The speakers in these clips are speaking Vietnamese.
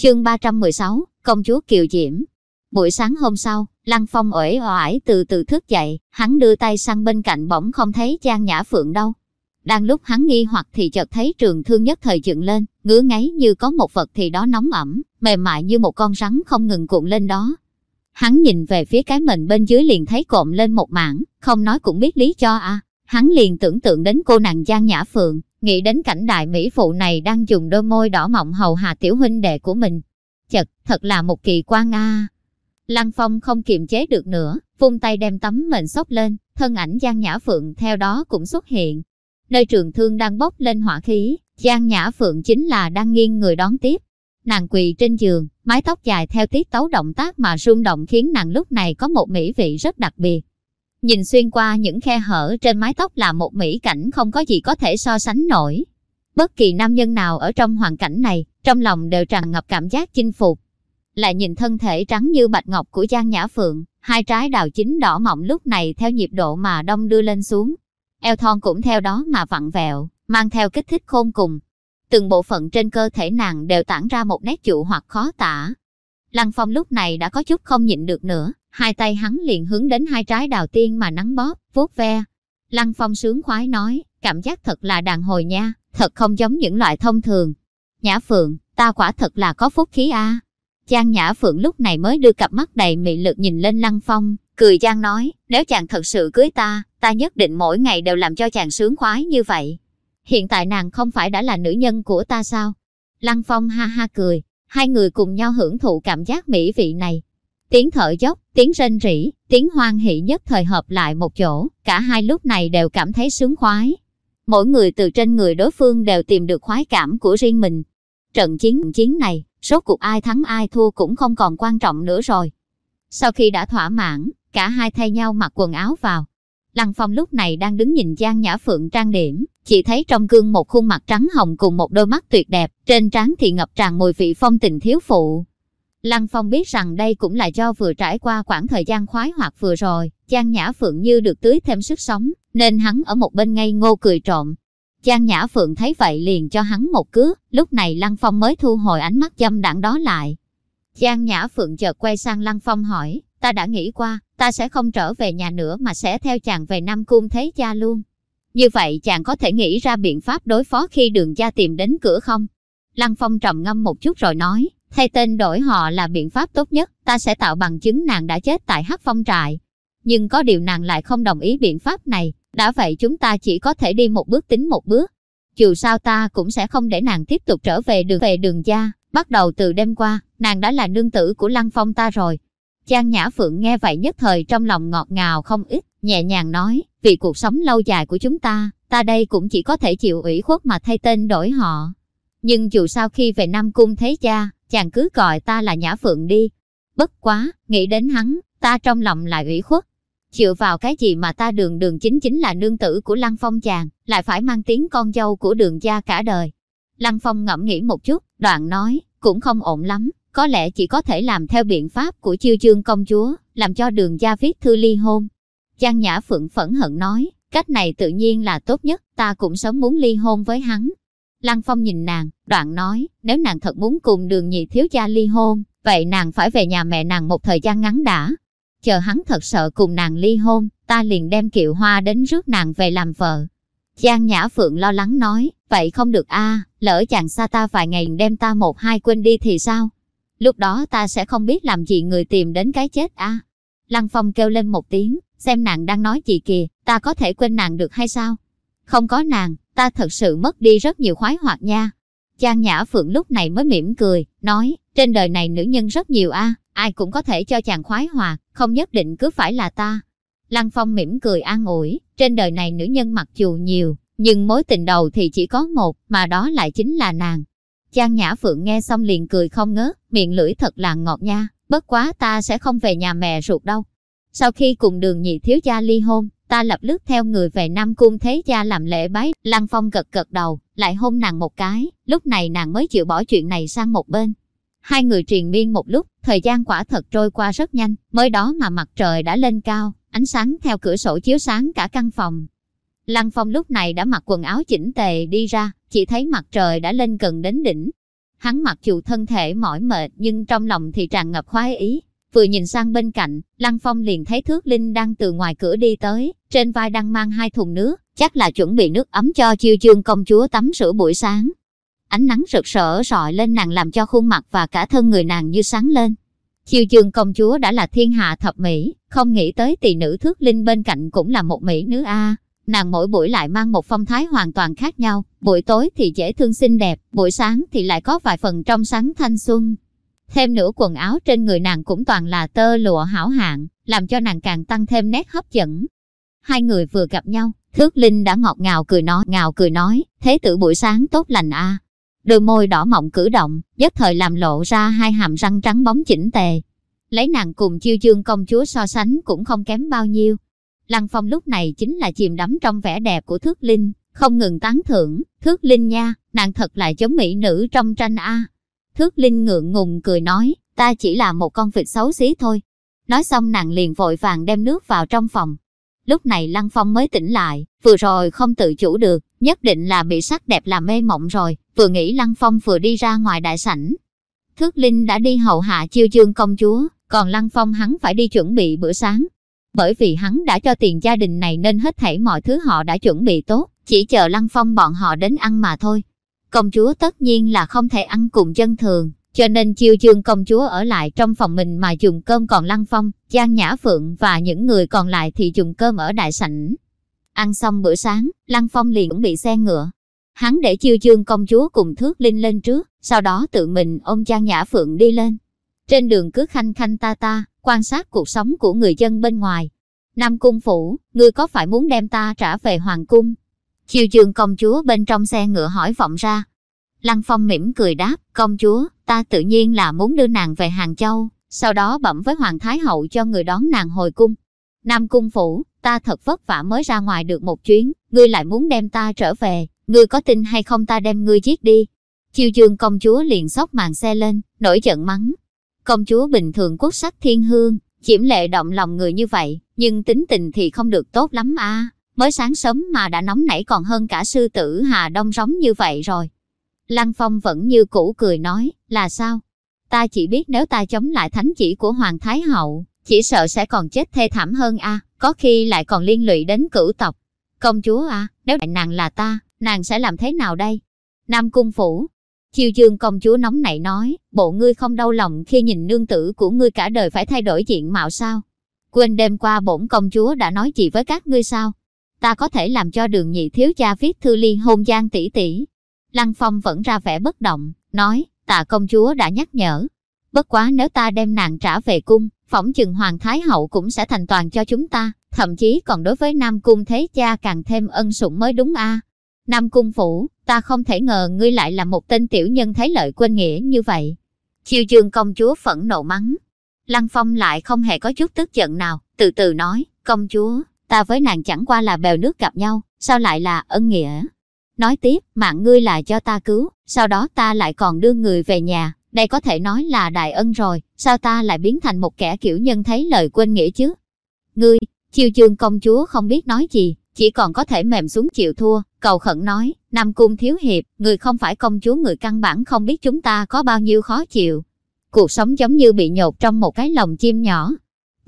Chương 316, Công chúa Kiều Diễm Buổi sáng hôm sau, Lăng Phong uể oải từ từ thức dậy, hắn đưa tay sang bên cạnh bỗng không thấy Giang Nhã Phượng đâu. Đang lúc hắn nghi hoặc thì chợt thấy trường thương nhất thời dựng lên, ngứa ngáy như có một vật thì đó nóng ẩm, mềm mại như một con rắn không ngừng cuộn lên đó. Hắn nhìn về phía cái mình bên dưới liền thấy cộm lên một mảng, không nói cũng biết lý cho à. Hắn liền tưởng tượng đến cô nàng Giang Nhã Phượng, nghĩ đến cảnh đại mỹ phụ này đang dùng đôi môi đỏ mọng hầu hạ tiểu huynh đệ của mình. Chật, thật là một kỳ quan a. Lăng Phong không kiềm chế được nữa, vung tay đem tấm mệnh xốc lên, thân ảnh Giang Nhã Phượng theo đó cũng xuất hiện. Nơi trường thương đang bốc lên hỏa khí, Giang Nhã Phượng chính là đang nghiêng người đón tiếp. Nàng quỳ trên giường, mái tóc dài theo tiết tấu động tác mà rung động khiến nàng lúc này có một mỹ vị rất đặc biệt. Nhìn xuyên qua những khe hở trên mái tóc là một mỹ cảnh không có gì có thể so sánh nổi. Bất kỳ nam nhân nào ở trong hoàn cảnh này, trong lòng đều tràn ngập cảm giác chinh phục. Lại nhìn thân thể trắng như bạch ngọc của Giang Nhã Phượng, hai trái đào chính đỏ mọng lúc này theo nhịp độ mà đông đưa lên xuống. Eo thon cũng theo đó mà vặn vẹo, mang theo kích thích khôn cùng. Từng bộ phận trên cơ thể nàng đều tản ra một nét dụ hoặc khó tả. Lăng Phong lúc này đã có chút không nhịn được nữa, hai tay hắn liền hướng đến hai trái đào tiên mà nắng bóp, vuốt ve. Lăng Phong sướng khoái nói, cảm giác thật là đàn hồi nha, thật không giống những loại thông thường. Nhã Phượng, ta quả thật là có phúc khí a. À. Giang Nhã Phượng lúc này mới đưa cặp mắt đầy mị lực nhìn lên Lăng Phong, cười Giang nói, nếu chàng thật sự cưới ta, ta nhất định mỗi ngày đều làm cho chàng sướng khoái như vậy. Hiện tại nàng không phải đã là nữ nhân của ta sao? Lăng Phong ha ha cười, hai người cùng nhau hưởng thụ cảm giác mỹ vị này. Tiếng thở dốc, tiếng rên rỉ, tiếng hoan hỷ nhất thời hợp lại một chỗ, cả hai lúc này đều cảm thấy sướng khoái. Mỗi người từ trên người đối phương đều tìm được khoái cảm của riêng mình. Trận chiến chiến này, rốt cuộc ai thắng ai thua cũng không còn quan trọng nữa rồi. Sau khi đã thỏa mãn, cả hai thay nhau mặc quần áo vào. Lăng Phong lúc này đang đứng nhìn Giang Nhã Phượng trang điểm, chỉ thấy trong gương một khuôn mặt trắng hồng cùng một đôi mắt tuyệt đẹp, trên trán thì ngập tràn mùi vị phong tình thiếu phụ. Lăng Phong biết rằng đây cũng là do vừa trải qua khoảng thời gian khoái hoạt vừa rồi, Giang Nhã Phượng như được tưới thêm sức sống, nên hắn ở một bên ngây ngô cười trộm. Giang Nhã Phượng thấy vậy liền cho hắn một cước, lúc này Lăng Phong mới thu hồi ánh mắt dâm đảng đó lại. Giang Nhã Phượng chợt quay sang Lăng Phong hỏi, ta đã nghĩ qua, ta sẽ không trở về nhà nữa mà sẽ theo chàng về Nam Cung Thế Gia luôn. Như vậy chàng có thể nghĩ ra biện pháp đối phó khi đường gia tìm đến cửa không? Lăng Phong trầm ngâm một chút rồi nói, thay tên đổi họ là biện pháp tốt nhất, ta sẽ tạo bằng chứng nàng đã chết tại Hắc Phong Trại. Nhưng có điều nàng lại không đồng ý biện pháp này, đã vậy chúng ta chỉ có thể đi một bước tính một bước. Dù sao ta cũng sẽ không để nàng tiếp tục trở về đường về đường gia, bắt đầu từ đêm qua, nàng đã là nương tử của Lăng Phong ta rồi. trang Nhã Phượng nghe vậy nhất thời trong lòng ngọt ngào không ít, nhẹ nhàng nói, vì cuộc sống lâu dài của chúng ta, ta đây cũng chỉ có thể chịu ủy khuất mà thay tên đổi họ. Nhưng dù sao khi về Nam Cung thấy cha, chàng cứ gọi ta là Nhã Phượng đi. Bất quá, nghĩ đến hắn, ta trong lòng lại ủy khuất. Chịu vào cái gì mà ta đường đường chính chính là nương tử của Lăng Phong chàng, lại phải mang tiếng con dâu của đường gia cả đời. Lăng Phong ngẫm nghĩ một chút, đoạn nói, cũng không ổn lắm, có lẽ chỉ có thể làm theo biện pháp của chiêu chương công chúa, làm cho đường gia viết thư ly hôn. Giang Nhã Phượng phẫn hận nói, cách này tự nhiên là tốt nhất, ta cũng sớm muốn ly hôn với hắn, Lăng Phong nhìn nàng, đoạn nói, nếu nàng thật muốn cùng đường nhị thiếu gia ly hôn, vậy nàng phải về nhà mẹ nàng một thời gian ngắn đã. Chờ hắn thật sợ cùng nàng ly hôn, ta liền đem kiệu hoa đến rước nàng về làm vợ. Giang Nhã Phượng lo lắng nói, vậy không được a, lỡ chàng xa ta vài ngày đem ta một hai quên đi thì sao? Lúc đó ta sẽ không biết làm gì người tìm đến cái chết a. Lăng Phong kêu lên một tiếng, xem nàng đang nói gì kìa, ta có thể quên nàng được hay sao? Không có nàng, ta thật sự mất đi rất nhiều khoái hoạt nha. Trang Nhã Phượng lúc này mới mỉm cười, nói, trên đời này nữ nhân rất nhiều a, ai cũng có thể cho chàng khoái hoạt, không nhất định cứ phải là ta. Lăng Phong mỉm cười an ủi, trên đời này nữ nhân mặc dù nhiều, nhưng mối tình đầu thì chỉ có một, mà đó lại chính là nàng. Trang Nhã Phượng nghe xong liền cười không ngớt, miệng lưỡi thật là ngọt nha, bất quá ta sẽ không về nhà mẹ ruột đâu. Sau khi cùng đường nhị thiếu gia ly hôn, ta lập lướt theo người về Nam Cung Thế Gia làm lễ bái, Lăng Phong gật gật đầu, lại hôn nàng một cái, lúc này nàng mới chịu bỏ chuyện này sang một bên. Hai người triền miên một lúc, thời gian quả thật trôi qua rất nhanh, mới đó mà mặt trời đã lên cao, ánh sáng theo cửa sổ chiếu sáng cả căn phòng. Lăng Phong lúc này đã mặc quần áo chỉnh tề đi ra, chỉ thấy mặt trời đã lên gần đến đỉnh. Hắn mặc dù thân thể mỏi mệt nhưng trong lòng thì tràn ngập khoái ý. Vừa nhìn sang bên cạnh, Lăng Phong liền thấy Thước Linh đang từ ngoài cửa đi tới, trên vai đang mang hai thùng nước, chắc là chuẩn bị nước ấm cho chiêu chương công chúa tắm rửa buổi sáng. Ánh nắng rực rỡ rọi lên nàng làm cho khuôn mặt và cả thân người nàng như sáng lên. Chiêu chương công chúa đã là thiên hạ thập mỹ, không nghĩ tới tỷ nữ Thước Linh bên cạnh cũng là một mỹ nữ a. Nàng mỗi buổi lại mang một phong thái hoàn toàn khác nhau, buổi tối thì dễ thương xinh đẹp, buổi sáng thì lại có vài phần trong sáng thanh xuân. Thêm nữa quần áo trên người nàng cũng toàn là tơ lụa hảo hạng, làm cho nàng càng tăng thêm nét hấp dẫn. Hai người vừa gặp nhau, Thước Linh đã ngọt ngào cười nói, ngào cười nói, thế tử buổi sáng tốt lành a. Đôi môi đỏ mọng cử động, nhất thời làm lộ ra hai hàm răng trắng bóng chỉnh tề. Lấy nàng cùng chiêu chương công chúa so sánh cũng không kém bao nhiêu. Lăng Phong lúc này chính là chìm đắm trong vẻ đẹp của Thước Linh, không ngừng tán thưởng, Thước Linh nha, nàng thật là giống mỹ nữ trong tranh A. Thước Linh ngượng ngùng cười nói, ta chỉ là một con vịt xấu xí thôi. Nói xong nàng liền vội vàng đem nước vào trong phòng. Lúc này Lăng Phong mới tỉnh lại, vừa rồi không tự chủ được, nhất định là bị sắc đẹp làm mê mộng rồi, vừa nghĩ Lăng Phong vừa đi ra ngoài đại sảnh. Thước Linh đã đi hầu hạ chiêu chương công chúa, còn Lăng Phong hắn phải đi chuẩn bị bữa sáng. Bởi vì hắn đã cho tiền gia đình này nên hết thảy mọi thứ họ đã chuẩn bị tốt, chỉ chờ Lăng Phong bọn họ đến ăn mà thôi. Công chúa tất nhiên là không thể ăn cùng dân thường, cho nên chiêu dương công chúa ở lại trong phòng mình mà dùng cơm còn Lăng Phong, Giang Nhã Phượng và những người còn lại thì dùng cơm ở đại sảnh. Ăn xong bữa sáng, Lăng Phong liền chuẩn bị xe ngựa. Hắn để chiêu dương công chúa cùng thước linh lên trước, sau đó tự mình ôm Giang Nhã Phượng đi lên. Trên đường cứ khanh khanh ta ta, quan sát cuộc sống của người dân bên ngoài. Nam cung phủ, ngươi có phải muốn đem ta trả về hoàng cung? Chiêu trường công chúa bên trong xe ngựa hỏi vọng ra. Lăng Phong mỉm cười đáp, công chúa, ta tự nhiên là muốn đưa nàng về Hàng Châu, sau đó bẩm với Hoàng Thái Hậu cho người đón nàng hồi cung. Nam cung phủ, ta thật vất vả mới ra ngoài được một chuyến, ngươi lại muốn đem ta trở về, ngươi có tin hay không ta đem ngươi giết đi. Chiêu trường công chúa liền sóc màn xe lên, nổi giận mắng. Công chúa bình thường quốc sắc thiên hương, chiếm lệ động lòng người như vậy, nhưng tính tình thì không được tốt lắm a mới sáng sớm mà đã nóng nảy còn hơn cả sư tử Hà Đông sống như vậy rồi. Lăng Phong vẫn như cũ cười nói, là sao? Ta chỉ biết nếu ta chống lại thánh chỉ của Hoàng Thái Hậu, chỉ sợ sẽ còn chết thê thảm hơn a có khi lại còn liên lụy đến cửu tộc. Công chúa a nếu đại nàng là ta, nàng sẽ làm thế nào đây? Nam Cung Phủ, Chiêu dương công chúa nóng nảy nói, bộ ngươi không đau lòng khi nhìn nương tử của ngươi cả đời phải thay đổi diện mạo sao? Quên đêm qua bổn công chúa đã nói gì với các ngươi sao? Ta có thể làm cho đường nhị thiếu cha viết thư ly hôn giang tỷ tỷ. Lăng Phong vẫn ra vẻ bất động, nói, tạ công chúa đã nhắc nhở. Bất quá nếu ta đem nàng trả về cung, phỏng chừng Hoàng Thái Hậu cũng sẽ thành toàn cho chúng ta, thậm chí còn đối với Nam Cung Thế Cha càng thêm ân sủng mới đúng a. Nam Cung Phủ, ta không thể ngờ ngươi lại là một tên tiểu nhân thấy lợi quên nghĩa như vậy. Chiêu dương công chúa phẫn nộ mắng. Lăng Phong lại không hề có chút tức giận nào, từ từ nói, công chúa, ta với nàng chẳng qua là bèo nước gặp nhau, sao lại là ân nghĩa. Nói tiếp, mạng ngươi là cho ta cứu, sau đó ta lại còn đưa người về nhà, đây có thể nói là đại ân rồi, sao ta lại biến thành một kẻ kiểu nhân thấy lời quên nghĩa chứ? Ngươi, chiêu chương công chúa không biết nói gì, chỉ còn có thể mềm xuống chịu thua, cầu khẩn nói, Nam Cung Thiếu Hiệp, người không phải công chúa người căn bản không biết chúng ta có bao nhiêu khó chịu. Cuộc sống giống như bị nhột trong một cái lồng chim nhỏ.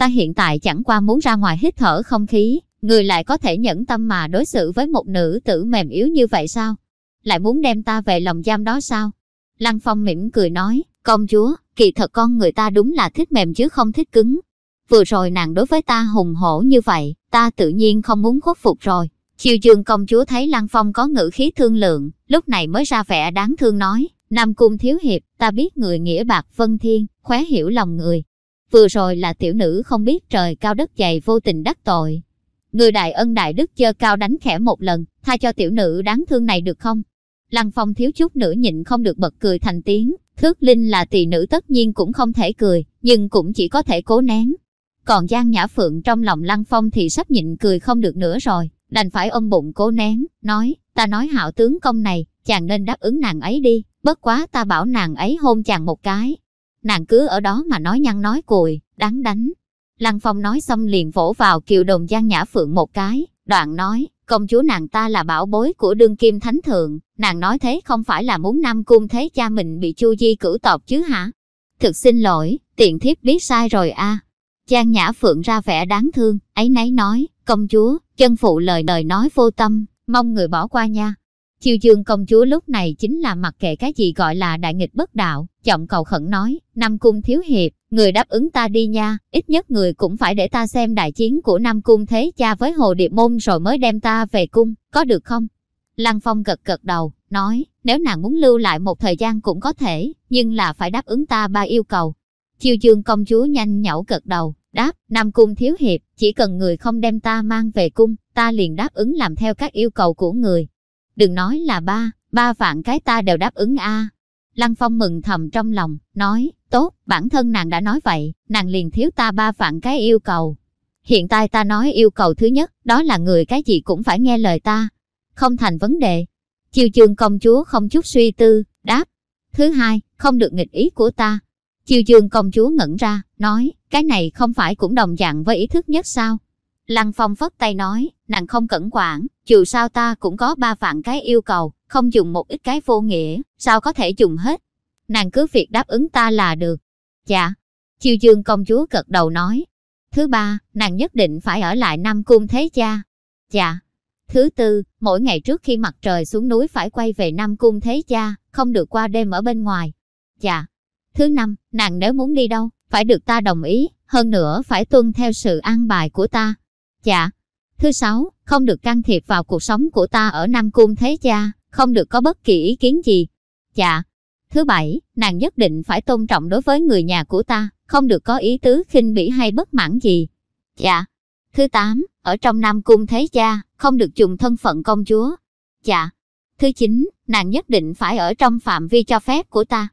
Ta hiện tại chẳng qua muốn ra ngoài hít thở không khí, người lại có thể nhẫn tâm mà đối xử với một nữ tử mềm yếu như vậy sao? Lại muốn đem ta về lòng giam đó sao? Lăng Phong mỉm cười nói, công chúa, kỳ thật con người ta đúng là thích mềm chứ không thích cứng. Vừa rồi nàng đối với ta hùng hổ như vậy, ta tự nhiên không muốn khuất phục rồi. Chiều dương công chúa thấy Lăng Phong có ngữ khí thương lượng, lúc này mới ra vẻ đáng thương nói, Nam Cung Thiếu Hiệp, ta biết người nghĩa bạc vân thiên, khóe hiểu lòng người. Vừa rồi là tiểu nữ không biết trời cao đất dày vô tình đắc tội. Người đại ân đại đức chơ cao đánh khẽ một lần, tha cho tiểu nữ đáng thương này được không? Lăng Phong thiếu chút nữa nhịn không được bật cười thành tiếng, Thước Linh là tỳ nữ tất nhiên cũng không thể cười, nhưng cũng chỉ có thể cố nén. Còn Giang Nhã Phượng trong lòng Lăng Phong thì sắp nhịn cười không được nữa rồi, đành phải ôm bụng cố nén, nói, ta nói hạo tướng công này, chàng nên đáp ứng nàng ấy đi, bất quá ta bảo nàng ấy hôn chàng một cái. Nàng cứ ở đó mà nói nhăn nói cùi, đáng đánh. Lăng Phong nói xong liền vỗ vào kiều đồng Giang Nhã Phượng một cái, đoạn nói, công chúa nàng ta là bảo bối của đương kim thánh thượng, nàng nói thế không phải là muốn Nam Cung thế cha mình bị Chu Di cử tộc chứ hả? Thực xin lỗi, tiện thiếp biết sai rồi a. Giang Nhã Phượng ra vẻ đáng thương, ấy nấy nói, công chúa, chân phụ lời lời nói vô tâm, mong người bỏ qua nha. Chiêu dương công chúa lúc này chính là mặc kệ cái gì gọi là đại nghịch bất đạo, chậm cầu khẩn nói, Nam Cung thiếu hiệp, người đáp ứng ta đi nha, ít nhất người cũng phải để ta xem đại chiến của Nam Cung thế cha với Hồ Điệp Môn rồi mới đem ta về cung, có được không? Lăng Phong gật gật đầu, nói, nếu nàng muốn lưu lại một thời gian cũng có thể, nhưng là phải đáp ứng ta ba yêu cầu. Chiêu dương công chúa nhanh nhẩu gật đầu, đáp, Nam Cung thiếu hiệp, chỉ cần người không đem ta mang về cung, ta liền đáp ứng làm theo các yêu cầu của người. Đừng nói là ba, ba vạn cái ta đều đáp ứng a. Lăng Phong mừng thầm trong lòng, nói, tốt, bản thân nàng đã nói vậy, nàng liền thiếu ta ba vạn cái yêu cầu. Hiện tại ta nói yêu cầu thứ nhất, đó là người cái gì cũng phải nghe lời ta. Không thành vấn đề. Chiêu chương công chúa không chút suy tư, đáp. Thứ hai, không được nghịch ý của ta. Chiêu chương công chúa ngẩn ra, nói, cái này không phải cũng đồng dạng với ý thức nhất sao? Lăng Phong phất tay nói, nàng không cẩn quản, dù sao ta cũng có ba vạn cái yêu cầu, không dùng một ít cái vô nghĩa, sao có thể dùng hết. Nàng cứ việc đáp ứng ta là được. Dạ. Chiêu dương công chúa gật đầu nói. Thứ ba, nàng nhất định phải ở lại Nam Cung Thế Cha. Dạ. Thứ tư, mỗi ngày trước khi mặt trời xuống núi phải quay về Nam Cung Thế Cha, không được qua đêm ở bên ngoài. Dạ. Thứ năm, nàng nếu muốn đi đâu, phải được ta đồng ý, hơn nữa phải tuân theo sự an bài của ta. Dạ. Thứ sáu, không được can thiệp vào cuộc sống của ta ở Nam Cung Thế Cha, không được có bất kỳ ý kiến gì. Dạ. Thứ bảy, nàng nhất định phải tôn trọng đối với người nhà của ta, không được có ý tứ khinh bỉ hay bất mãn gì. Dạ. Thứ tám, ở trong Nam Cung Thế Cha, không được dùng thân phận công chúa. Dạ. Thứ chín, nàng nhất định phải ở trong phạm vi cho phép của ta.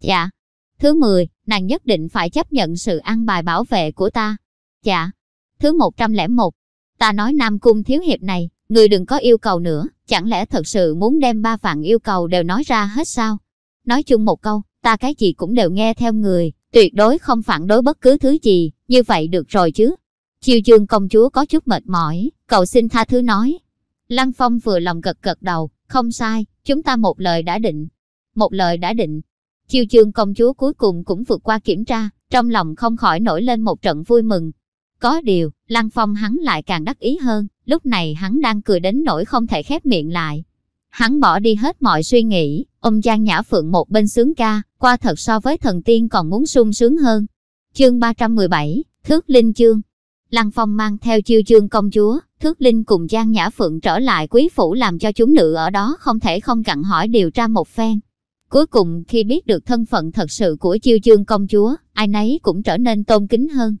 Dạ. Thứ mười, nàng nhất định phải chấp nhận sự an bài bảo vệ của ta. Dạ. Thứ một trăm lẻ một, ta nói Nam Cung Thiếu Hiệp này, người đừng có yêu cầu nữa, chẳng lẽ thật sự muốn đem ba vạn yêu cầu đều nói ra hết sao? Nói chung một câu, ta cái gì cũng đều nghe theo người, tuyệt đối không phản đối bất cứ thứ gì, như vậy được rồi chứ. Chiêu dương công chúa có chút mệt mỏi, cậu xin tha thứ nói. Lăng Phong vừa lòng gật gật đầu, không sai, chúng ta một lời đã định. Một lời đã định. Chiêu dương công chúa cuối cùng cũng vượt qua kiểm tra, trong lòng không khỏi nổi lên một trận vui mừng. Có điều, Lăng Phong hắn lại càng đắc ý hơn, lúc này hắn đang cười đến nỗi không thể khép miệng lại. Hắn bỏ đi hết mọi suy nghĩ, ôm Giang Nhã Phượng một bên sướng ca, qua thật so với thần tiên còn muốn sung sướng hơn. Chương 317, Thước Linh Chương Lăng Phong mang theo chiêu chương công chúa, Thước Linh cùng Giang Nhã Phượng trở lại quý phủ làm cho chúng nữ ở đó không thể không cặn hỏi điều tra một phen. Cuối cùng khi biết được thân phận thật sự của chiêu chương công chúa, ai nấy cũng trở nên tôn kính hơn.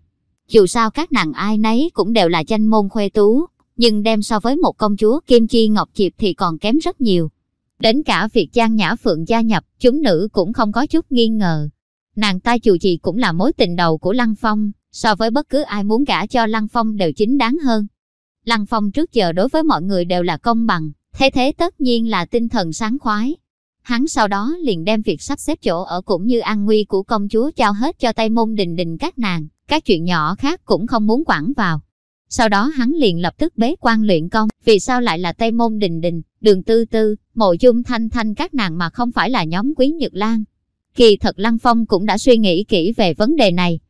Dù sao các nàng ai nấy cũng đều là danh môn khuê tú, nhưng đem so với một công chúa Kim Chi Ngọc Diệp thì còn kém rất nhiều. Đến cả việc Giang Nhã Phượng gia nhập, chúng nữ cũng không có chút nghi ngờ. Nàng ta dù gì cũng là mối tình đầu của Lăng Phong, so với bất cứ ai muốn gả cho Lăng Phong đều chính đáng hơn. Lăng Phong trước giờ đối với mọi người đều là công bằng, thế thế tất nhiên là tinh thần sáng khoái. Hắn sau đó liền đem việc sắp xếp chỗ ở cũng như an nguy của công chúa trao hết cho Tây Môn Đình Đình các nàng, các chuyện nhỏ khác cũng không muốn quản vào. Sau đó hắn liền lập tức bế quan luyện công, vì sao lại là Tây Môn Đình Đình, Đường Tư Tư, Mộ Dung Thanh Thanh các nàng mà không phải là nhóm Quý Nhược Lan. Kỳ thật Lăng Phong cũng đã suy nghĩ kỹ về vấn đề này.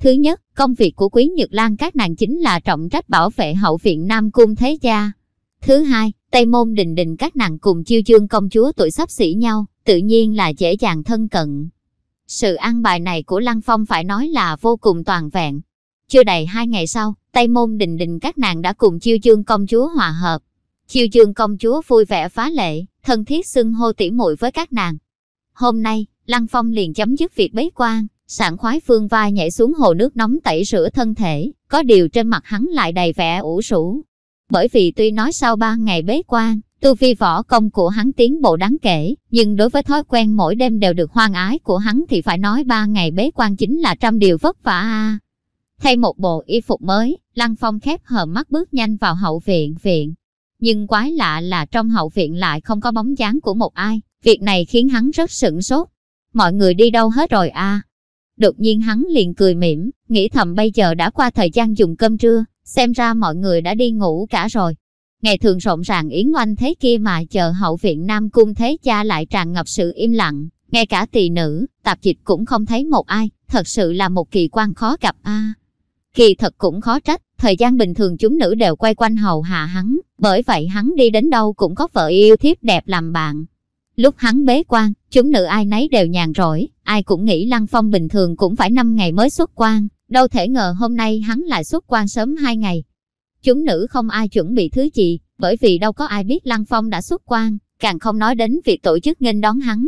Thứ nhất, công việc của Quý Nhược Lan các nàng chính là trọng trách bảo vệ hậu viện Nam Cung Thế Gia. Thứ hai, Tây Môn Đình Đình các nàng cùng chiêu chương công chúa tuổi sắp xỉ nhau, tự nhiên là dễ dàng thân cận. Sự ăn bài này của Lăng Phong phải nói là vô cùng toàn vẹn. Chưa đầy hai ngày sau, Tây Môn Đình Đình các nàng đã cùng chiêu Dương công chúa hòa hợp. Chiêu Dương công chúa vui vẻ phá lệ, thân thiết xưng hô tỉ muội với các nàng. Hôm nay, Lăng Phong liền chấm dứt việc bế quan, sảng khoái phương vai nhảy xuống hồ nước nóng tẩy rửa thân thể, có điều trên mặt hắn lại đầy vẻ ủ rũ. Bởi vì tuy nói sau ba ngày bế quan, Tu vi võ công của hắn tiến bộ đáng kể, nhưng đối với thói quen mỗi đêm đều được hoan ái của hắn thì phải nói ba ngày bế quan chính là trăm điều vất vả a. Thay một bộ y phục mới, Lăng Phong khép hờ mắt bước nhanh vào hậu viện viện. Nhưng quái lạ là trong hậu viện lại không có bóng dáng của một ai, việc này khiến hắn rất sửng sốt. Mọi người đi đâu hết rồi a? Đột nhiên hắn liền cười mỉm, nghĩ thầm bây giờ đã qua thời gian dùng cơm trưa, xem ra mọi người đã đi ngủ cả rồi. Ngày thường rộn ràng yến oanh thế kia mà chờ hậu viện Nam Cung Thế Cha lại tràn ngập sự im lặng, ngay cả tỳ nữ, tạp dịch cũng không thấy một ai, thật sự là một kỳ quan khó gặp a. Kỳ thật cũng khó trách, thời gian bình thường chúng nữ đều quay quanh hầu hạ hắn, bởi vậy hắn đi đến đâu cũng có vợ yêu thiếp đẹp làm bạn. Lúc hắn bế quan, chúng nữ ai nấy đều nhàn rỗi, ai cũng nghĩ Lăng Phong bình thường cũng phải 5 ngày mới xuất quan, đâu thể ngờ hôm nay hắn lại xuất quan sớm 2 ngày. Chúng nữ không ai chuẩn bị thứ gì, bởi vì đâu có ai biết Lăng Phong đã xuất quan, càng không nói đến việc tổ chức nghênh đón hắn.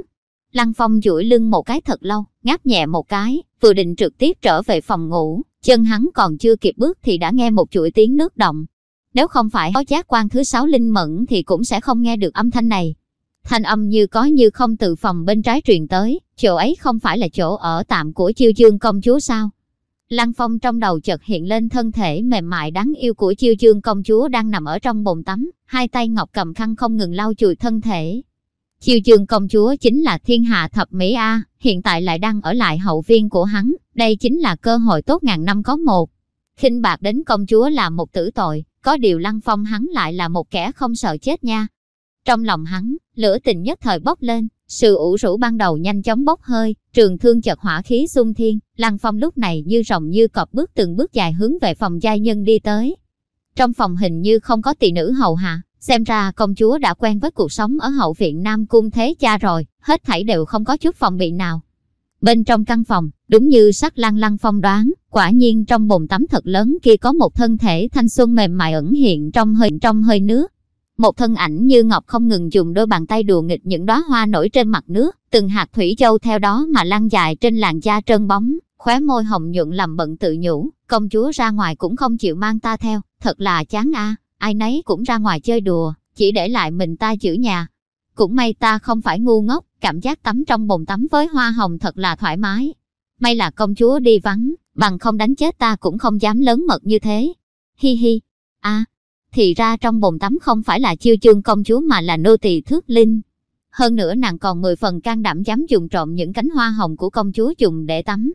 Lăng Phong duỗi lưng một cái thật lâu, ngáp nhẹ một cái, vừa định trực tiếp trở về phòng ngủ, chân hắn còn chưa kịp bước thì đã nghe một chuỗi tiếng nước động. Nếu không phải có giác quan thứ sáu linh mẫn thì cũng sẽ không nghe được âm thanh này. Thanh âm như có như không từ phòng bên trái truyền tới, chỗ ấy không phải là chỗ ở tạm của chiêu dương công chúa sao? Lăng Phong trong đầu chợt hiện lên thân thể mềm mại đáng yêu của chiêu dương công chúa đang nằm ở trong bồn tắm, hai tay ngọc cầm khăn không ngừng lau chùi thân thể. Chiêu dương công chúa chính là thiên hạ thập mỹ A, hiện tại lại đang ở lại hậu viên của hắn, đây chính là cơ hội tốt ngàn năm có một. khinh bạc đến công chúa là một tử tội, có điều Lăng Phong hắn lại là một kẻ không sợ chết nha. Trong lòng hắn, lửa tình nhất thời bốc lên, sự ủ rũ ban đầu nhanh chóng bốc hơi, trường thương chợt hỏa khí xung thiên, Lăng Phong lúc này như rồng như cọp bước từng bước dài hướng về phòng giai nhân đi tới. Trong phòng hình như không có tỷ nữ hầu hạ, xem ra công chúa đã quen với cuộc sống ở hậu viện Nam Cung Thế Cha rồi, hết thảy đều không có chút phòng bị nào. Bên trong căn phòng, đúng như sắc lăng lăng phong đoán, quả nhiên trong bồn tắm thật lớn kia có một thân thể thanh xuân mềm mại ẩn hiện trong hơi trong hơi nước. Một thân ảnh như ngọc không ngừng dùng đôi bàn tay đùa nghịch những đóa hoa nổi trên mặt nước, từng hạt thủy châu theo đó mà lan dài trên làn da trơn bóng, khóe môi hồng nhuận làm bận tự nhủ, công chúa ra ngoài cũng không chịu mang ta theo, thật là chán a, ai nấy cũng ra ngoài chơi đùa, chỉ để lại mình ta giữ nhà. Cũng may ta không phải ngu ngốc, cảm giác tắm trong bồn tắm với hoa hồng thật là thoải mái. May là công chúa đi vắng, bằng không đánh chết ta cũng không dám lớn mật như thế. Hi hi. a thì ra trong bồn tắm không phải là chiêu chương công chúa mà là nô tỳ thước linh. Hơn nữa nàng còn mười phần can đảm dám dùng trộm những cánh hoa hồng của công chúa dùng để tắm.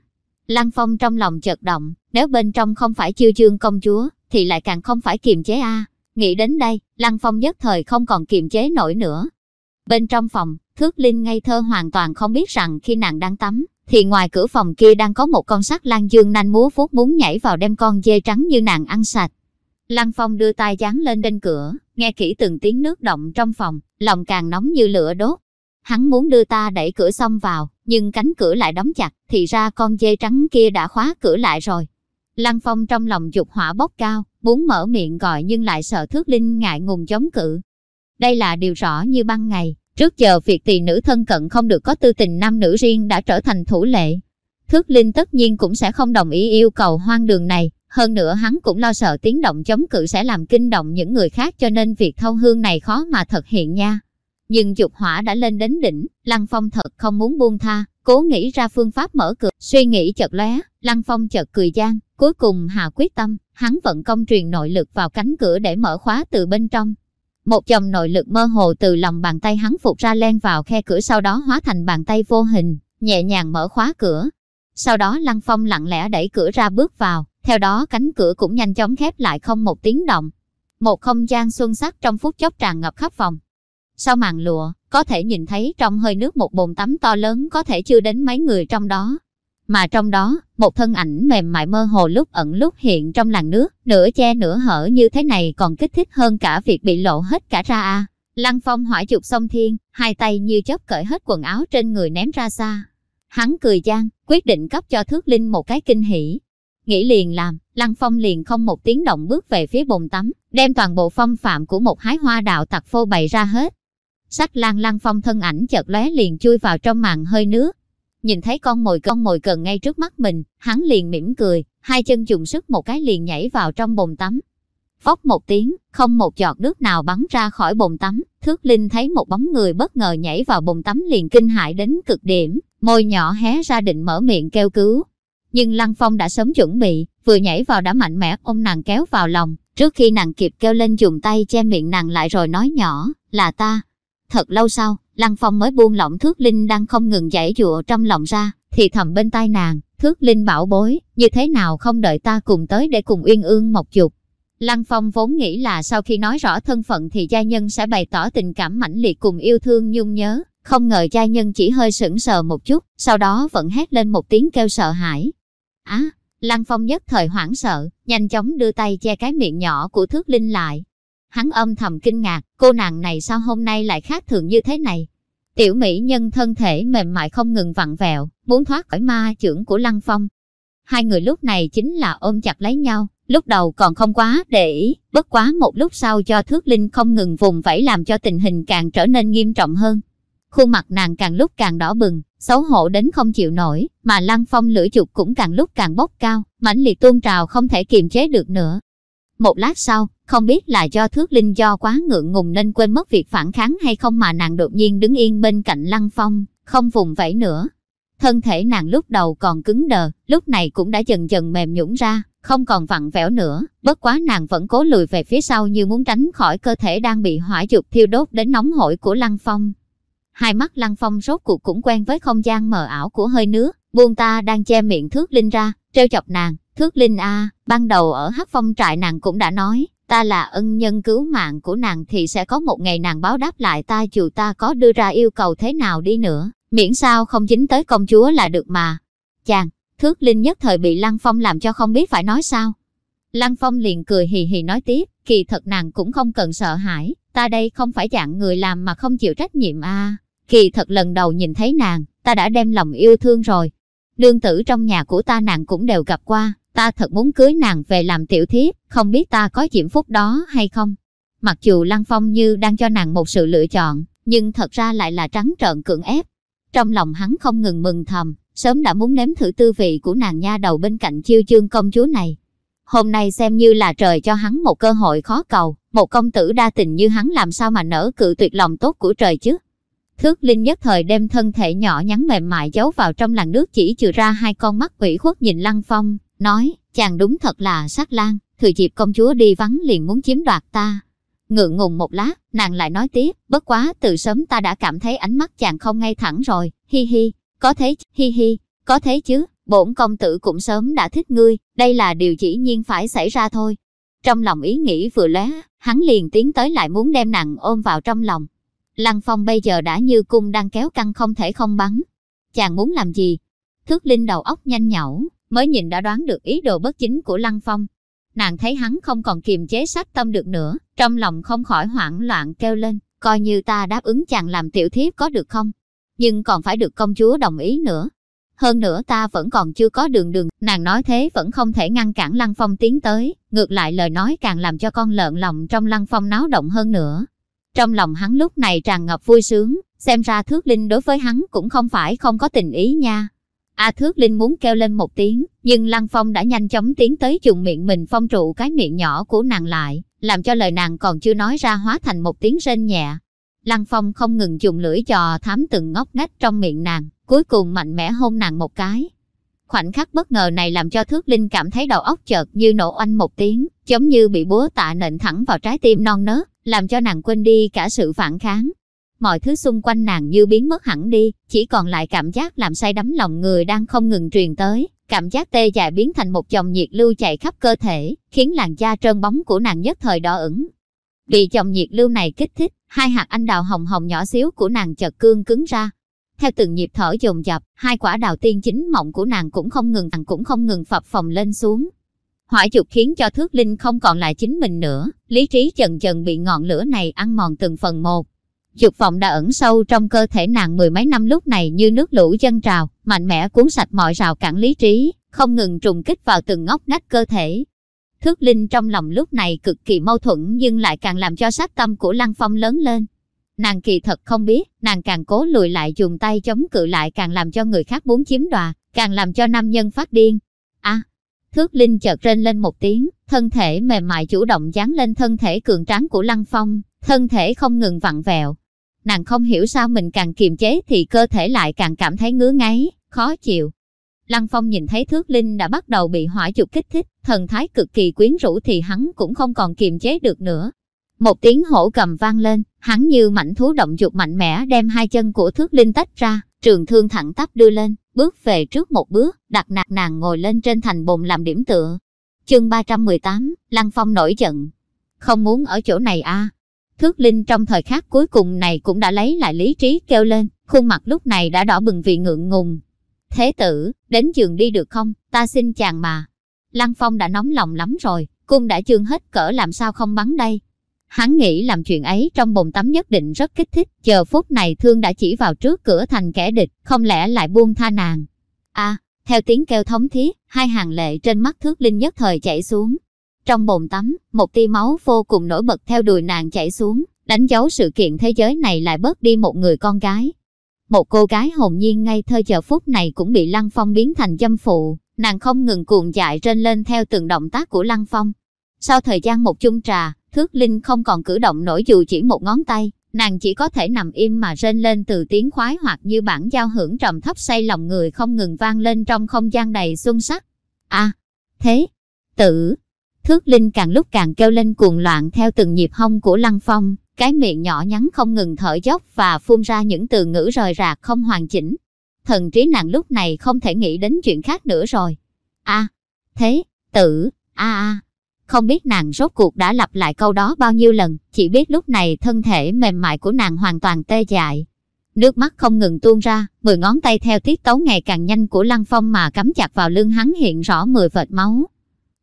Lăng Phong trong lòng chợt động, nếu bên trong không phải chiêu chương công chúa, thì lại càng không phải kiềm chế a. Nghĩ đến đây, Lăng Phong nhất thời không còn kiềm chế nổi nữa. Bên trong phòng, Thước Linh ngây thơ hoàn toàn không biết rằng khi nàng đang tắm, thì ngoài cửa phòng kia đang có một con sắt lan dương nanh múa vuốt muốn nhảy vào đem con dê trắng như nàng ăn sạch. Lăng Phong đưa tay dán lên đinh cửa, nghe kỹ từng tiếng nước động trong phòng, lòng càng nóng như lửa đốt. Hắn muốn đưa ta đẩy cửa xong vào, nhưng cánh cửa lại đóng chặt, thì ra con dê trắng kia đã khóa cửa lại rồi. Lăng Phong trong lòng dục hỏa bốc cao, muốn mở miệng gọi nhưng lại sợ Thước Linh ngại ngùng chống cự. Đây là điều rõ như ban ngày, trước giờ việc tỳ nữ thân cận không được có tư tình nam nữ riêng đã trở thành thủ lệ. Thước Linh tất nhiên cũng sẽ không đồng ý yêu cầu hoang đường này, hơn nữa hắn cũng lo sợ tiếng động chống cự sẽ làm kinh động những người khác cho nên việc thâu hương này khó mà thực hiện nha. Nhưng dục hỏa đã lên đến đỉnh, Lăng Phong thật không muốn buông tha, cố nghĩ ra phương pháp mở cửa, suy nghĩ chợt lóe, Lăng Phong chợt cười gian, cuối cùng hạ quyết tâm, hắn vận công truyền nội lực vào cánh cửa để mở khóa từ bên trong. Một dòng nội lực mơ hồ từ lòng bàn tay hắn phục ra len vào khe cửa sau đó hóa thành bàn tay vô hình, nhẹ nhàng mở khóa cửa. Sau đó Lăng Phong lặng lẽ đẩy cửa ra bước vào, theo đó cánh cửa cũng nhanh chóng khép lại không một tiếng động. Một không gian xuân sắc trong phút chốc tràn ngập khắp phòng. Sau màn lụa, có thể nhìn thấy trong hơi nước một bồn tắm to lớn có thể chưa đến mấy người trong đó. Mà trong đó, một thân ảnh mềm mại mơ hồ lúc ẩn lúc hiện trong làn nước, nửa che nửa hở như thế này còn kích thích hơn cả việc bị lộ hết cả ra a. Lăng phong hỏa chụp sông thiên, hai tay như chớp cởi hết quần áo trên người ném ra xa. Hắn cười gian, quyết định cấp cho thước linh một cái kinh hỉ, Nghĩ liền làm, Lăng Phong liền không một tiếng động bước về phía bồn tắm, đem toàn bộ phong phạm của một hái hoa đạo tặc phô bày ra hết. Sắc lan Lăng Phong thân ảnh chợt lóe liền chui vào trong màn hơi nước. Nhìn thấy con mồi con mồi cần ngay trước mắt mình, hắn liền mỉm cười, hai chân dùng sức một cái liền nhảy vào trong bồn tắm. Phốc một tiếng, không một giọt nước nào bắn ra khỏi bồn tắm, Thước Linh thấy một bóng người bất ngờ nhảy vào bồn tắm liền kinh hại đến cực điểm, môi nhỏ hé ra định mở miệng kêu cứu. Nhưng Lăng Phong đã sớm chuẩn bị, vừa nhảy vào đã mạnh mẽ ôm nàng kéo vào lòng, trước khi nàng kịp kêu lên dùng tay che miệng nàng lại rồi nói nhỏ, là ta. Thật lâu sau, Lăng Phong mới buông lỏng Thước Linh đang không ngừng giải dụa trong lòng ra, thì thầm bên tai nàng, Thước Linh bảo bối, như thế nào không đợi ta cùng tới để cùng uyên ương một dục. Lăng Phong vốn nghĩ là sau khi nói rõ thân phận thì gia nhân sẽ bày tỏ tình cảm mãnh liệt cùng yêu thương nhung nhớ, không ngờ gia nhân chỉ hơi sững sờ một chút, sau đó vẫn hét lên một tiếng kêu sợ hãi. Á, Lăng Phong nhất thời hoảng sợ, nhanh chóng đưa tay che cái miệng nhỏ của Thước Linh lại. Hắn âm thầm kinh ngạc, cô nàng này sao hôm nay lại khác thường như thế này? Tiểu mỹ nhân thân thể mềm mại không ngừng vặn vẹo, muốn thoát khỏi ma trưởng của Lăng Phong. Hai người lúc này chính là ôm chặt lấy nhau, lúc đầu còn không quá để ý, bất quá một lúc sau cho thước linh không ngừng vùng vẫy làm cho tình hình càng trở nên nghiêm trọng hơn. Khuôn mặt nàng càng lúc càng đỏ bừng, xấu hổ đến không chịu nổi, mà lăng phong lửa chụp cũng càng lúc càng bốc cao, mãnh liệt tuôn trào không thể kiềm chế được nữa. Một lát sau, không biết là do thước linh do quá ngượng ngùng nên quên mất việc phản kháng hay không mà nàng đột nhiên đứng yên bên cạnh lăng phong, không vùng vẫy nữa. Thân thể nàng lúc đầu còn cứng đờ, lúc này cũng đã dần dần mềm nhũn ra, không còn vặn vẹo nữa, bất quá nàng vẫn cố lùi về phía sau như muốn tránh khỏi cơ thể đang bị hỏa dục thiêu đốt đến nóng hổi của Lăng Phong. Hai mắt Lăng Phong rốt cuộc cũng quen với không gian mờ ảo của hơi nước, buông ta đang che miệng Thước Linh ra, treo chọc nàng, Thước Linh a, ban đầu ở Hắc Phong trại nàng cũng đã nói, ta là ân nhân cứu mạng của nàng thì sẽ có một ngày nàng báo đáp lại ta dù ta có đưa ra yêu cầu thế nào đi nữa, miễn sao không dính tới công chúa là được mà. Chàng, Thước Linh nhất thời bị Lăng Phong làm cho không biết phải nói sao. Lăng Phong liền cười hì hì nói tiếp, kỳ thật nàng cũng không cần sợ hãi, ta đây không phải dạng người làm mà không chịu trách nhiệm à. Kỳ thật lần đầu nhìn thấy nàng, ta đã đem lòng yêu thương rồi. Nương tử trong nhà của ta nàng cũng đều gặp qua, ta thật muốn cưới nàng về làm tiểu thiếp, không biết ta có diễm phúc đó hay không. Mặc dù Lăng Phong như đang cho nàng một sự lựa chọn, nhưng thật ra lại là trắng trợn cưỡng ép. Trong lòng hắn không ngừng mừng thầm, sớm đã muốn nếm thử tư vị của nàng nha đầu bên cạnh chiêu chương công chúa này. Hôm nay xem như là trời cho hắn một cơ hội khó cầu, một công tử đa tình như hắn làm sao mà nỡ cự tuyệt lòng tốt của trời chứ. Thước Linh nhất thời đem thân thể nhỏ nhắn mềm mại giấu vào trong làn nước chỉ trừ ra hai con mắt quỷ khuất nhìn Lăng Phong, nói, chàng đúng thật là sát lan, thừa dịp công chúa đi vắng liền muốn chiếm đoạt ta. Ngượng ngùng một lát, nàng lại nói tiếp, bất quá từ sớm ta đã cảm thấy ánh mắt chàng không ngay thẳng rồi, hi hi, có thế, hi hi, có thế chứ, bổn công tử cũng sớm đã thích ngươi, đây là điều chỉ nhiên phải xảy ra thôi. Trong lòng ý nghĩ vừa lóe, hắn liền tiến tới lại muốn đem nàng ôm vào trong lòng. Lăng Phong bây giờ đã như cung đang kéo căng không thể không bắn. Chàng muốn làm gì? Thước Linh đầu óc nhanh nhẩu mới nhìn đã đoán được ý đồ bất chính của Lăng Phong. Nàng thấy hắn không còn kiềm chế sát tâm được nữa, trong lòng không khỏi hoảng loạn kêu lên, coi như ta đáp ứng chàng làm tiểu thiếp có được không? nhưng còn phải được công chúa đồng ý nữa. Hơn nữa ta vẫn còn chưa có đường đường, nàng nói thế vẫn không thể ngăn cản Lăng Phong tiến tới, ngược lại lời nói càng làm cho con lợn lòng trong Lăng Phong náo động hơn nữa. Trong lòng hắn lúc này tràn ngập vui sướng, xem ra Thước Linh đối với hắn cũng không phải không có tình ý nha. A Thước Linh muốn kêu lên một tiếng, nhưng Lăng Phong đã nhanh chóng tiến tới dùng miệng mình phong trụ cái miệng nhỏ của nàng lại, làm cho lời nàng còn chưa nói ra hóa thành một tiếng rên nhẹ. Lăng Phong không ngừng dùng lưỡi trò thám từng ngóc ngách trong miệng nàng, cuối cùng mạnh mẽ hôn nàng một cái. Khoảnh khắc bất ngờ này làm cho Thước Linh cảm thấy đầu óc chợt như nổ oanh một tiếng, giống như bị búa tạ nện thẳng vào trái tim non nớt, làm cho nàng quên đi cả sự phản kháng. Mọi thứ xung quanh nàng như biến mất hẳn đi, chỉ còn lại cảm giác làm say đắm lòng người đang không ngừng truyền tới. Cảm giác tê dại biến thành một dòng nhiệt lưu chạy khắp cơ thể, khiến làn da trơn bóng của nàng nhất thời đỏ ửng, Bị dòng nhiệt lưu này kích thích, hai hạt anh đào hồng hồng nhỏ xíu của nàng chợt cương cứng ra. Theo từng nhịp thở dồn dập, hai quả đào tiên chính mộng của nàng cũng không ngừng nàng cũng không ngừng phập phồng lên xuống. Hỏa dục khiến cho thước linh không còn lại chính mình nữa, lý trí dần dần bị ngọn lửa này ăn mòn từng phần một. Dục vọng đã ẩn sâu trong cơ thể nàng mười mấy năm lúc này như nước lũ dân trào, mạnh mẽ cuốn sạch mọi rào cản lý trí, không ngừng trùng kích vào từng ngóc ngách cơ thể, Thước Linh trong lòng lúc này cực kỳ mâu thuẫn nhưng lại càng làm cho sát tâm của Lăng Phong lớn lên. Nàng kỳ thật không biết, nàng càng cố lùi lại dùng tay chống cự lại càng làm cho người khác muốn chiếm đoạt, càng làm cho nam nhân phát điên. À, Thước Linh chợt rên lên một tiếng, thân thể mềm mại chủ động dán lên thân thể cường tráng của Lăng Phong, thân thể không ngừng vặn vẹo. Nàng không hiểu sao mình càng kiềm chế thì cơ thể lại càng cảm thấy ngứa ngáy, khó chịu. Lăng Phong nhìn thấy Thước Linh đã bắt đầu bị hỏa dục kích thích, thần thái cực kỳ quyến rũ thì hắn cũng không còn kiềm chế được nữa. Một tiếng hổ cầm vang lên, hắn như mảnh thú động dục mạnh mẽ đem hai chân của Thước Linh tách ra, trường thương thẳng tắp đưa lên, bước về trước một bước, đặt nạt nàng ngồi lên trên thành bồn làm điểm tựa. Chương 318, Lăng Phong nổi giận. Không muốn ở chỗ này à? Thước Linh trong thời khắc cuối cùng này cũng đã lấy lại lý trí kêu lên, khuôn mặt lúc này đã đỏ bừng vì ngượng ngùng. Thế tử, đến giường đi được không, ta xin chàng mà. Lăng Phong đã nóng lòng lắm rồi, cung đã chương hết cỡ làm sao không bắn đây. Hắn nghĩ làm chuyện ấy trong bồn tắm nhất định rất kích thích, chờ phút này thương đã chỉ vào trước cửa thành kẻ địch, không lẽ lại buông tha nàng. a theo tiếng kêu thống thiết, hai hàng lệ trên mắt thước linh nhất thời chảy xuống. Trong bồn tắm, một tia máu vô cùng nổi bật theo đùi nàng chảy xuống, đánh dấu sự kiện thế giới này lại bớt đi một người con gái. Một cô gái hồn nhiên ngay thơ giờ phút này cũng bị Lăng Phong biến thành dâm phụ, nàng không ngừng cuồng dại trên lên theo từng động tác của Lăng Phong. Sau thời gian một chung trà, Thước Linh không còn cử động nổi dù chỉ một ngón tay, nàng chỉ có thể nằm im mà rên lên từ tiếng khoái hoặc như bản giao hưởng trầm thấp say lòng người không ngừng vang lên trong không gian đầy xuân sắc. a à, thế, tử, thước linh càng lúc càng kêu lên cuồng loạn theo từng nhịp hông của lăng phong, cái miệng nhỏ nhắn không ngừng thở dốc và phun ra những từ ngữ rời rạc không hoàn chỉnh. Thần trí nàng lúc này không thể nghĩ đến chuyện khác nữa rồi. a thế, tử, a a không biết nàng rốt cuộc đã lặp lại câu đó bao nhiêu lần, chỉ biết lúc này thân thể mềm mại của nàng hoàn toàn tê dại. Nước mắt không ngừng tuôn ra, mười ngón tay theo tiết tấu ngày càng nhanh của Lăng Phong mà cắm chặt vào lưng hắn hiện rõ mười vệt máu.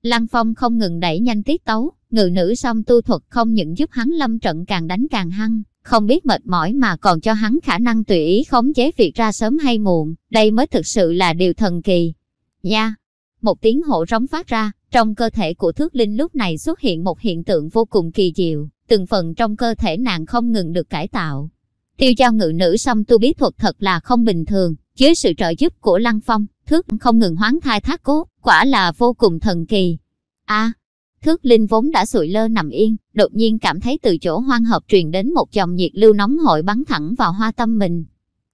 Lăng Phong không ngừng đẩy nhanh tiết tấu, ngự nữ song tu thuật không những giúp hắn lâm trận càng đánh càng hăng, không biết mệt mỏi mà còn cho hắn khả năng tùy ý khống chế việc ra sớm hay muộn, đây mới thực sự là điều thần kỳ. Nha! Một tiếng hổ rống phát ra, trong cơ thể của thước linh lúc này xuất hiện một hiện tượng vô cùng kỳ diệu, từng phần trong cơ thể nàng không ngừng được cải tạo. Tiêu giao ngự nữ song tu bí thuật thật là không bình thường, dưới sự trợ giúp của Lăng Phong, thước không ngừng hoán thai thác cốt, quả là vô cùng thần kỳ. a thước linh vốn đã sụi lơ nằm yên, đột nhiên cảm thấy từ chỗ hoang hợp truyền đến một dòng nhiệt lưu nóng hội bắn thẳng vào hoa tâm mình.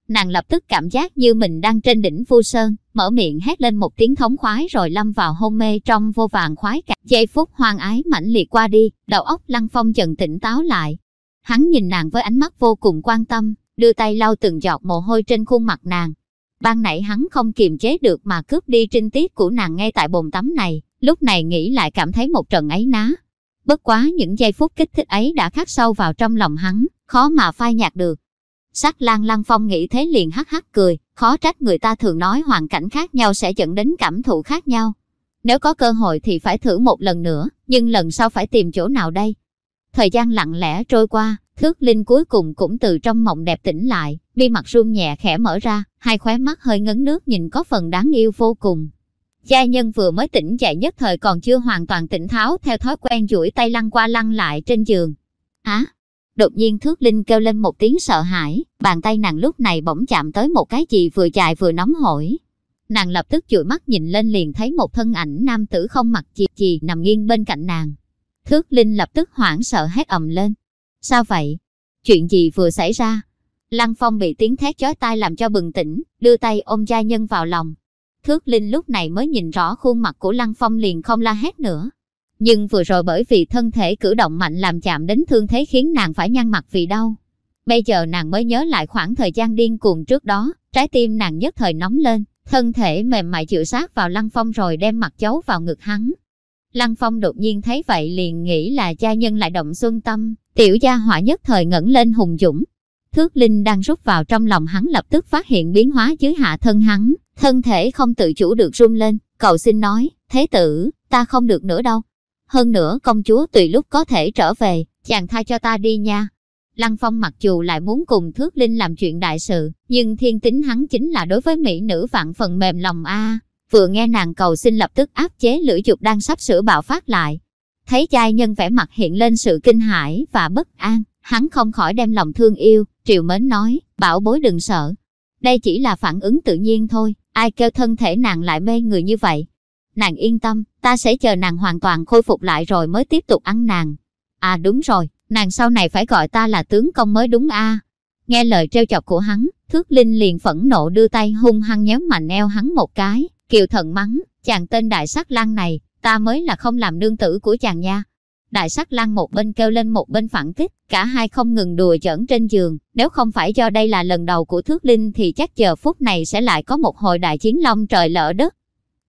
Nàng lập tức cảm giác như mình đang trên đỉnh Phu Sơn, mở miệng hét lên một tiếng thống khoái rồi lâm vào hôn mê trong vô vàng khoái cả. Giây phút hoang ái mãnh liệt qua đi, đầu óc Lăng Phong dần tỉnh táo lại. Hắn nhìn nàng với ánh mắt vô cùng quan tâm, đưa tay lau từng giọt mồ hôi trên khuôn mặt nàng. Ban nãy hắn không kiềm chế được mà cướp đi trinh tiết của nàng ngay tại bồn tắm này, lúc này nghĩ lại cảm thấy một trận ấy ná. Bất quá những giây phút kích thích ấy đã khắc sâu vào trong lòng hắn, khó mà phai nhạt được. Sắc Lan Lăng Phong nghĩ thế liền hắc hắc cười, khó trách người ta thường nói hoàn cảnh khác nhau sẽ dẫn đến cảm thụ khác nhau. Nếu có cơ hội thì phải thử một lần nữa, nhưng lần sau phải tìm chỗ nào đây? Thời gian lặng lẽ trôi qua, thước linh cuối cùng cũng từ trong mộng đẹp tỉnh lại, mi mặt run nhẹ khẽ mở ra, hai khóe mắt hơi ngấn nước nhìn có phần đáng yêu vô cùng. Gia nhân vừa mới tỉnh dậy nhất thời còn chưa hoàn toàn tỉnh tháo theo thói quen duỗi tay lăn qua lăn lại trên giường. Á, Đột nhiên thước linh kêu lên một tiếng sợ hãi, bàn tay nàng lúc này bỗng chạm tới một cái gì vừa chạy vừa nóng hổi. Nàng lập tức dụi mắt nhìn lên liền thấy một thân ảnh nam tử không mặc gì gì nằm nghiêng bên cạnh nàng. Thước linh lập tức hoảng sợ hét ầm lên. Sao vậy? Chuyện gì vừa xảy ra? Lăng Phong bị tiếng thét chói tai làm cho bừng tỉnh, đưa tay ôm gia nhân vào lòng. Thước Linh lúc này mới nhìn rõ khuôn mặt của Lăng Phong liền không la hét nữa, nhưng vừa rồi bởi vì thân thể cử động mạnh làm chạm đến thương thế khiến nàng phải nhăn mặt vì đau. Bây giờ nàng mới nhớ lại khoảng thời gian điên cuồng trước đó, trái tim nàng nhất thời nóng lên, thân thể mềm mại chịu sát vào Lăng Phong rồi đem mặt chấu vào ngực hắn. Lăng Phong đột nhiên thấy vậy liền nghĩ là cha nhân lại động xuân tâm, tiểu gia hỏa nhất thời ngẩng lên hùng dũng. Thước Linh đang rút vào trong lòng hắn lập tức phát hiện biến hóa dưới hạ thân hắn, thân thể không tự chủ được run lên, cầu xin nói, thế tử, ta không được nữa đâu, hơn nữa công chúa tùy lúc có thể trở về, chàng tha cho ta đi nha. Lăng Phong mặc dù lại muốn cùng Thước Linh làm chuyện đại sự, nhưng thiên tính hắn chính là đối với mỹ nữ vạn phần mềm lòng a. Vừa nghe nàng cầu xin lập tức áp chế lưỡi dục đang sắp sửa bạo phát lại. Thấy trai nhân vẻ mặt hiện lên sự kinh hãi và bất an, hắn không khỏi đem lòng thương yêu, triều mến nói, bảo bối đừng sợ. Đây chỉ là phản ứng tự nhiên thôi, ai kêu thân thể nàng lại mê người như vậy, Nàng yên tâm, ta sẽ chờ nàng hoàn toàn khôi phục lại rồi mới tiếp tục ăn nàng. À đúng rồi, nàng sau này phải gọi ta là tướng công mới đúng a. Nghe lời trêu chọc của hắn, Thước Linh liền phẫn nộ đưa tay hung hăng nhéo mạnh eo hắn một cái, kiều thần mắng, chàng tên đại sắc lang này, ta mới là không làm nương tử của chàng nha. Đại sắc lang một bên kêu lên một bên phản kích, cả hai không ngừng đùa giỡn trên giường, nếu không phải do đây là lần đầu của Thước Linh thì chắc giờ phút này sẽ lại có một hồi đại chiến long trời lỡ đất.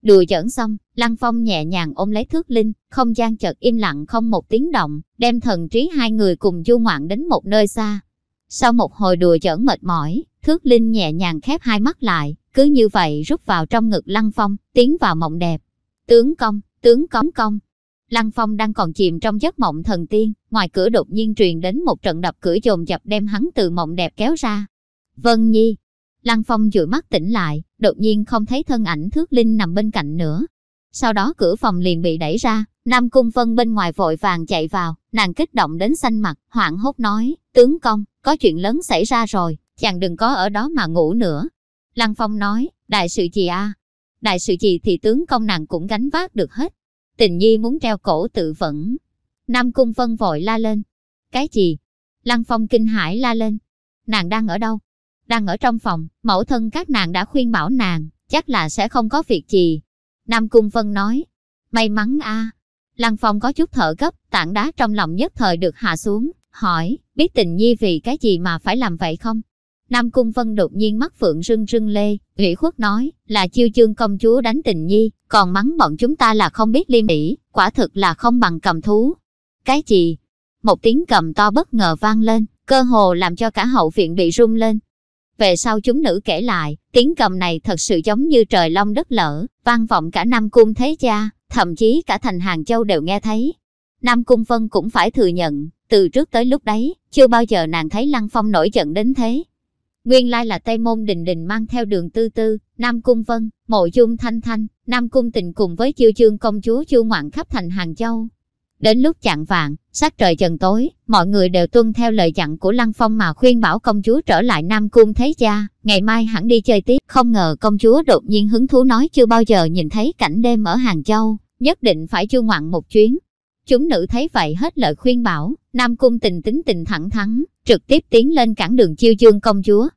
Đùa giỡn xong, Lăng Phong nhẹ nhàng ôm lấy Thước Linh, không gian chợt im lặng không một tiếng động, đem thần trí hai người cùng du ngoạn đến một nơi xa. Sau một hồi đùa giỡn mệt mỏi, Thước Linh nhẹ nhàng khép hai mắt lại, cứ như vậy rút vào trong ngực Lăng Phong, tiến vào mộng đẹp. Tướng công, tướng cống công. Lăng Phong đang còn chìm trong giấc mộng thần tiên, ngoài cửa đột nhiên truyền đến một trận đập cửa dồn dập đem hắn từ mộng đẹp kéo ra. Vân Nhi. Lăng Phong dụi mắt tỉnh lại, đột nhiên không thấy thân ảnh Thước Linh nằm bên cạnh nữa. Sau đó cửa phòng liền bị đẩy ra, Nam Cung Vân bên ngoài vội vàng chạy vào, nàng kích động đến xanh mặt, hoảng hốt nói, tướng công, có chuyện lớn xảy ra rồi, chàng đừng có ở đó mà ngủ nữa. Lăng Phong nói, đại sự gì a? À? Đại sự gì thì tướng công nàng cũng gánh vác được hết. Tình nhi muốn treo cổ tự vẫn. Nam Cung Vân vội la lên. Cái gì? Lăng Phong kinh hãi la lên. Nàng đang ở đâu? Đang ở trong phòng, mẫu thân các nàng đã khuyên bảo nàng, chắc là sẽ không có việc gì. Nam Cung Vân nói. May mắn a. Lăng Phong có chút thở gấp, tảng đá trong lòng nhất thời được hạ xuống, hỏi, biết tình nhi vì cái gì mà phải làm vậy không? Nam Cung Vân đột nhiên mắt phượng rưng rưng lê, ủy khuất nói, là chiêu chương công chúa đánh tình nhi, còn mắng bọn chúng ta là không biết liêm đỉ, quả thực là không bằng cầm thú. Cái gì? Một tiếng cầm to bất ngờ vang lên, cơ hồ làm cho cả hậu viện bị rung lên. Về sau chúng nữ kể lại, tiếng cầm này thật sự giống như trời long đất lở, vang vọng cả Nam Cung Thế Cha, thậm chí cả thành Hàng Châu đều nghe thấy. Nam Cung Vân cũng phải thừa nhận, từ trước tới lúc đấy, chưa bao giờ nàng thấy Lăng Phong nổi giận đến thế. Nguyên lai là Tây Môn Đình Đình mang theo đường tư tư, Nam Cung Vân, Mộ Dung Thanh Thanh, Nam Cung Tình cùng với chiêu chương công chúa chu ngoạn khắp thành Hàng Châu. Đến lúc chạng vạn, sắc trời dần tối, mọi người đều tuân theo lời dặn của Lăng Phong mà khuyên bảo công chúa trở lại Nam Cung thấy cha, ngày mai hẳn đi chơi tiếp. Không ngờ công chúa đột nhiên hứng thú nói chưa bao giờ nhìn thấy cảnh đêm ở Hàng Châu, nhất định phải chu ngoạn một chuyến. Chúng nữ thấy vậy hết lời khuyên bảo, Nam Cung tình tính tình thẳng thắn, trực tiếp tiến lên cản đường chiêu dương công chúa.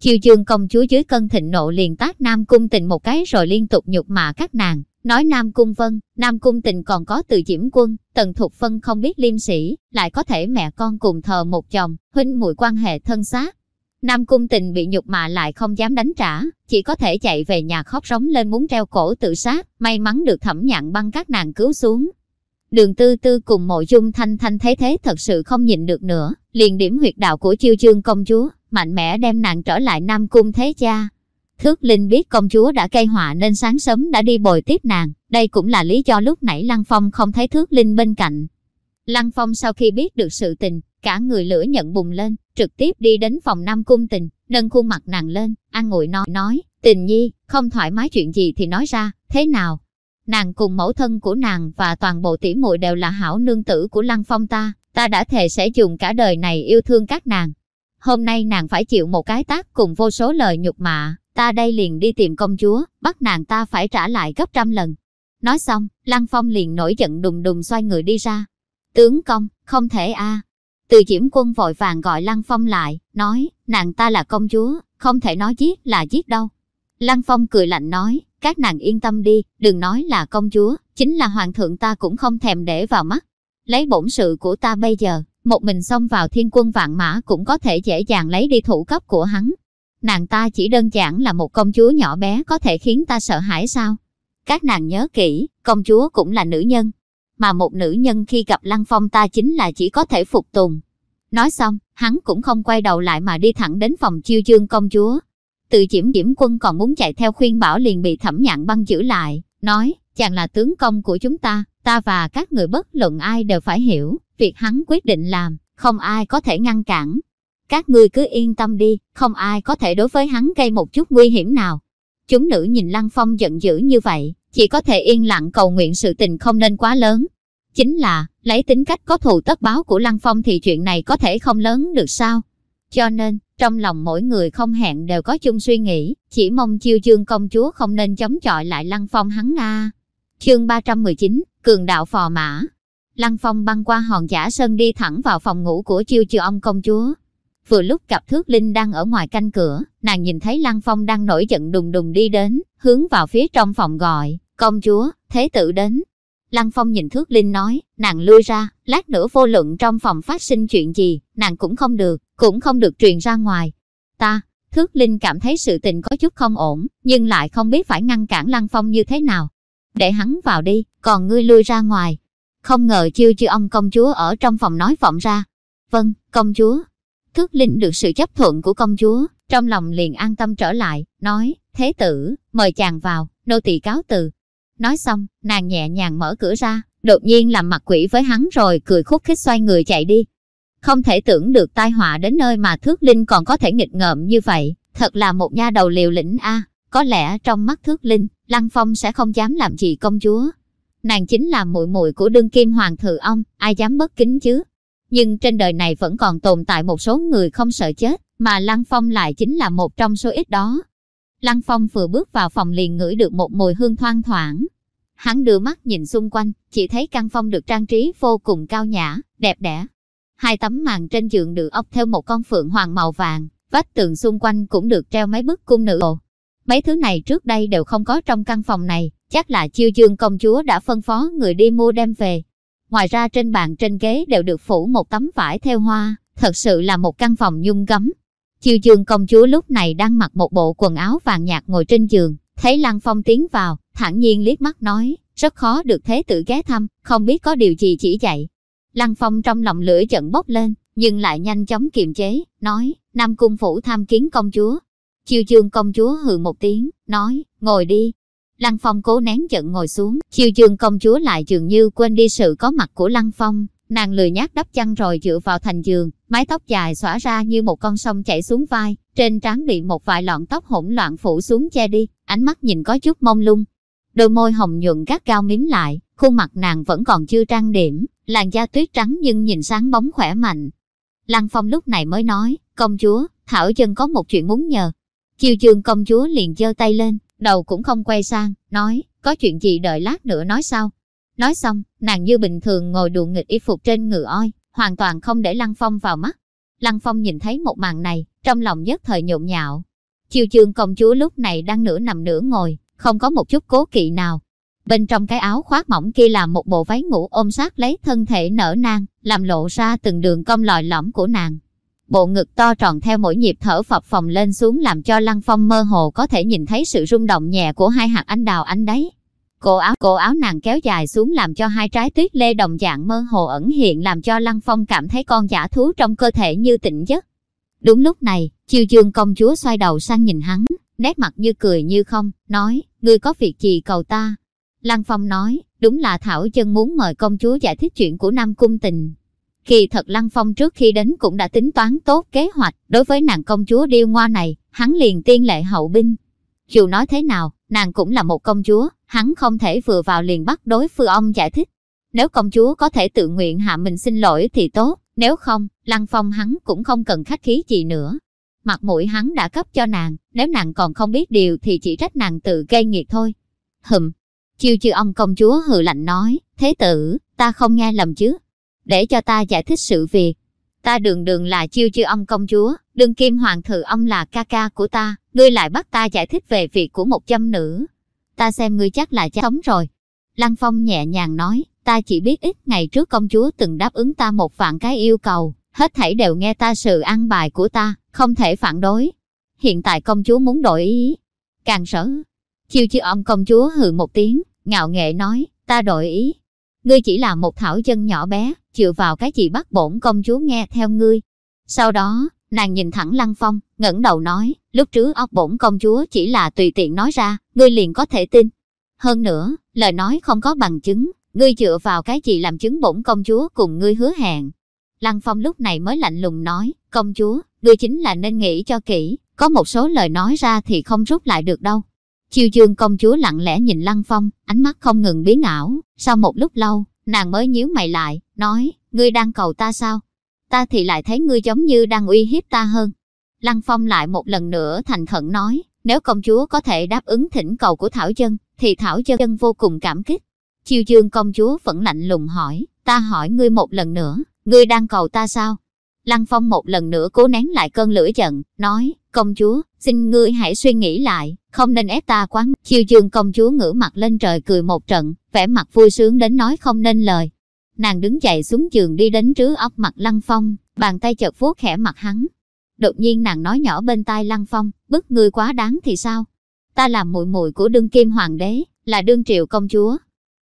Chiêu dương công chúa dưới cơn thịnh nộ liền tác Nam Cung tình một cái rồi liên tục nhục mạ các nàng, nói Nam Cung Vân, Nam Cung tình còn có từ diễm quân, Tần Thục Phân không biết liêm sĩ, lại có thể mẹ con cùng thờ một chồng, huynh muội quan hệ thân xác. Nam Cung tình bị nhục mạ lại không dám đánh trả, chỉ có thể chạy về nhà khóc rống lên muốn treo cổ tự sát, may mắn được thẩm nhạn băng các nàng cứu xuống. Đường tư tư cùng mộ dung thanh thanh thấy thế thật sự không nhịn được nữa, liền điểm huyệt đạo của chiêu chương công chúa, mạnh mẽ đem nàng trở lại Nam Cung thế cha. Thước Linh biết công chúa đã gây họa nên sáng sớm đã đi bồi tiếp nàng, đây cũng là lý do lúc nãy Lăng Phong không thấy Thước Linh bên cạnh. Lăng Phong sau khi biết được sự tình, cả người lửa nhận bùng lên, trực tiếp đi đến phòng Nam Cung tình, nâng khuôn mặt nàng lên, an ngồi nói, nói, tình nhi, không thoải mái chuyện gì thì nói ra, thế nào? Nàng cùng mẫu thân của nàng và toàn bộ tỷ muội đều là hảo nương tử của Lăng Phong ta, ta đã thề sẽ dùng cả đời này yêu thương các nàng. Hôm nay nàng phải chịu một cái tác cùng vô số lời nhục mạ, ta đây liền đi tìm công chúa, bắt nàng ta phải trả lại gấp trăm lần. Nói xong, Lăng Phong liền nổi giận đùng đùng xoay người đi ra. Tướng công, không thể a. Từ Diễm Quân vội vàng gọi Lăng Phong lại, nói, nàng ta là công chúa, không thể nói giết là giết đâu. Lăng Phong cười lạnh nói, các nàng yên tâm đi, đừng nói là công chúa, chính là hoàng thượng ta cũng không thèm để vào mắt. Lấy bổn sự của ta bây giờ, một mình xông vào thiên quân vạn mã cũng có thể dễ dàng lấy đi thủ cấp của hắn. Nàng ta chỉ đơn giản là một công chúa nhỏ bé có thể khiến ta sợ hãi sao? Các nàng nhớ kỹ, công chúa cũng là nữ nhân. Mà một nữ nhân khi gặp Lăng Phong ta chính là chỉ có thể phục tùng. Nói xong, hắn cũng không quay đầu lại mà đi thẳng đến phòng chiêu dương công chúa. Từ Diễm Diễm Quân còn muốn chạy theo khuyên bảo liền bị thẩm nhạn băng giữ lại, nói, chàng là tướng công của chúng ta, ta và các người bất luận ai đều phải hiểu, việc hắn quyết định làm, không ai có thể ngăn cản. Các ngươi cứ yên tâm đi, không ai có thể đối với hắn gây một chút nguy hiểm nào. Chúng nữ nhìn Lăng Phong giận dữ như vậy, chỉ có thể yên lặng cầu nguyện sự tình không nên quá lớn. Chính là, lấy tính cách có thù tất báo của Lăng Phong thì chuyện này có thể không lớn được sao. Cho nên, trong lòng mỗi người không hẹn đều có chung suy nghĩ, chỉ mong chiêu dương công chúa không nên chống chọi lại Lăng Phong hắn a. Chương 319, Cường đạo phò mã. Lăng Phong băng qua hòn giả sơn đi thẳng vào phòng ngủ của chiêu chư ông công chúa. Vừa lúc gặp Thước Linh đang ở ngoài canh cửa, nàng nhìn thấy Lăng Phong đang nổi giận đùng đùng đi đến, hướng vào phía trong phòng gọi, công chúa, thế tử đến. Lăng Phong nhìn Thước Linh nói, nàng lui ra, lát nữa vô luận trong phòng phát sinh chuyện gì, nàng cũng không được, cũng không được truyền ra ngoài. Ta, Thước Linh cảm thấy sự tình có chút không ổn, nhưng lại không biết phải ngăn cản Lăng Phong như thế nào. Để hắn vào đi, còn ngươi lui ra ngoài. Không ngờ chiêu chư ông công chúa ở trong phòng nói vọng ra. Vâng, công chúa. Thước Linh được sự chấp thuận của công chúa, trong lòng liền an tâm trở lại, nói, thế tử, mời chàng vào, nô tỳ cáo từ. Nói xong, nàng nhẹ nhàng mở cửa ra, đột nhiên làm mặt quỷ với hắn rồi cười khúc khích xoay người chạy đi. Không thể tưởng được tai họa đến nơi mà Thước Linh còn có thể nghịch ngợm như vậy, thật là một nha đầu liều lĩnh a. Có lẽ trong mắt Thước Linh, Lăng Phong sẽ không dám làm gì công chúa. Nàng chính là muội muội của đương kim hoàng thự ông, ai dám bất kính chứ? Nhưng trên đời này vẫn còn tồn tại một số người không sợ chết, mà Lăng Phong lại chính là một trong số ít đó. Lăng Phong vừa bước vào phòng liền ngửi được một mùi hương thoang thoảng. Hắn đưa mắt nhìn xung quanh, chỉ thấy căn phòng được trang trí vô cùng cao nhã, đẹp đẽ. Hai tấm màn trên giường được ốc theo một con phượng hoàng màu vàng, vách tường xung quanh cũng được treo mấy bức cung nữ. Mấy thứ này trước đây đều không có trong căn phòng này, chắc là chiêu dương công chúa đã phân phó người đi mua đem về. Ngoài ra trên bàn trên ghế đều được phủ một tấm vải theo hoa, thật sự là một căn phòng nhung gấm. Chiêu dương công chúa lúc này đang mặc một bộ quần áo vàng nhạt ngồi trên giường, thấy Lăng Phong tiến vào, thản nhiên liếc mắt nói, rất khó được thế tử ghé thăm, không biết có điều gì chỉ dạy. Lăng Phong trong lòng lửa giận bốc lên, nhưng lại nhanh chóng kiềm chế, nói, Nam Cung Phủ tham kiến công chúa. Chiêu dương công chúa hừ một tiếng, nói, ngồi đi. Lăng Phong cố nén giận ngồi xuống, chiêu dương công chúa lại dường như quên đi sự có mặt của Lăng Phong. Nàng lười nhác đắp chăn rồi dựa vào thành giường, mái tóc dài xõa ra như một con sông chảy xuống vai, trên trán bị một vài lọn tóc hỗn loạn phủ xuống che đi, ánh mắt nhìn có chút mông lung. Đôi môi hồng nhuận gắt cao mím lại, khuôn mặt nàng vẫn còn chưa trang điểm, làn da tuyết trắng nhưng nhìn sáng bóng khỏe mạnh. Lăng Phong lúc này mới nói, công chúa, Thảo Dân có một chuyện muốn nhờ. Chiều trường công chúa liền giơ tay lên, đầu cũng không quay sang, nói, có chuyện gì đợi lát nữa nói sau. Nói xong, nàng như bình thường ngồi đùa nghịch y phục trên ngựa oi, hoàn toàn không để Lăng Phong vào mắt. Lăng Phong nhìn thấy một màn này, trong lòng nhất thời nhộn nhạo. Chiều trường công chúa lúc này đang nửa nằm nửa ngồi, không có một chút cố kỵ nào. Bên trong cái áo khoác mỏng kia là một bộ váy ngủ ôm sát lấy thân thể nở nang, làm lộ ra từng đường cong lòi lõm của nàng. Bộ ngực to tròn theo mỗi nhịp thở phập phồng lên xuống làm cho Lăng Phong mơ hồ có thể nhìn thấy sự rung động nhẹ của hai hạt anh đào anh đấy. Cổ áo cổ áo nàng kéo dài xuống làm cho hai trái tuyết lê đồng dạng mơ hồ ẩn hiện làm cho Lăng Phong cảm thấy con giả thú trong cơ thể như tỉnh giấc. Đúng lúc này, chiêu dương công chúa xoay đầu sang nhìn hắn, nét mặt như cười như không, nói, ngươi có việc gì cầu ta? Lăng Phong nói, đúng là Thảo chân muốn mời công chúa giải thích chuyện của Nam Cung Tình. Kỳ thật Lăng Phong trước khi đến cũng đã tính toán tốt kế hoạch, đối với nàng công chúa điêu ngoa này, hắn liền tiên lệ hậu binh. Dù nói thế nào, nàng cũng là một công chúa, hắn không thể vừa vào liền bắt đối phương ông giải thích. Nếu công chúa có thể tự nguyện hạ mình xin lỗi thì tốt, nếu không, Lăng Phong hắn cũng không cần khách khí gì nữa. Mặt mũi hắn đã cấp cho nàng, nếu nàng còn không biết điều thì chỉ trách nàng tự gây nghiệt thôi. Hừm, chiêu chư ông công chúa hừ lạnh nói, thế tử, ta không nghe lầm chứ. Để cho ta giải thích sự việc. Ta đường đường là chiêu chư ông công chúa, đương kim hoàng thự ông là ca ca của ta, ngươi lại bắt ta giải thích về việc của một châm nữ. Ta xem ngươi chắc là chắc sống rồi. Lăng Phong nhẹ nhàng nói, ta chỉ biết ít ngày trước công chúa từng đáp ứng ta một vạn cái yêu cầu, hết thảy đều nghe ta sự ăn bài của ta, không thể phản đối. Hiện tại công chúa muốn đổi ý. Càng sở. Chiêu chư ông công chúa hừ một tiếng, ngạo nghệ nói, ta đổi ý. Ngươi chỉ là một thảo chân nhỏ bé, chịu vào cái gì bắt bổn công chúa nghe theo ngươi. Sau đó, nàng nhìn thẳng Lăng Phong, ngẩng đầu nói, lúc trước óc bổn công chúa chỉ là tùy tiện nói ra, ngươi liền có thể tin. Hơn nữa, lời nói không có bằng chứng, ngươi dựa vào cái gì làm chứng bổn công chúa cùng ngươi hứa hẹn. Lăng Phong lúc này mới lạnh lùng nói, công chúa, ngươi chính là nên nghĩ cho kỹ, có một số lời nói ra thì không rút lại được đâu. Chiêu dương công chúa lặng lẽ nhìn Lăng Phong, ánh mắt không ngừng biến ảo, sau một lúc lâu, nàng mới nhíu mày lại, nói, ngươi đang cầu ta sao? Ta thì lại thấy ngươi giống như đang uy hiếp ta hơn. Lăng Phong lại một lần nữa thành khẩn nói, nếu công chúa có thể đáp ứng thỉnh cầu của Thảo Dân, thì Thảo Dân vô cùng cảm kích. Chiêu dương công chúa vẫn lạnh lùng hỏi, ta hỏi ngươi một lần nữa, ngươi đang cầu ta sao? Lăng Phong một lần nữa cố nén lại cơn lửa giận, nói, công chúa, xin ngươi hãy suy nghĩ lại, không nên ép ta quá. Chiêu dương công chúa ngửa mặt lên trời cười một trận, vẻ mặt vui sướng đến nói không nên lời. Nàng đứng dậy xuống giường đi đến trước óc mặt Lăng Phong, bàn tay chợt vuốt khẽ mặt hắn. Đột nhiên nàng nói nhỏ bên tai Lăng Phong, bức ngươi quá đáng thì sao? Ta là muội muội của đương kim hoàng đế, là đương triệu công chúa.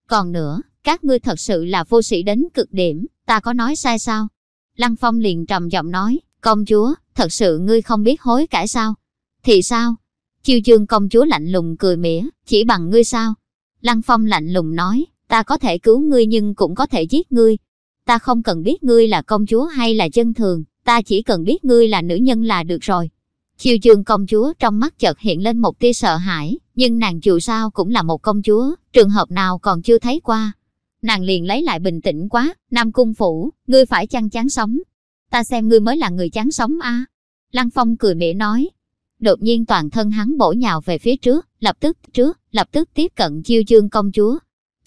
Còn nữa, các ngươi thật sự là vô sĩ đến cực điểm, ta có nói sai sao? Lăng Phong liền trầm giọng nói, công chúa, thật sự ngươi không biết hối cải sao? Thì sao? Chiêu chương công chúa lạnh lùng cười mỉa, chỉ bằng ngươi sao? Lăng Phong lạnh lùng nói, ta có thể cứu ngươi nhưng cũng có thể giết ngươi. Ta không cần biết ngươi là công chúa hay là dân thường, ta chỉ cần biết ngươi là nữ nhân là được rồi. Chiêu trường công chúa trong mắt chợt hiện lên một tia sợ hãi, nhưng nàng dù sao cũng là một công chúa, trường hợp nào còn chưa thấy qua. Nàng liền lấy lại bình tĩnh quá, Nam Cung Phủ, ngươi phải chăng chán sống. Ta xem ngươi mới là người chán sống a. Lăng Phong cười mỉa nói. Đột nhiên toàn thân hắn bổ nhào về phía trước, lập tức trước, lập tức tiếp cận chiêu chương công chúa.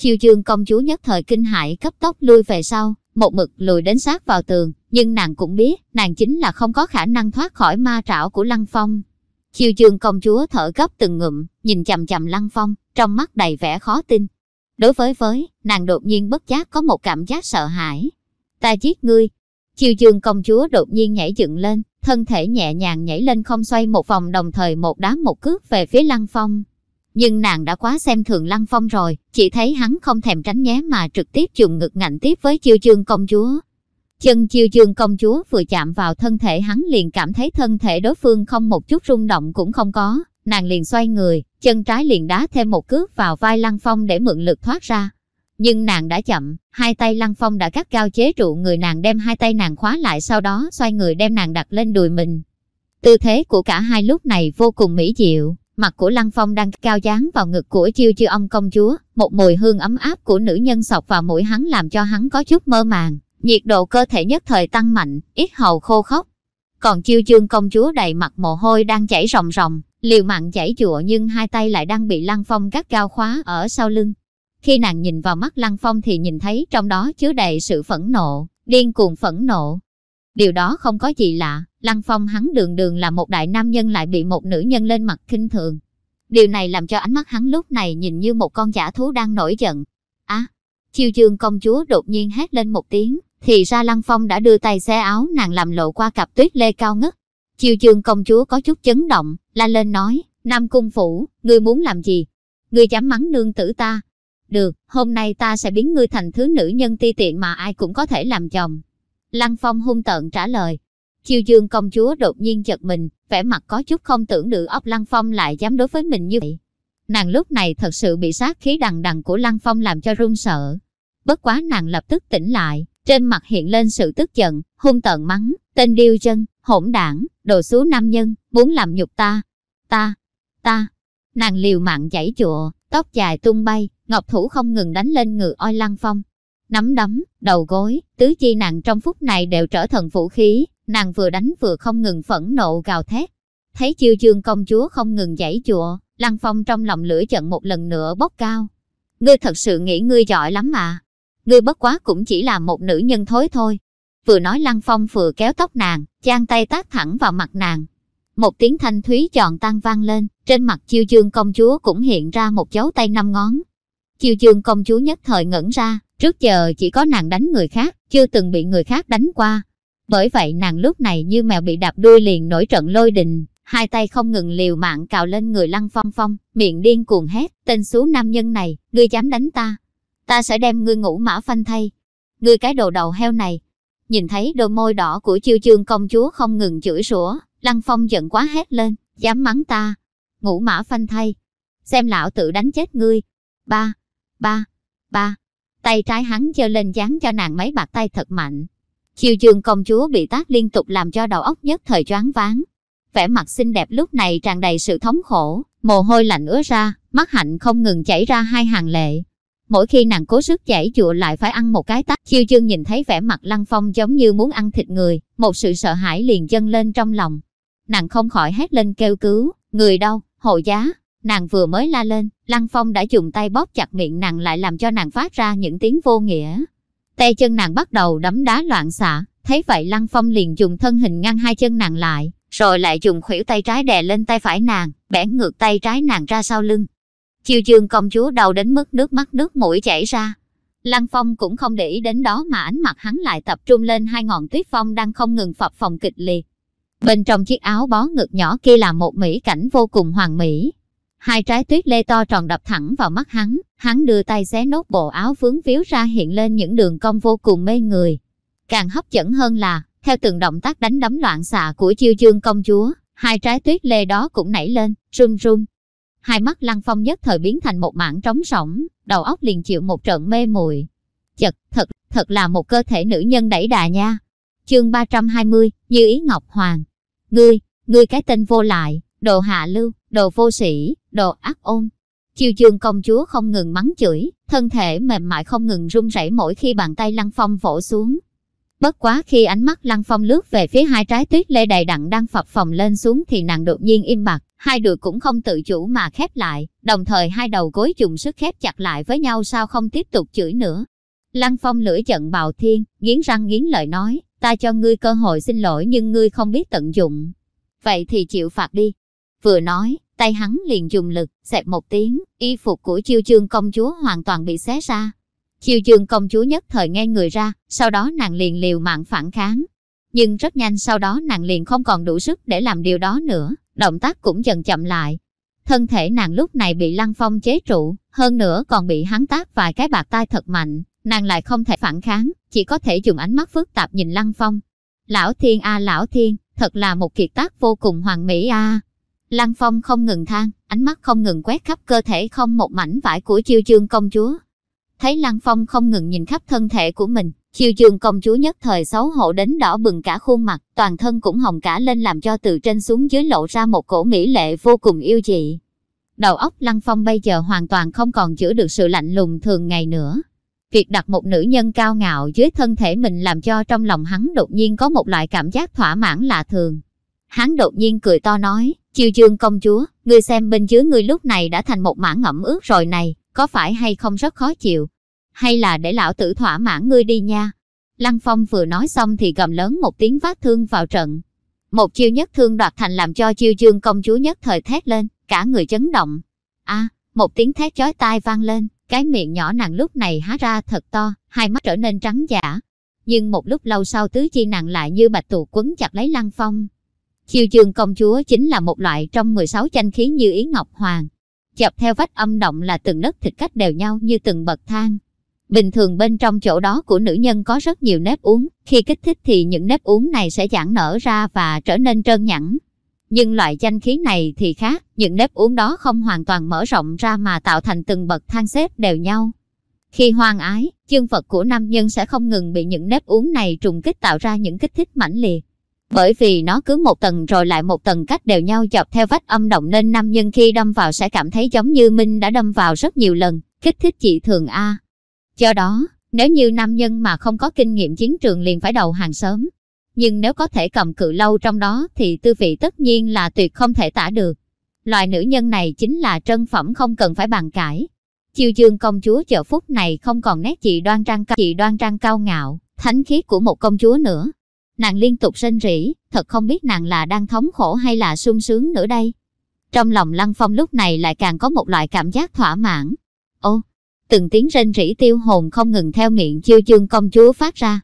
Chiêu chương công chúa nhất thời kinh hãi cấp tốc lui về sau, một mực lùi đến sát vào tường, nhưng nàng cũng biết, nàng chính là không có khả năng thoát khỏi ma trảo của Lăng Phong. Chiêu chương công chúa thở gấp từng ngụm, nhìn chằm chằm Lăng Phong, trong mắt đầy vẻ khó tin. Đối với với, nàng đột nhiên bất giác có một cảm giác sợ hãi. Ta giết ngươi. Chiêu chương công chúa đột nhiên nhảy dựng lên, thân thể nhẹ nhàng nhảy lên không xoay một vòng đồng thời một đá một cước về phía Lăng Phong. Nhưng nàng đã quá xem thường Lăng Phong rồi, chỉ thấy hắn không thèm tránh né mà trực tiếp dùng ngực ngạnh tiếp với chiêu chương công chúa. Chân chiêu chương công chúa vừa chạm vào thân thể hắn liền cảm thấy thân thể đối phương không một chút rung động cũng không có, nàng liền xoay người, chân trái liền đá thêm một cước vào vai Lăng Phong để mượn lực thoát ra. Nhưng nàng đã chậm, hai tay Lăng Phong đã cắt cao chế trụ người nàng đem hai tay nàng khóa lại sau đó xoay người đem nàng đặt lên đùi mình. Tư thế của cả hai lúc này vô cùng mỹ diệu, mặt của Lăng Phong đang cao dán vào ngực của chiêu chiêu ông công chúa, một mùi hương ấm áp của nữ nhân sọc vào mũi hắn làm cho hắn có chút mơ màng, nhiệt độ cơ thể nhất thời tăng mạnh, ít hầu khô khốc. Còn chiêu chương công chúa đầy mặt mồ hôi đang chảy ròng ròng, liều mạng chảy chùa nhưng hai tay lại đang bị Lăng Phong gắt cao khóa ở sau lưng. Khi nàng nhìn vào mắt Lăng Phong thì nhìn thấy trong đó chứa đầy sự phẫn nộ, điên cuồng phẫn nộ. Điều đó không có gì lạ, Lăng Phong hắn đường đường là một đại nam nhân lại bị một nữ nhân lên mặt khinh thường. Điều này làm cho ánh mắt hắn lúc này nhìn như một con giả thú đang nổi giận. Á, à, chiêu dương công chúa đột nhiên hét lên một tiếng, thì ra Lăng Phong đã đưa tay xé áo nàng làm lộ qua cặp tuyết lê cao ngất. Chiêu dương công chúa có chút chấn động, la lên nói, Nam Cung Phủ, ngươi muốn làm gì? Ngươi dám mắng nương tử ta. Được, hôm nay ta sẽ biến ngươi thành thứ nữ nhân ti tiện mà ai cũng có thể làm chồng. Lăng Phong hung tợn trả lời. Chiêu dương công chúa đột nhiên chật mình, vẻ mặt có chút không tưởng được ốc Lăng Phong lại dám đối với mình như vậy. Nàng lúc này thật sự bị sát khí đằng đằng của Lăng Phong làm cho run sợ. Bất quá nàng lập tức tỉnh lại, trên mặt hiện lên sự tức giận, hung tợn mắng, tên điêu chân, hỗn đảng, đồ xú nam nhân, muốn làm nhục ta. Ta, ta, nàng liều mạng chảy chùa, tóc dài tung bay, ngọc thủ không ngừng đánh lên ngự oi lăng phong. Nắm đấm, đầu gối, tứ chi nàng trong phút này đều trở thành vũ khí, nàng vừa đánh vừa không ngừng phẫn nộ gào thét. Thấy chiêu dương công chúa không ngừng giãy chùa, lăng phong trong lòng lửa giận một lần nữa bốc cao. Ngươi thật sự nghĩ ngươi giỏi lắm mà. Ngươi bất quá cũng chỉ là một nữ nhân thối thôi. Vừa nói lăng phong vừa kéo tóc nàng, giang tay tác thẳng vào mặt nàng. Một tiếng thanh thúy tròn tan vang lên, trên mặt chiêu dương công chúa cũng hiện ra một dấu tay năm ngón. Chiêu dương công chúa nhất thời ngẩn ra, trước giờ chỉ có nàng đánh người khác, chưa từng bị người khác đánh qua. Bởi vậy nàng lúc này như mèo bị đạp đuôi liền nổi trận lôi đình, hai tay không ngừng liều mạng cào lên người lăng phong phong, miệng điên cuồng hét, tên xú nam nhân này, ngươi dám đánh ta. Ta sẽ đem ngươi ngủ mã phanh thay. Ngươi cái đồ đầu heo này. Nhìn thấy đôi môi đỏ của chiêu chương công chúa không ngừng chửi sủa lăng phong giận quá hét lên, dám mắng ta. Ngủ mã phanh thay. Xem lão tự đánh chết ngươi. Ba, ba, ba. Tay trái hắn giơ lên dán cho nàng mấy bạc tay thật mạnh. Chiêu dương công chúa bị tác liên tục làm cho đầu óc nhất thời choáng váng, vẻ mặt xinh đẹp lúc này tràn đầy sự thống khổ, mồ hôi lạnh ứa ra, mắt hạnh không ngừng chảy ra hai hàng lệ. Mỗi khi nàng cố sức chảy chụa lại phải ăn một cái tát, chiêu dương nhìn thấy vẻ mặt lăng phong giống như muốn ăn thịt người, một sự sợ hãi liền dâng lên trong lòng. Nàng không khỏi hét lên kêu cứu, người đâu, hộ giá, Nàng vừa mới la lên, Lăng Phong đã dùng tay bóp chặt miệng nàng lại làm cho nàng phát ra những tiếng vô nghĩa. Tay chân nàng bắt đầu đấm đá loạn xạ, thấy vậy Lăng Phong liền dùng thân hình ngăn hai chân nàng lại, rồi lại dùng khuỷu tay trái đè lên tay phải nàng, bẻ ngược tay trái nàng ra sau lưng. Chiêu dương công chúa đau đến mức nước mắt nước mũi chảy ra. Lăng Phong cũng không để ý đến đó mà ánh mặt hắn lại tập trung lên hai ngọn tuyết phong đang không ngừng phập phồng kịch liệt. Bên trong chiếc áo bó ngực nhỏ kia là một mỹ cảnh vô cùng hoàn mỹ. Hai trái tuyết lê to tròn đập thẳng vào mắt hắn, hắn đưa tay xé nốt bộ áo vướng víu ra hiện lên những đường cong vô cùng mê người. Càng hấp dẫn hơn là, theo từng động tác đánh đấm loạn xạ của chiêu dương công chúa, hai trái tuyết lê đó cũng nảy lên, run run. Hai mắt lăng phong nhất thời biến thành một mảng trống rỗng, đầu óc liền chịu một trận mê muội. Chật, thật, thật là một cơ thể nữ nhân đẩy đà nha. Chương 320, Như ý Ngọc Hoàng. Ngươi, ngươi cái tên vô lại, đồ hạ lưu, đồ vô sĩ, đồ ác ôn. Chiêu trường công chúa không ngừng mắng chửi, thân thể mềm mại không ngừng run rẩy mỗi khi bàn tay lăng phong vỗ xuống. Bất quá khi ánh mắt lăng phong lướt về phía hai trái tuyết lê đầy đặn đang phập phồng lên xuống thì nàng đột nhiên im bặt, hai đùi cũng không tự chủ mà khép lại, đồng thời hai đầu gối dùng sức khép chặt lại với nhau sao không tiếp tục chửi nữa. Lăng phong lưỡi giận bào thiên, nghiến răng nghiến lợi nói, ta cho ngươi cơ hội xin lỗi nhưng ngươi không biết tận dụng. Vậy thì chịu phạt đi. Vừa nói, tay hắn liền dùng lực, xẹp một tiếng, y phục của chiêu chương công chúa hoàn toàn bị xé ra. Chiêu chương công chúa nhất thời nghe người ra, sau đó nàng liền liều mạng phản kháng. Nhưng rất nhanh sau đó nàng liền không còn đủ sức để làm điều đó nữa, động tác cũng dần chậm lại. Thân thể nàng lúc này bị lăng phong chế trụ, hơn nữa còn bị hắn tác vài cái bạc tai thật mạnh, nàng lại không thể phản kháng, chỉ có thể dùng ánh mắt phức tạp nhìn lăng phong. Lão thiên a lão thiên, thật là một kiệt tác vô cùng hoàn mỹ a. Lăng phong không ngừng than, ánh mắt không ngừng quét khắp cơ thể không một mảnh vải của chiêu chương công chúa. Thấy Lăng Phong không ngừng nhìn khắp thân thể của mình, chiêu chương công chúa nhất thời xấu hổ đến đỏ bừng cả khuôn mặt, toàn thân cũng hồng cả lên làm cho từ trên xuống dưới lộ ra một cổ mỹ lệ vô cùng yêu dị. Đầu óc Lăng Phong bây giờ hoàn toàn không còn chữa được sự lạnh lùng thường ngày nữa. Việc đặt một nữ nhân cao ngạo dưới thân thể mình làm cho trong lòng hắn đột nhiên có một loại cảm giác thỏa mãn lạ thường. Hắn đột nhiên cười to nói, chiêu dương công chúa, ngươi xem bên dưới ngươi lúc này đã thành một mảng ngậm ướt rồi này, có phải hay không rất khó chịu? Hay là để lão tử thỏa mãn ngươi đi nha? Lăng Phong vừa nói xong thì gầm lớn một tiếng vác thương vào trận. Một chiêu nhất thương đoạt thành làm cho chiêu dương công chúa nhất thời thét lên, cả người chấn động. a một tiếng thét chói tai vang lên, cái miệng nhỏ nàng lúc này há ra thật to, hai mắt trở nên trắng giả. Nhưng một lúc lâu sau tứ chi nàng lại như bạch tuộc quấn chặt lấy Lăng Phong. Chiêu trường công chúa chính là một loại trong 16 tranh khí như ý ngọc hoàng. Chập theo vách âm động là từng đất thịt cách đều nhau như từng bậc thang. Bình thường bên trong chỗ đó của nữ nhân có rất nhiều nếp uống, khi kích thích thì những nếp uống này sẽ giãn nở ra và trở nên trơn nhẵn. Nhưng loại chanh khí này thì khác, những nếp uống đó không hoàn toàn mở rộng ra mà tạo thành từng bậc thang xếp đều nhau. Khi hoang ái, chương vật của nam nhân sẽ không ngừng bị những nếp uống này trùng kích tạo ra những kích thích mãnh liệt. Bởi vì nó cứ một tầng rồi lại một tầng cách đều nhau dọc theo vách âm động nên nam nhân khi đâm vào sẽ cảm thấy giống như Minh đã đâm vào rất nhiều lần, kích thích chị thường A. Do đó, nếu như nam nhân mà không có kinh nghiệm chiến trường liền phải đầu hàng sớm. Nhưng nếu có thể cầm cự lâu trong đó thì tư vị tất nhiên là tuyệt không thể tả được. Loại nữ nhân này chính là trân phẩm không cần phải bàn cãi. Chiêu dương công chúa giờ phút này không còn nét chị đoan trang cao, chị đoan trang cao ngạo, thánh khí của một công chúa nữa. Nàng liên tục rên rỉ, thật không biết nàng là đang thống khổ hay là sung sướng nữa đây. Trong lòng Lăng Phong lúc này lại càng có một loại cảm giác thỏa mãn. Ô, từng tiếng rên rỉ tiêu hồn không ngừng theo miệng chiêu chương công chúa phát ra.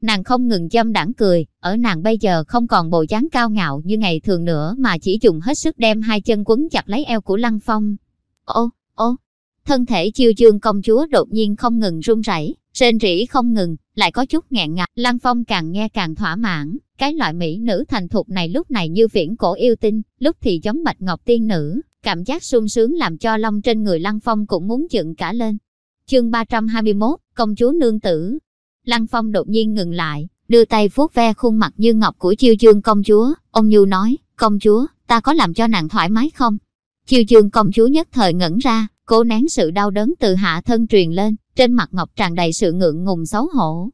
Nàng không ngừng châm đảng cười, ở nàng bây giờ không còn bộ dáng cao ngạo như ngày thường nữa mà chỉ dùng hết sức đem hai chân quấn chặt lấy eo của Lăng Phong. Ô, ô, thân thể chiêu chương công chúa đột nhiên không ngừng run rẩy, rên rỉ không ngừng, lại có chút nghẹn ngặt. Lăng Phong càng nghe càng thỏa mãn, cái loại mỹ nữ thành thục này lúc này như viễn cổ yêu tinh, lúc thì giống bạch ngọc tiên nữ, cảm giác sung sướng làm cho lông trên người Lăng Phong cũng muốn dựng cả lên. Chương 321, công chúa nương tử. Lăng Phong đột nhiên ngừng lại, đưa tay vuốt ve khuôn mặt như ngọc của chiêu chương công chúa. Ông Nhu nói, công chúa, ta có làm cho nàng thoải mái không? Chiêu chương công chúa nhất thời ngẩn ra, cố nén sự đau đớn từ hạ thân truyền lên, trên mặt ngọc tràn đầy sự ngượng ngùng xấu hổ.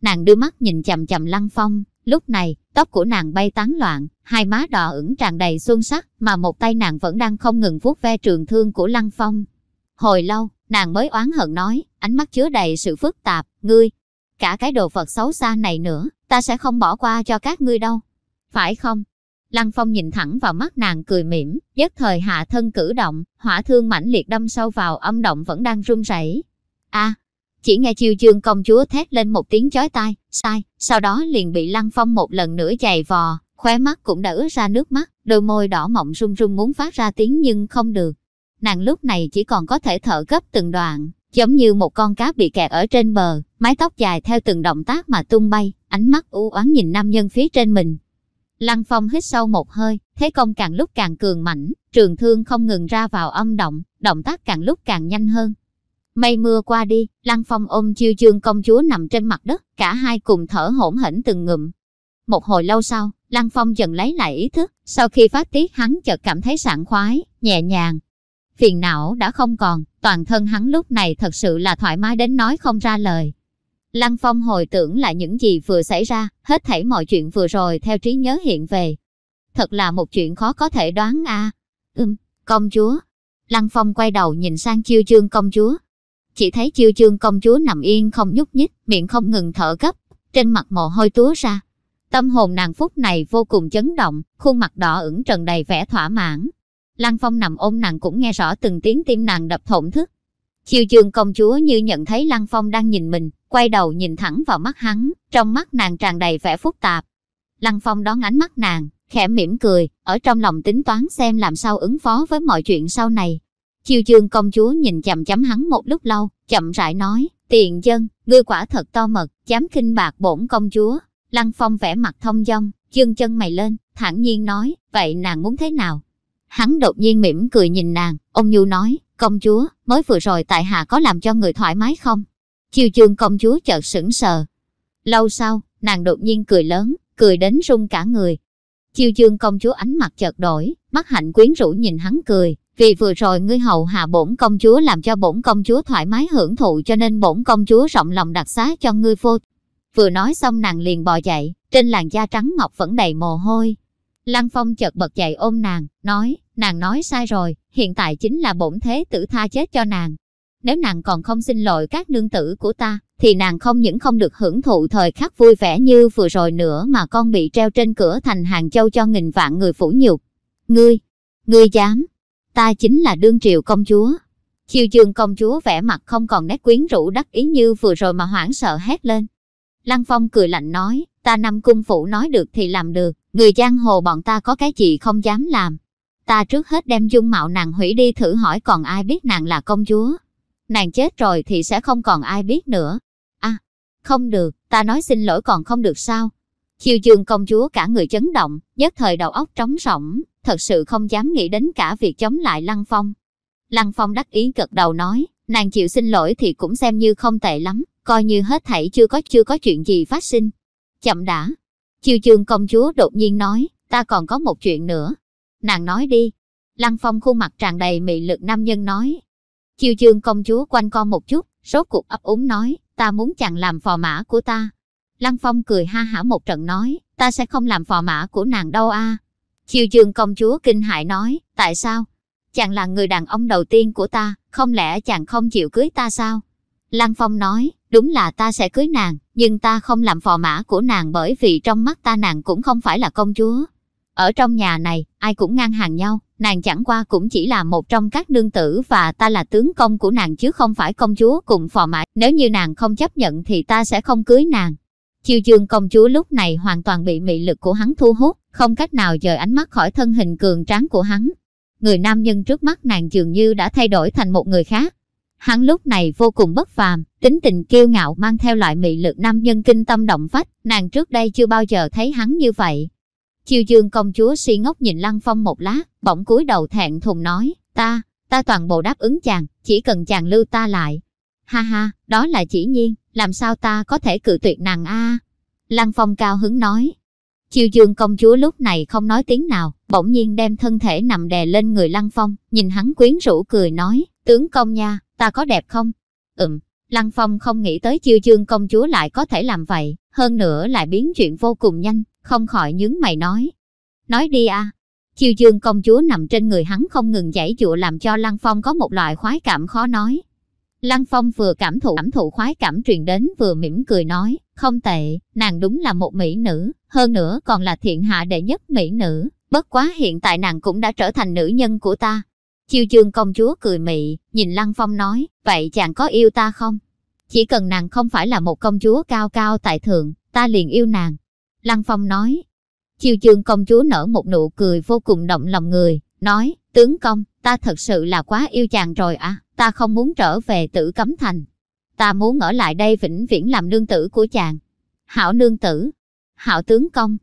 Nàng đưa mắt nhìn chầm chầm Lăng Phong, Lúc này, tóc của nàng bay tán loạn, hai má đỏ ửng tràn đầy xuân sắc, mà một tay nàng vẫn đang không ngừng vuốt ve trường thương của Lăng Phong. Hồi lâu, nàng mới oán hận nói, ánh mắt chứa đầy sự phức tạp, ngươi, cả cái đồ vật xấu xa này nữa, ta sẽ không bỏ qua cho các ngươi đâu. Phải không? Lăng Phong nhìn thẳng vào mắt nàng cười mỉm, nhất thời hạ thân cử động, hỏa thương mãnh liệt đâm sâu vào âm động vẫn đang run rẩy. A, chỉ nghe chiêu chương công chúa thét lên một tiếng chói tai, sai, sau đó liền bị Lăng Phong một lần nữa giày vò, khóe mắt cũng đã ướt ra nước mắt, đôi môi đỏ mọng run run muốn phát ra tiếng nhưng không được. Nàng lúc này chỉ còn có thể thở gấp từng đoạn, giống như một con cá bị kẹt ở trên bờ, mái tóc dài theo từng động tác mà tung bay, ánh mắt u oán nhìn nam nhân phía trên mình. Lăng Phong hít sâu một hơi, thế công càng lúc càng cường mãnh, trường thương không ngừng ra vào âm động, động tác càng lúc càng nhanh hơn. Mây mưa qua đi, Lăng Phong ôm chiêu chương công chúa nằm trên mặt đất, cả hai cùng thở hổn hển từng ngụm. Một hồi lâu sau, Lăng Phong dần lấy lại ý thức, sau khi phát tiết hắn chợt cảm thấy sảng khoái, nhẹ nhàng. Phiền não đã không còn, toàn thân hắn lúc này thật sự là thoải mái đến nói không ra lời. Lăng Phong hồi tưởng lại những gì vừa xảy ra, hết thảy mọi chuyện vừa rồi theo trí nhớ hiện về. Thật là một chuyện khó có thể đoán a. À. Ừm, công chúa. Lăng Phong quay đầu nhìn sang chiêu chương công chúa. Chỉ thấy chiêu chương công chúa nằm yên không nhúc nhích, miệng không ngừng thở gấp, trên mặt mồ hôi túa ra. Tâm hồn nàng phút này vô cùng chấn động, khuôn mặt đỏ ửng trần đầy vẻ thỏa mãn. Lăng Phong nằm ôm nàng cũng nghe rõ từng tiếng tim nàng đập thổn thức. Chiêu chương công chúa như nhận thấy Lăng Phong đang nhìn mình, quay đầu nhìn thẳng vào mắt hắn, trong mắt nàng tràn đầy vẻ phức tạp. Lăng Phong đón ánh mắt nàng, khẽ mỉm cười, ở trong lòng tính toán xem làm sao ứng phó với mọi chuyện sau này. Chiêu chương công chúa nhìn chằm chằm hắn một lúc lâu, chậm rãi nói, tiền dân, ngươi quả thật to mật, dám khinh bạc bổn công chúa. Lăng Phong vẽ mặt thông dong, dương chân mày lên, thản nhiên nói, vậy nàng muốn thế nào? Hắn đột nhiên mỉm cười nhìn nàng, ông Nhu nói, công chúa, mới vừa rồi tại hạ có làm cho người thoải mái không? Chiêu chương công chúa chợt sững sờ. Lâu sau, nàng đột nhiên cười lớn, cười đến rung cả người. Chiêu chương công chúa ánh mặt chợt đổi, mắt hạnh quyến rũ nhìn hắn cười. Vì vừa rồi ngươi hầu hạ bổn công chúa làm cho bổn công chúa thoải mái hưởng thụ cho nên bổn công chúa rộng lòng đặc xá cho ngươi vô. Vừa nói xong nàng liền bò dậy, trên làn da trắng ngọc vẫn đầy mồ hôi. Lăng Phong chợt bật dậy ôm nàng, nói, nàng nói sai rồi, hiện tại chính là bổn thế tử tha chết cho nàng. Nếu nàng còn không xin lỗi các nương tử của ta, thì nàng không những không được hưởng thụ thời khắc vui vẻ như vừa rồi nữa mà con bị treo trên cửa thành Hàng Châu cho nghìn vạn người phủ nhục. Ngươi, ngươi dám, ta chính là đương triều công chúa. khiêu chương công chúa vẻ mặt không còn nét quyến rũ đắc ý như vừa rồi mà hoảng sợ hét lên. Lăng Phong cười lạnh nói, ta năm cung phụ nói được thì làm được, người giang hồ bọn ta có cái gì không dám làm. Ta trước hết đem dung mạo nàng hủy đi thử hỏi còn ai biết nàng là công chúa. Nàng chết rồi thì sẽ không còn ai biết nữa. À, không được, ta nói xin lỗi còn không được sao. Chiêu dương công chúa cả người chấn động, nhất thời đầu óc trống rỗng, thật sự không dám nghĩ đến cả việc chống lại Lăng Phong. Lăng Phong đắc ý gật đầu nói, nàng chịu xin lỗi thì cũng xem như không tệ lắm, coi như hết thảy chưa có chưa có chuyện gì phát sinh. Chậm đã. Chiêu chương công chúa đột nhiên nói, ta còn có một chuyện nữa. Nàng nói đi. Lăng Phong khuôn mặt tràn đầy mị lực nam nhân nói. Chiêu chương công chúa quanh co một chút, rốt cuộc ấp úng nói, ta muốn chàng làm phò mã của ta. Lăng Phong cười ha hả một trận nói, ta sẽ không làm phò mã của nàng đâu a. Chiêu dương công chúa kinh hại nói, tại sao? Chàng là người đàn ông đầu tiên của ta, không lẽ chàng không chịu cưới ta sao? Lăng Phong nói, đúng là ta sẽ cưới nàng, nhưng ta không làm phò mã của nàng bởi vì trong mắt ta nàng cũng không phải là công chúa. Ở trong nhà này, ai cũng ngang hàng nhau, nàng chẳng qua cũng chỉ là một trong các nương tử và ta là tướng công của nàng chứ không phải công chúa cùng phò mã. Nếu như nàng không chấp nhận thì ta sẽ không cưới nàng. Chiêu dương công chúa lúc này hoàn toàn bị mị lực của hắn thu hút, không cách nào dời ánh mắt khỏi thân hình cường tráng của hắn. Người nam nhân trước mắt nàng dường như đã thay đổi thành một người khác. Hắn lúc này vô cùng bất phàm, tính tình kiêu ngạo mang theo loại mị lực nam nhân kinh tâm động phách, nàng trước đây chưa bao giờ thấy hắn như vậy. Chiêu dương công chúa si ngốc nhìn Lăng Phong một lát, bỗng cúi đầu thẹn thùng nói, ta, ta toàn bộ đáp ứng chàng, chỉ cần chàng lưu ta lại. Ha ha, đó là chỉ nhiên, làm sao ta có thể cự tuyệt nàng a? Lăng Phong cao hứng nói. Chiêu dương công chúa lúc này không nói tiếng nào, bỗng nhiên đem thân thể nằm đè lên người Lăng Phong, nhìn hắn quyến rũ cười nói, tướng công nha, ta có đẹp không? Ừm, Lăng Phong không nghĩ tới chiêu chương công chúa lại có thể làm vậy, hơn nữa lại biến chuyện vô cùng nhanh, không khỏi nhướng mày nói. Nói đi à. Chiêu chương công chúa nằm trên người hắn không ngừng giãy dụa làm cho Lăng Phong có một loại khoái cảm khó nói. Lăng Phong vừa cảm thụ cảm thụ khoái cảm truyền đến vừa mỉm cười nói, không tệ, nàng đúng là một mỹ nữ, hơn nữa còn là thiện hạ đệ nhất mỹ nữ, bất quá hiện tại nàng cũng đã trở thành nữ nhân của ta. Chiêu chương công chúa cười mị, nhìn Lăng Phong nói, vậy chàng có yêu ta không? Chỉ cần nàng không phải là một công chúa cao cao tại thượng, ta liền yêu nàng. Lăng Phong nói, chiêu chương công chúa nở một nụ cười vô cùng động lòng người, nói, tướng công, ta thật sự là quá yêu chàng rồi à, ta không muốn trở về tử cấm thành. Ta muốn ở lại đây vĩnh viễn làm nương tử của chàng. Hảo nương tử, hảo tướng công.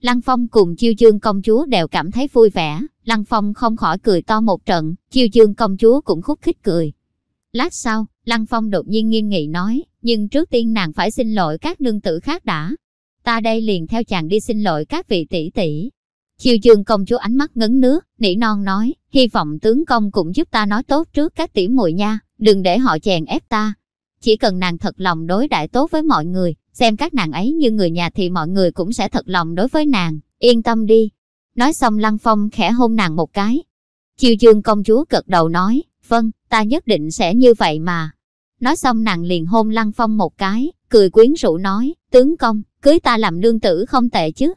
Lăng Phong cùng chiêu Dương công chúa đều cảm thấy vui vẻ, Lăng Phong không khỏi cười to một trận, chiêu Dương công chúa cũng khúc khích cười. Lát sau, Lăng Phong đột nhiên nghiêm nghị nói, nhưng trước tiên nàng phải xin lỗi các nương tử khác đã. Ta đây liền theo chàng đi xin lỗi các vị tỷ tỷ. Chiêu chương công chúa ánh mắt ngấn nước, nỉ non nói, hy vọng tướng công cũng giúp ta nói tốt trước các tỉ muội nha, đừng để họ chèn ép ta. Chỉ cần nàng thật lòng đối đãi tốt với mọi người, xem các nàng ấy như người nhà thì mọi người cũng sẽ thật lòng đối với nàng, yên tâm đi. Nói xong Lăng Phong khẽ hôn nàng một cái. Chiêu chương công chúa cật đầu nói, vâng, ta nhất định sẽ như vậy mà. Nói xong nàng liền hôn Lăng Phong một cái, cười quyến rũ nói, tướng công, cưới ta làm nương tử không tệ chứ.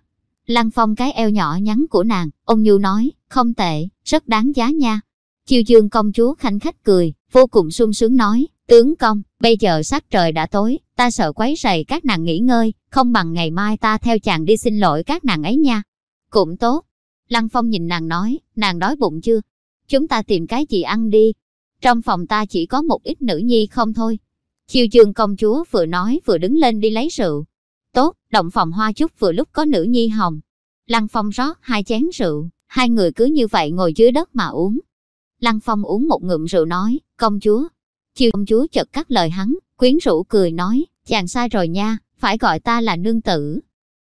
Lăng Phong cái eo nhỏ nhắn của nàng, ông Nhu nói, không tệ, rất đáng giá nha. Chiêu dương công chúa khanh khách cười, vô cùng sung sướng nói, tướng công, bây giờ sắc trời đã tối, ta sợ quấy rầy các nàng nghỉ ngơi, không bằng ngày mai ta theo chàng đi xin lỗi các nàng ấy nha. Cũng tốt. Lăng Phong nhìn nàng nói, nàng đói bụng chưa? Chúng ta tìm cái gì ăn đi. Trong phòng ta chỉ có một ít nữ nhi không thôi. Chiêu dương công chúa vừa nói vừa đứng lên đi lấy rượu. Tốt, động phòng hoa chút vừa lúc có nữ nhi hồng. Lăng Phong rót hai chén rượu, hai người cứ như vậy ngồi dưới đất mà uống. Lăng Phong uống một ngụm rượu nói, công chúa. Chiêu công chúa chợt cắt lời hắn, quyến rũ cười nói, chàng sai rồi nha, phải gọi ta là nương tử.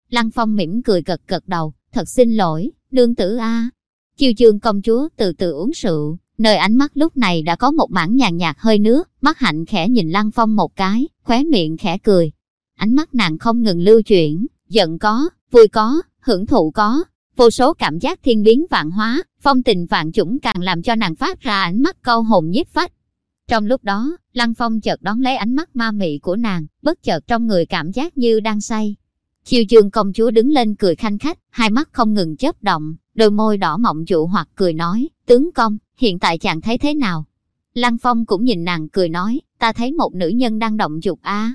Lăng Phong mỉm cười gật gật đầu, thật xin lỗi, nương tử a. Chiêu chương công chúa từ từ uống rượu, nơi ánh mắt lúc này đã có một mảng nhàn nhạt hơi nước, mắt hạnh khẽ nhìn Lăng Phong một cái, khóe miệng khẽ cười. Ánh mắt nàng không ngừng lưu chuyển, giận có, vui có, hưởng thụ có, vô số cảm giác thiên biến vạn hóa, phong tình vạn chủng càng làm cho nàng phát ra ánh mắt câu hồn nhiếp phách. Trong lúc đó, Lăng Phong chợt đón lấy ánh mắt ma mị của nàng, bất chợt trong người cảm giác như đang say. Chiêu chương công chúa đứng lên cười khanh khách, hai mắt không ngừng chớp động, đôi môi đỏ mọng dụ hoặc cười nói, tướng công, hiện tại chàng thấy thế nào? Lăng Phong cũng nhìn nàng cười nói, ta thấy một nữ nhân đang động dục a.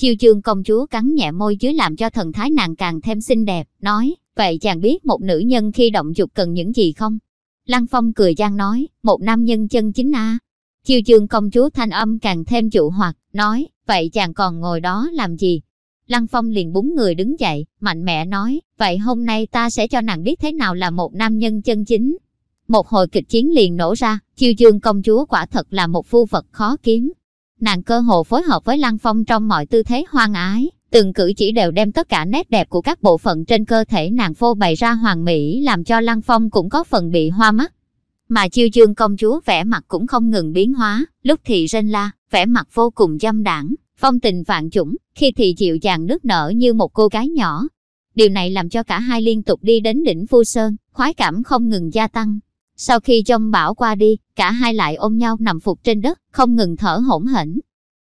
Chiêu chương công chúa cắn nhẹ môi dưới làm cho thần thái nàng càng thêm xinh đẹp, nói, vậy chàng biết một nữ nhân khi động dục cần những gì không? Lăng Phong cười gian nói, một nam nhân chân chính a. Chiêu chương công chúa thanh âm càng thêm dụ hoặc, nói, vậy chàng còn ngồi đó làm gì? Lăng Phong liền búng người đứng dậy, mạnh mẽ nói, vậy hôm nay ta sẽ cho nàng biết thế nào là một nam nhân chân chính. Một hồi kịch chiến liền nổ ra, chiêu chương công chúa quả thật là một phu vật khó kiếm. Nàng cơ hồ phối hợp với Lăng Phong trong mọi tư thế hoang ái, từng cử chỉ đều đem tất cả nét đẹp của các bộ phận trên cơ thể nàng phô bày ra hoàng mỹ làm cho Lăng Phong cũng có phần bị hoa mắt. Mà chiêu dương công chúa vẻ mặt cũng không ngừng biến hóa, lúc thì rên la, vẻ mặt vô cùng dâm đảng, phong tình vạn chủng, khi thì chịu dàng nước nở như một cô gái nhỏ. Điều này làm cho cả hai liên tục đi đến đỉnh Phu Sơn, khoái cảm không ngừng gia tăng. Sau khi trong bão qua đi, cả hai lại ôm nhau nằm phục trên đất, không ngừng thở hổn hển.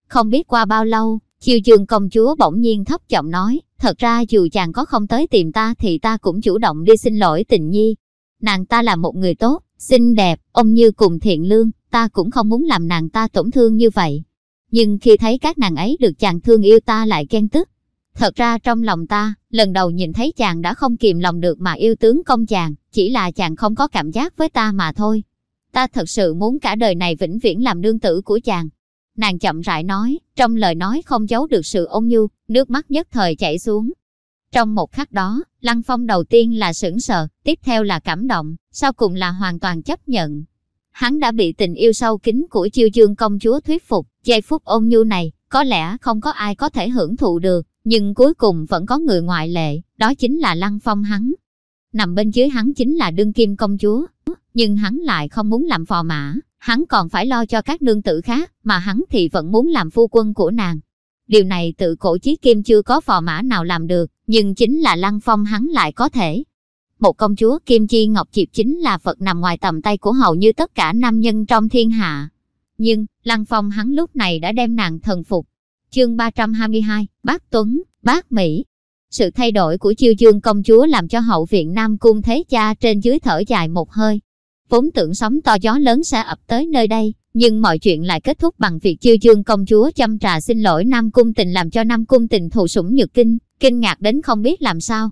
Không biết qua bao lâu, chiều trường công chúa bỗng nhiên thấp giọng nói, thật ra dù chàng có không tới tìm ta thì ta cũng chủ động đi xin lỗi tình nhi. Nàng ta là một người tốt, xinh đẹp, ông như cùng thiện lương, ta cũng không muốn làm nàng ta tổn thương như vậy. Nhưng khi thấy các nàng ấy được chàng thương yêu ta lại ghen tức. Thật ra trong lòng ta, lần đầu nhìn thấy chàng đã không kìm lòng được mà yêu tướng công chàng, chỉ là chàng không có cảm giác với ta mà thôi. Ta thật sự muốn cả đời này vĩnh viễn làm nương tử của chàng. Nàng chậm rãi nói, trong lời nói không giấu được sự ôn nhu, nước mắt nhất thời chảy xuống. Trong một khắc đó, Lăng Phong đầu tiên là sững sờ, tiếp theo là cảm động, sau cùng là hoàn toàn chấp nhận. Hắn đã bị tình yêu sâu kín của chiêu dương công chúa thuyết phục, giây phút ôn nhu này, có lẽ không có ai có thể hưởng thụ được, nhưng cuối cùng vẫn có người ngoại lệ, đó chính là Lăng Phong hắn. Nằm bên dưới hắn chính là đương kim công chúa, nhưng hắn lại không muốn làm phò mã, hắn còn phải lo cho các nương tử khác, mà hắn thì vẫn muốn làm phu quân của nàng. Điều này tự cổ chí kim chưa có phò mã nào làm được, nhưng chính là Lăng Phong hắn lại có thể. Một công chúa Kim Chi Ngọc Diệp chính là Phật nằm ngoài tầm tay của hầu như tất cả nam nhân trong thiên hạ. Nhưng, Lăng Phong hắn lúc này đã đem nàng thần phục. Chương 322, Bác Tuấn, Bác Mỹ. Sự thay đổi của chiêu dương công chúa làm cho hậu viện Nam Cung Thế Cha trên dưới thở dài một hơi. Vốn tưởng sóng to gió lớn sẽ ập tới nơi đây, nhưng mọi chuyện lại kết thúc bằng việc chiêu dương công chúa châm trà xin lỗi Nam Cung Tình làm cho Nam Cung Tình thụ sủng nhược kinh, kinh ngạc đến không biết làm sao.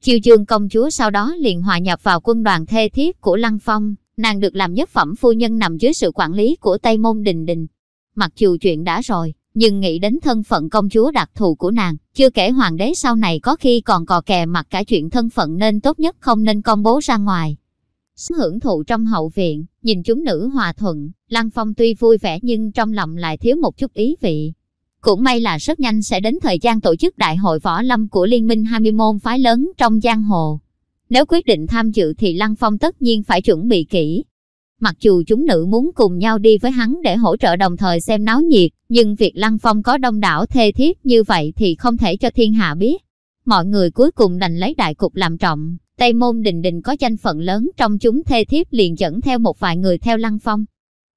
Chiêu dương công chúa sau đó liền hòa nhập vào quân đoàn thê thiếp của Lăng Phong, nàng được làm nhất phẩm phu nhân nằm dưới sự quản lý của Tây Môn Đình Đình. Mặc dù chuyện đã rồi, nhưng nghĩ đến thân phận công chúa đặc thù của nàng, chưa kể hoàng đế sau này có khi còn cò kè mặt cả chuyện thân phận nên tốt nhất không nên công bố ra ngoài. Hưởng thụ trong hậu viện, nhìn chúng nữ hòa thuận, Lăng Phong tuy vui vẻ nhưng trong lòng lại thiếu một chút ý vị. Cũng may là rất nhanh sẽ đến thời gian tổ chức đại hội võ lâm của Liên minh 20 môn phái lớn trong giang hồ. Nếu quyết định tham dự thì Lăng Phong tất nhiên phải chuẩn bị kỹ. Mặc dù chúng nữ muốn cùng nhau đi với hắn để hỗ trợ đồng thời xem náo nhiệt, nhưng việc Lăng Phong có đông đảo thê thiếp như vậy thì không thể cho thiên hạ biết. Mọi người cuối cùng đành lấy đại cục làm trọng, Tây Môn Đình Đình có danh phận lớn trong chúng thê thiếp liền dẫn theo một vài người theo Lăng Phong.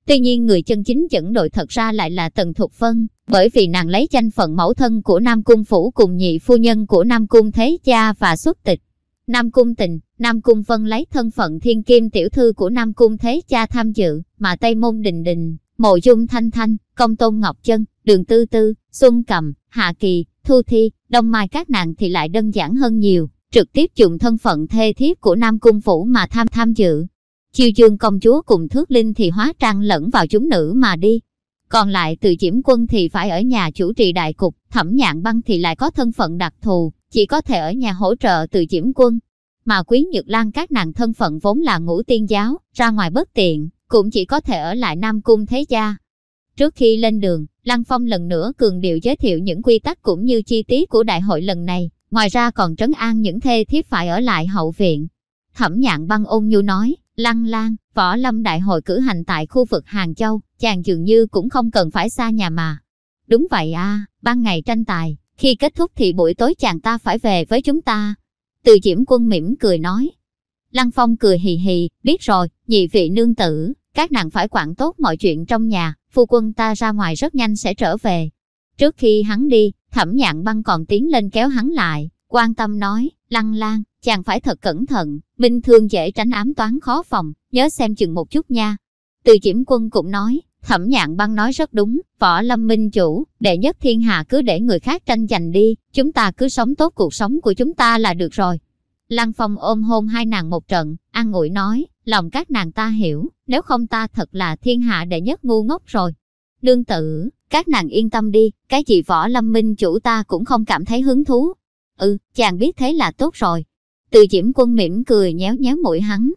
Tuy nhiên người chân chính dẫn đội thật ra lại là Tần Thục Phân, bởi vì nàng lấy danh phận mẫu thân của Nam Cung Phủ cùng nhị phu nhân của Nam Cung Thế Cha và xuất tịch. Nam Cung Tình, Nam Cung Vân lấy thân phận thiên kim tiểu thư của Nam Cung Thế Cha tham dự, mà Tây Môn Đình Đình, Mộ Dung Thanh Thanh, Công Tôn Ngọc Chân, Đường Tư Tư, Xuân Cầm, Hạ Kỳ, Thu Thi, Đông Mai các nàng thì lại đơn giản hơn nhiều, trực tiếp dùng thân phận thê thiếp của Nam Cung Phủ mà tham tham dự. Chiêu dương công chúa cùng Thước Linh thì hóa trang lẫn vào chúng nữ mà đi. Còn lại từ Diễm Quân thì phải ở nhà chủ trì đại cục, Thẩm Nhạn Băng thì lại có thân phận đặc thù, chỉ có thể ở nhà hỗ trợ từ Diễm Quân. Mà Quý Nhược Lan các nàng thân phận vốn là ngũ tiên giáo, ra ngoài bất tiện, cũng chỉ có thể ở lại Nam Cung Thế Gia. Trước khi lên đường, Lăng Phong lần nữa cường điệu giới thiệu những quy tắc cũng như chi tiết của đại hội lần này, ngoài ra còn trấn an những thê thiếp phải ở lại hậu viện. Thẩm Nhạn Băng ôn nhu nói, Lăng Lan, Võ Lâm Đại hội cử hành tại khu vực Hàng Châu, chàng dường như cũng không cần phải xa nhà mà. Đúng vậy à, ban ngày tranh tài, khi kết thúc thì buổi tối chàng ta phải về với chúng ta. Từ Diễm Quân mỉm cười nói. Lăng Phong cười hì hì, biết rồi, nhị vị nương tử, các nàng phải quản tốt mọi chuyện trong nhà, phu quân ta ra ngoài rất nhanh sẽ trở về. Trước khi hắn đi, thẩm nhạn băng còn tiến lên kéo hắn lại, quan tâm nói, Lăng Lan, chàng phải thật cẩn thận, minh thương dễ tránh ám toán khó phòng, nhớ xem chừng một chút nha. Từ Diễm Quân cũng nói, Thẩm Nhạn Băng nói rất đúng, võ lâm minh chủ, đệ nhất thiên hạ cứ để người khác tranh giành đi, chúng ta cứ sống tốt cuộc sống của chúng ta là được rồi. Lăng Phong ôm hôn hai nàng một trận, an ủi nói, lòng các nàng ta hiểu, nếu không ta thật là thiên hạ đệ nhất ngu ngốc rồi. Nương tử, các nàng yên tâm đi, cái gì võ lâm minh chủ ta cũng không cảm thấy hứng thú. Ừ, chàng biết thế là tốt rồi. Từ Diễm Quân mỉm cười nhéo nhéo mũi hắn,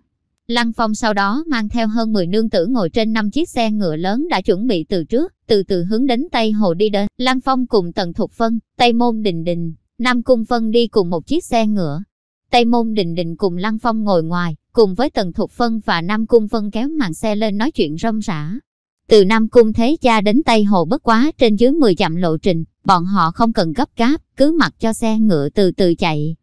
Lăng Phong sau đó mang theo hơn 10 nương tử ngồi trên 5 chiếc xe ngựa lớn đã chuẩn bị từ trước, từ từ hướng đến Tây Hồ đi đến. Lăng Phong cùng Tần Thục Phân, Tây Môn Đình Đình, Nam Cung Phân đi cùng một chiếc xe ngựa. Tây Môn Đình Đình cùng Lăng Phong ngồi ngoài, cùng với Tần Thục Phân và Nam Cung Phân kéo màn xe lên nói chuyện râm rã. Từ Nam Cung Thế Cha đến Tây Hồ bất quá trên dưới 10 dặm lộ trình, bọn họ không cần gấp gáp, cứ mặc cho xe ngựa từ từ chạy.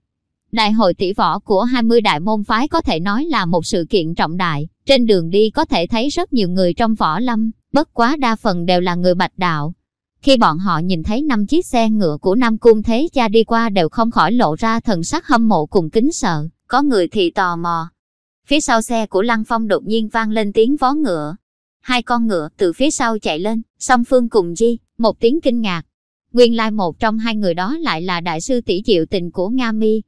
Đại hội tỷ võ của 20 đại môn phái có thể nói là một sự kiện trọng đại. Trên đường đi có thể thấy rất nhiều người trong võ lâm, bất quá đa phần đều là người bạch đạo. Khi bọn họ nhìn thấy năm chiếc xe ngựa của Nam Cung Thế Cha đi qua đều không khỏi lộ ra thần sắc hâm mộ cùng kính sợ, có người thì tò mò. Phía sau xe của Lăng Phong đột nhiên vang lên tiếng vó ngựa. Hai con ngựa từ phía sau chạy lên, song phương cùng di, một tiếng kinh ngạc. Nguyên lai một trong hai người đó lại là đại sư tỷ diệu tình của Nga Mi,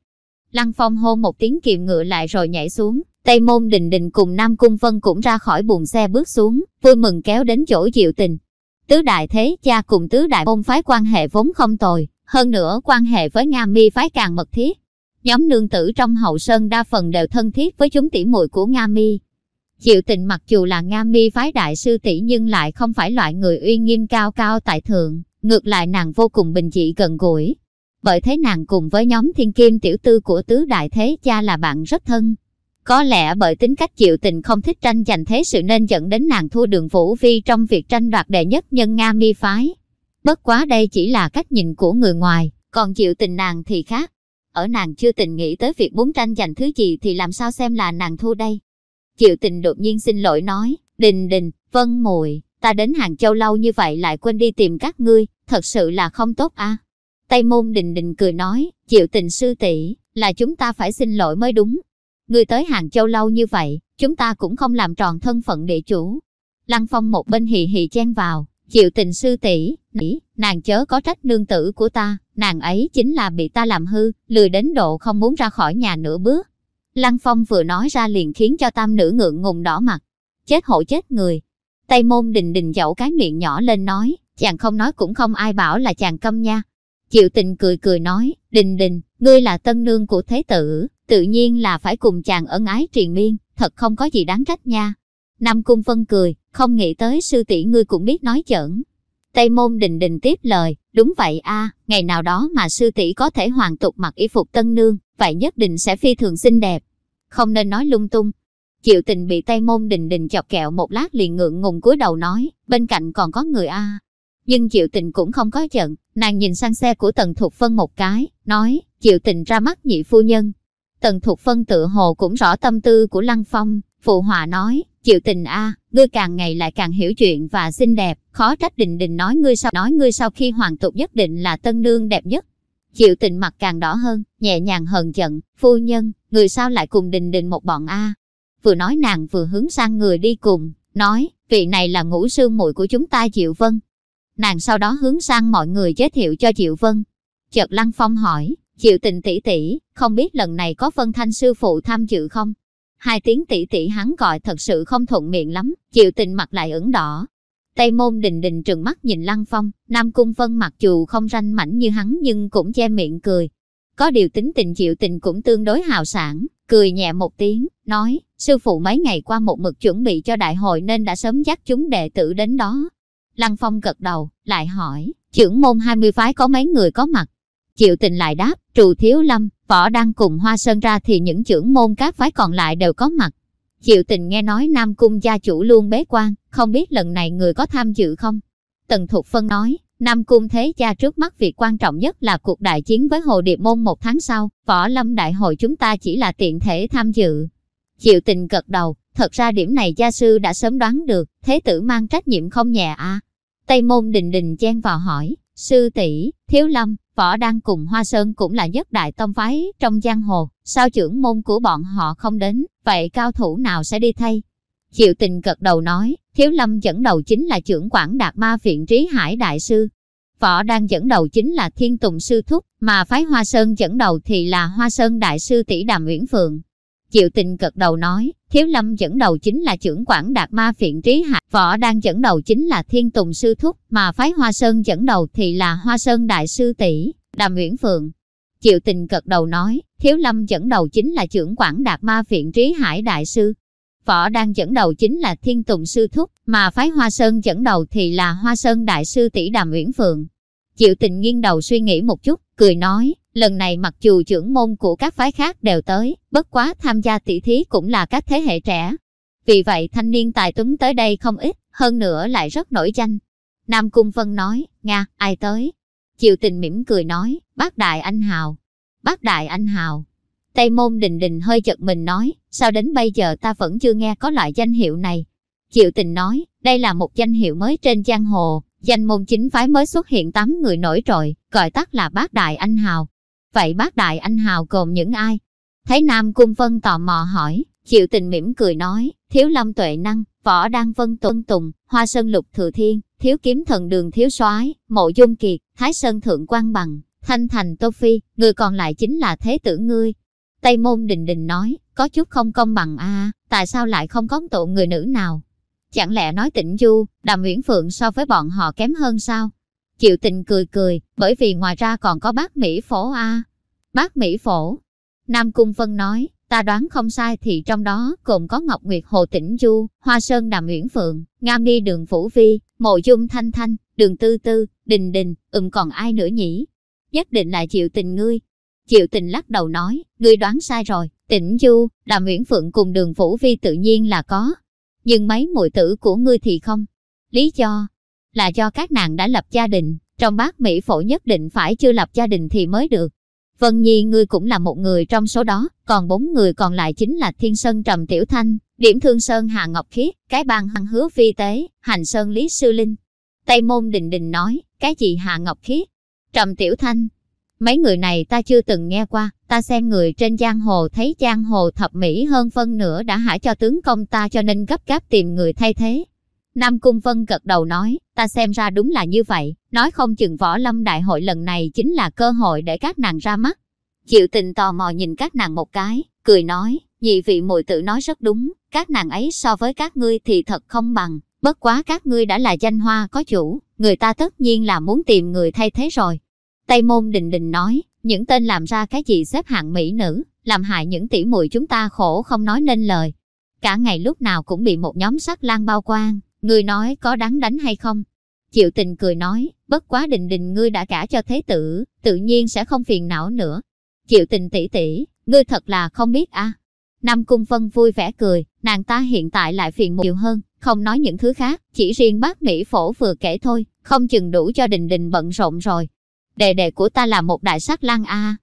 Lăng Phong hôn một tiếng kiềm ngựa lại rồi nhảy xuống. Tây Môn Đình Đình cùng Nam Cung Vân cũng ra khỏi buồng xe bước xuống, vui mừng kéo đến chỗ Diệu Tình. Tứ đại thế cha cùng tứ đại môn phái quan hệ vốn không tồi, hơn nữa quan hệ với Nga Mi phái càng mật thiết. Nhóm nương tử trong hậu sơn đa phần đều thân thiết với chúng tỷ muội của Nga Mi. Diệu Tình mặc dù là Nga Mi phái đại sư tỷ nhưng lại không phải loại người uy nghiêm cao cao tại thượng, ngược lại nàng vô cùng bình dị gần gũi, bởi thế nàng cùng với nhóm thiên kim tiểu tư của tứ đại thế cha là bạn rất thân. Có lẽ bởi tính cách chịu tình không thích tranh giành thế sự nên dẫn đến nàng thua đường Vũ Vi trong việc tranh đoạt đệ nhất nhân Nga mi phái. Bất quá đây chỉ là cách nhìn của người ngoài, còn chịu tình nàng thì khác. Ở nàng chưa tình nghĩ tới việc muốn tranh giành thứ gì thì làm sao xem là nàng thua đây. Chịu tình đột nhiên xin lỗi nói, đình đình, vân mùi, ta đến Hàng Châu lâu như vậy lại quên đi tìm các ngươi, thật sự là không tốt à. Tây môn đình đình cười nói, chịu tình sư tỷ là chúng ta phải xin lỗi mới đúng. Người tới Hàng Châu lâu như vậy, chúng ta cũng không làm tròn thân phận địa chủ. Lăng Phong một bên hì hì chen vào, chịu tình sư tỷ nỉ, nàng chớ có trách nương tử của ta, nàng ấy chính là bị ta làm hư, lười đến độ không muốn ra khỏi nhà nửa bước. Lăng Phong vừa nói ra liền khiến cho tam nữ ngượng ngùng đỏ mặt. Chết hộ chết người. Tây môn đình đình dẫu cái miệng nhỏ lên nói, chàng không nói cũng không ai bảo là chàng câm nha. Triệu tình cười cười nói, đình đình, ngươi là tân nương của thế tử, tự nhiên là phải cùng chàng ân ái triền miên, thật không có gì đáng trách nha. Nam Cung Vân cười, không nghĩ tới sư tỷ ngươi cũng biết nói chẩn. Tây môn đình đình tiếp lời, đúng vậy a, ngày nào đó mà sư tỷ có thể hoàn tục mặc y phục tân nương, vậy nhất định sẽ phi thường xinh đẹp. Không nên nói lung tung. Chịu tình bị Tây môn đình đình chọc kẹo một lát liền ngượng ngùng cúi đầu nói, bên cạnh còn có người a. Nhưng chịu tình cũng không có giận, nàng nhìn sang xe của Tần Thục Phân một cái, nói, chịu tình ra mắt nhị phu nhân. Tần Thục Phân tự hồ cũng rõ tâm tư của Lăng Phong, phụ họa nói, chịu tình a, ngươi càng ngày lại càng hiểu chuyện và xinh đẹp, khó trách đình đình nói ngươi sau nói ngươi sau khi hoàng tục nhất định là tân nương đẹp nhất. Chịu tình mặt càng đỏ hơn, nhẹ nhàng hờn giận, phu nhân, người sao lại cùng đình đình một bọn a? Vừa nói nàng vừa hướng sang người đi cùng, nói, vị này là ngũ sư muội của chúng ta Diệu Vân. Nàng sau đó hướng sang mọi người giới thiệu cho Diệu Vân. Chợt Lăng Phong hỏi, Diệu tình tỷ tỷ, không biết lần này có Vân Thanh sư phụ tham dự không? Hai tiếng tỷ tỷ hắn gọi thật sự không thuận miệng lắm, Diệu tình mặt lại ửng đỏ. Tây môn đình đình trừng mắt nhìn Lăng Phong, Nam Cung Vân mặc dù không ranh mảnh như hắn nhưng cũng che miệng cười. Có điều tính tình Diệu tình cũng tương đối hào sản, cười nhẹ một tiếng, nói, sư phụ mấy ngày qua một mực chuẩn bị cho đại hội nên đã sớm dắt chúng đệ tử đến đó. Lăng Phong gật đầu, lại hỏi, trưởng môn 20 phái có mấy người có mặt? Triệu tình lại đáp, trù thiếu lâm, võ đang cùng hoa sơn ra thì những trưởng môn các phái còn lại đều có mặt. Triệu tình nghe nói Nam Cung gia chủ luôn bế quan, không biết lần này người có tham dự không? Tần Thục Phân nói, Nam Cung Thế gia trước mắt việc quan trọng nhất là cuộc đại chiến với Hồ Điệp Môn một tháng sau, võ lâm đại hội chúng ta chỉ là tiện thể tham dự. Triệu tình gật đầu, thật ra điểm này gia sư đã sớm đoán được, thế tử mang trách nhiệm không nhẹ à. Tây môn đình đình chen vào hỏi, sư tỷ thiếu lâm, võ đang cùng Hoa Sơn cũng là nhất đại tông phái trong giang hồ, sao trưởng môn của bọn họ không đến, vậy cao thủ nào sẽ đi thay? Chịu tình gật đầu nói, Thiếu Lâm dẫn đầu chính là trưởng quản đạt ma viện trí hải đại sư. Võ đang dẫn đầu chính là Thiên Tùng Sư Thúc, mà phái Hoa Sơn dẫn đầu thì là Hoa Sơn Đại sư tỷ Đàm Uyển Phượng. Chịu tình gật đầu nói, Thiếu Lâm dẫn đầu chính là trưởng quản đạt ma Phiện trí hải, võ đang dẫn đầu chính là Thiên Tùng Sư Thúc, mà phái Hoa Sơn dẫn đầu thì là Hoa Sơn Đại sư tỷ Đàm Uyển Phượng. Triệu tình cật đầu nói, Thiếu Lâm dẫn đầu chính là trưởng quản đạt ma Phiện trí hải đại sư, Võ đang dẫn đầu chính là Thiên Tùng Sư Thúc, mà phái Hoa Sơn dẫn đầu thì là Hoa Sơn Đại Sư tỷ Đàm Uyển Phượng. Triệu tình nghiêng đầu suy nghĩ một chút, cười nói, lần này mặc dù trưởng môn của các phái khác đều tới, bất quá tham gia tỷ thí cũng là các thế hệ trẻ. Vì vậy thanh niên tài tuấn tới đây không ít, hơn nữa lại rất nổi danh. Nam Cung Vân nói, Nga, ai tới? Chiều tình mỉm cười nói, bác đại anh hào. Bác đại anh hào, Tây môn đình đình hơi chật mình nói, sao đến bây giờ ta vẫn chưa nghe có loại danh hiệu này. Chiều tình nói, đây là một danh hiệu mới trên giang hồ, danh môn chính phái mới xuất hiện 8 người nổi trội, gọi tắt là bác đại anh hào. Vậy bác đại anh hào gồm những ai? Thấy Nam Cung Vân tò mò hỏi, chịu tình mỉm cười nói, thiếu lâm tuệ năng, võ đăng vân tuân tùng, hoa sơn lục thừa thiên, thiếu kiếm thần đường thiếu soái mộ dung kiệt, thái sơn thượng quan bằng, thanh thành tô phi, người còn lại chính là thế tử ngươi, Tây môn đình đình nói, có chút không công bằng a tại sao lại không có tổ người nữ nào? Chẳng lẽ nói tỉnh du, đàm Nguyễn Phượng so với bọn họ kém hơn sao? Triệu tình cười cười, bởi vì ngoài ra còn có bác Mỹ phổ a Bác Mỹ phổ. Nam Cung Vân nói, ta đoán không sai thì trong đó gồm có Ngọc Nguyệt Hồ Tĩnh Du, Hoa Sơn Đàm Nguyễn Phượng, Ngam Đi Đường Phủ Vi, Mộ Dung Thanh Thanh, Đường Tư Tư, Đình Đình, ừm còn ai nữa nhỉ? Nhất định là Triệu tình ngươi, Triệu tình lắc đầu nói, ngươi đoán sai rồi, Tĩnh Du, Đàm Nguyễn Phượng cùng đường Phủ Vi tự nhiên là có. Nhưng mấy muội tử của ngươi thì không. Lý do là do các nàng đã lập gia đình, trong bác Mỹ phổ nhất định phải chưa lập gia đình thì mới được. Vân Nhi ngươi cũng là một người trong số đó, còn bốn người còn lại chính là Thiên Sơn Trầm Tiểu Thanh, Điểm Thương Sơn Hà Ngọc Khiết, Cái Bang Hằng Hứa Phi Tế, Hành Sơn Lý Sư Linh. Tây Môn Đình Đình nói, cái gì Hà Ngọc Khiết? Trầm Tiểu Thanh. Mấy người này ta chưa từng nghe qua, ta xem người trên giang hồ thấy giang hồ thập mỹ hơn phân nửa đã hả cho tướng công ta cho nên gấp gáp tìm người thay thế. Nam Cung Vân gật đầu nói, ta xem ra đúng là như vậy, nói không chừng võ lâm đại hội lần này chính là cơ hội để các nàng ra mắt. Chịu tình tò mò nhìn các nàng một cái, cười nói, nhị vị muội tử nói rất đúng, các nàng ấy so với các ngươi thì thật không bằng, bất quá các ngươi đã là danh hoa có chủ, người ta tất nhiên là muốn tìm người thay thế rồi. Tây môn đình đình nói, những tên làm ra cái gì xếp hạng mỹ nữ, làm hại những tỷ muội chúng ta khổ không nói nên lời. Cả ngày lúc nào cũng bị một nhóm sắc lang bao quang, Ngươi nói có đáng đánh hay không? triệu tình cười nói, bất quá định định ngươi đã cả cho thế tử, tự nhiên sẽ không phiền não nữa. triệu tình tỷ tỷ, ngươi thật là không biết à. Nam Cung Vân vui vẻ cười, nàng ta hiện tại lại phiền nhiều hơn, không nói những thứ khác, chỉ riêng bác Mỹ phổ vừa kể thôi, không chừng đủ cho đình đình bận rộn rồi. Đề đề của ta là một đại sắc lăng a.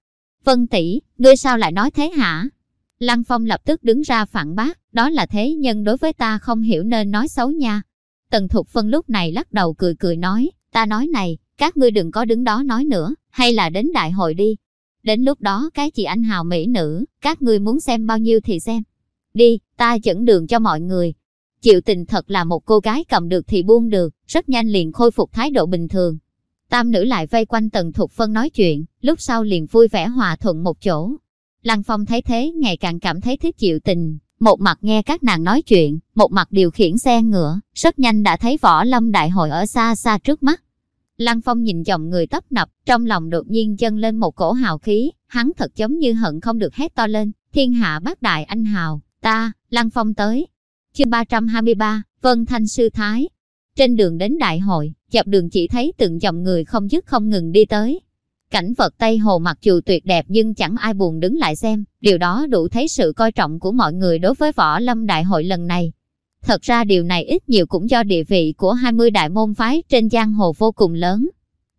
Vân tỷ, ngươi sao lại nói thế hả? Lăng Phong lập tức đứng ra phản bác, đó là thế nhân đối với ta không hiểu nên nói xấu nha. Tần Thục Phân lúc này lắc đầu cười cười nói, ta nói này, các ngươi đừng có đứng đó nói nữa, hay là đến đại hội đi. Đến lúc đó cái chị anh hào mỹ nữ, các ngươi muốn xem bao nhiêu thì xem. Đi, ta dẫn đường cho mọi người. Chịu tình thật là một cô gái cầm được thì buông được, rất nhanh liền khôi phục thái độ bình thường. Tam nữ lại vây quanh Tần Thục Phân nói chuyện, lúc sau liền vui vẻ hòa thuận một chỗ. Lăng Phong thấy thế ngày càng cảm thấy thích chịu tình, một mặt nghe các nàng nói chuyện, một mặt điều khiển xe ngựa, rất nhanh đã thấy võ lâm đại hội ở xa xa trước mắt. Lăng Phong nhìn dòng người tấp nập, trong lòng đột nhiên dâng lên một cổ hào khí, hắn thật giống như hận không được hét to lên, thiên hạ bác đại anh hào, ta, Lăng Phong tới. Chương 323, Vân Thanh Sư Thái. Trên đường đến đại hội, dọc đường chỉ thấy từng dòng người không dứt không ngừng đi tới, Cảnh vật Tây Hồ mặc dù tuyệt đẹp nhưng chẳng ai buồn đứng lại xem, điều đó đủ thấy sự coi trọng của mọi người đối với võ lâm đại hội lần này. Thật ra điều này ít nhiều cũng do địa vị của 20 đại môn phái trên giang hồ vô cùng lớn.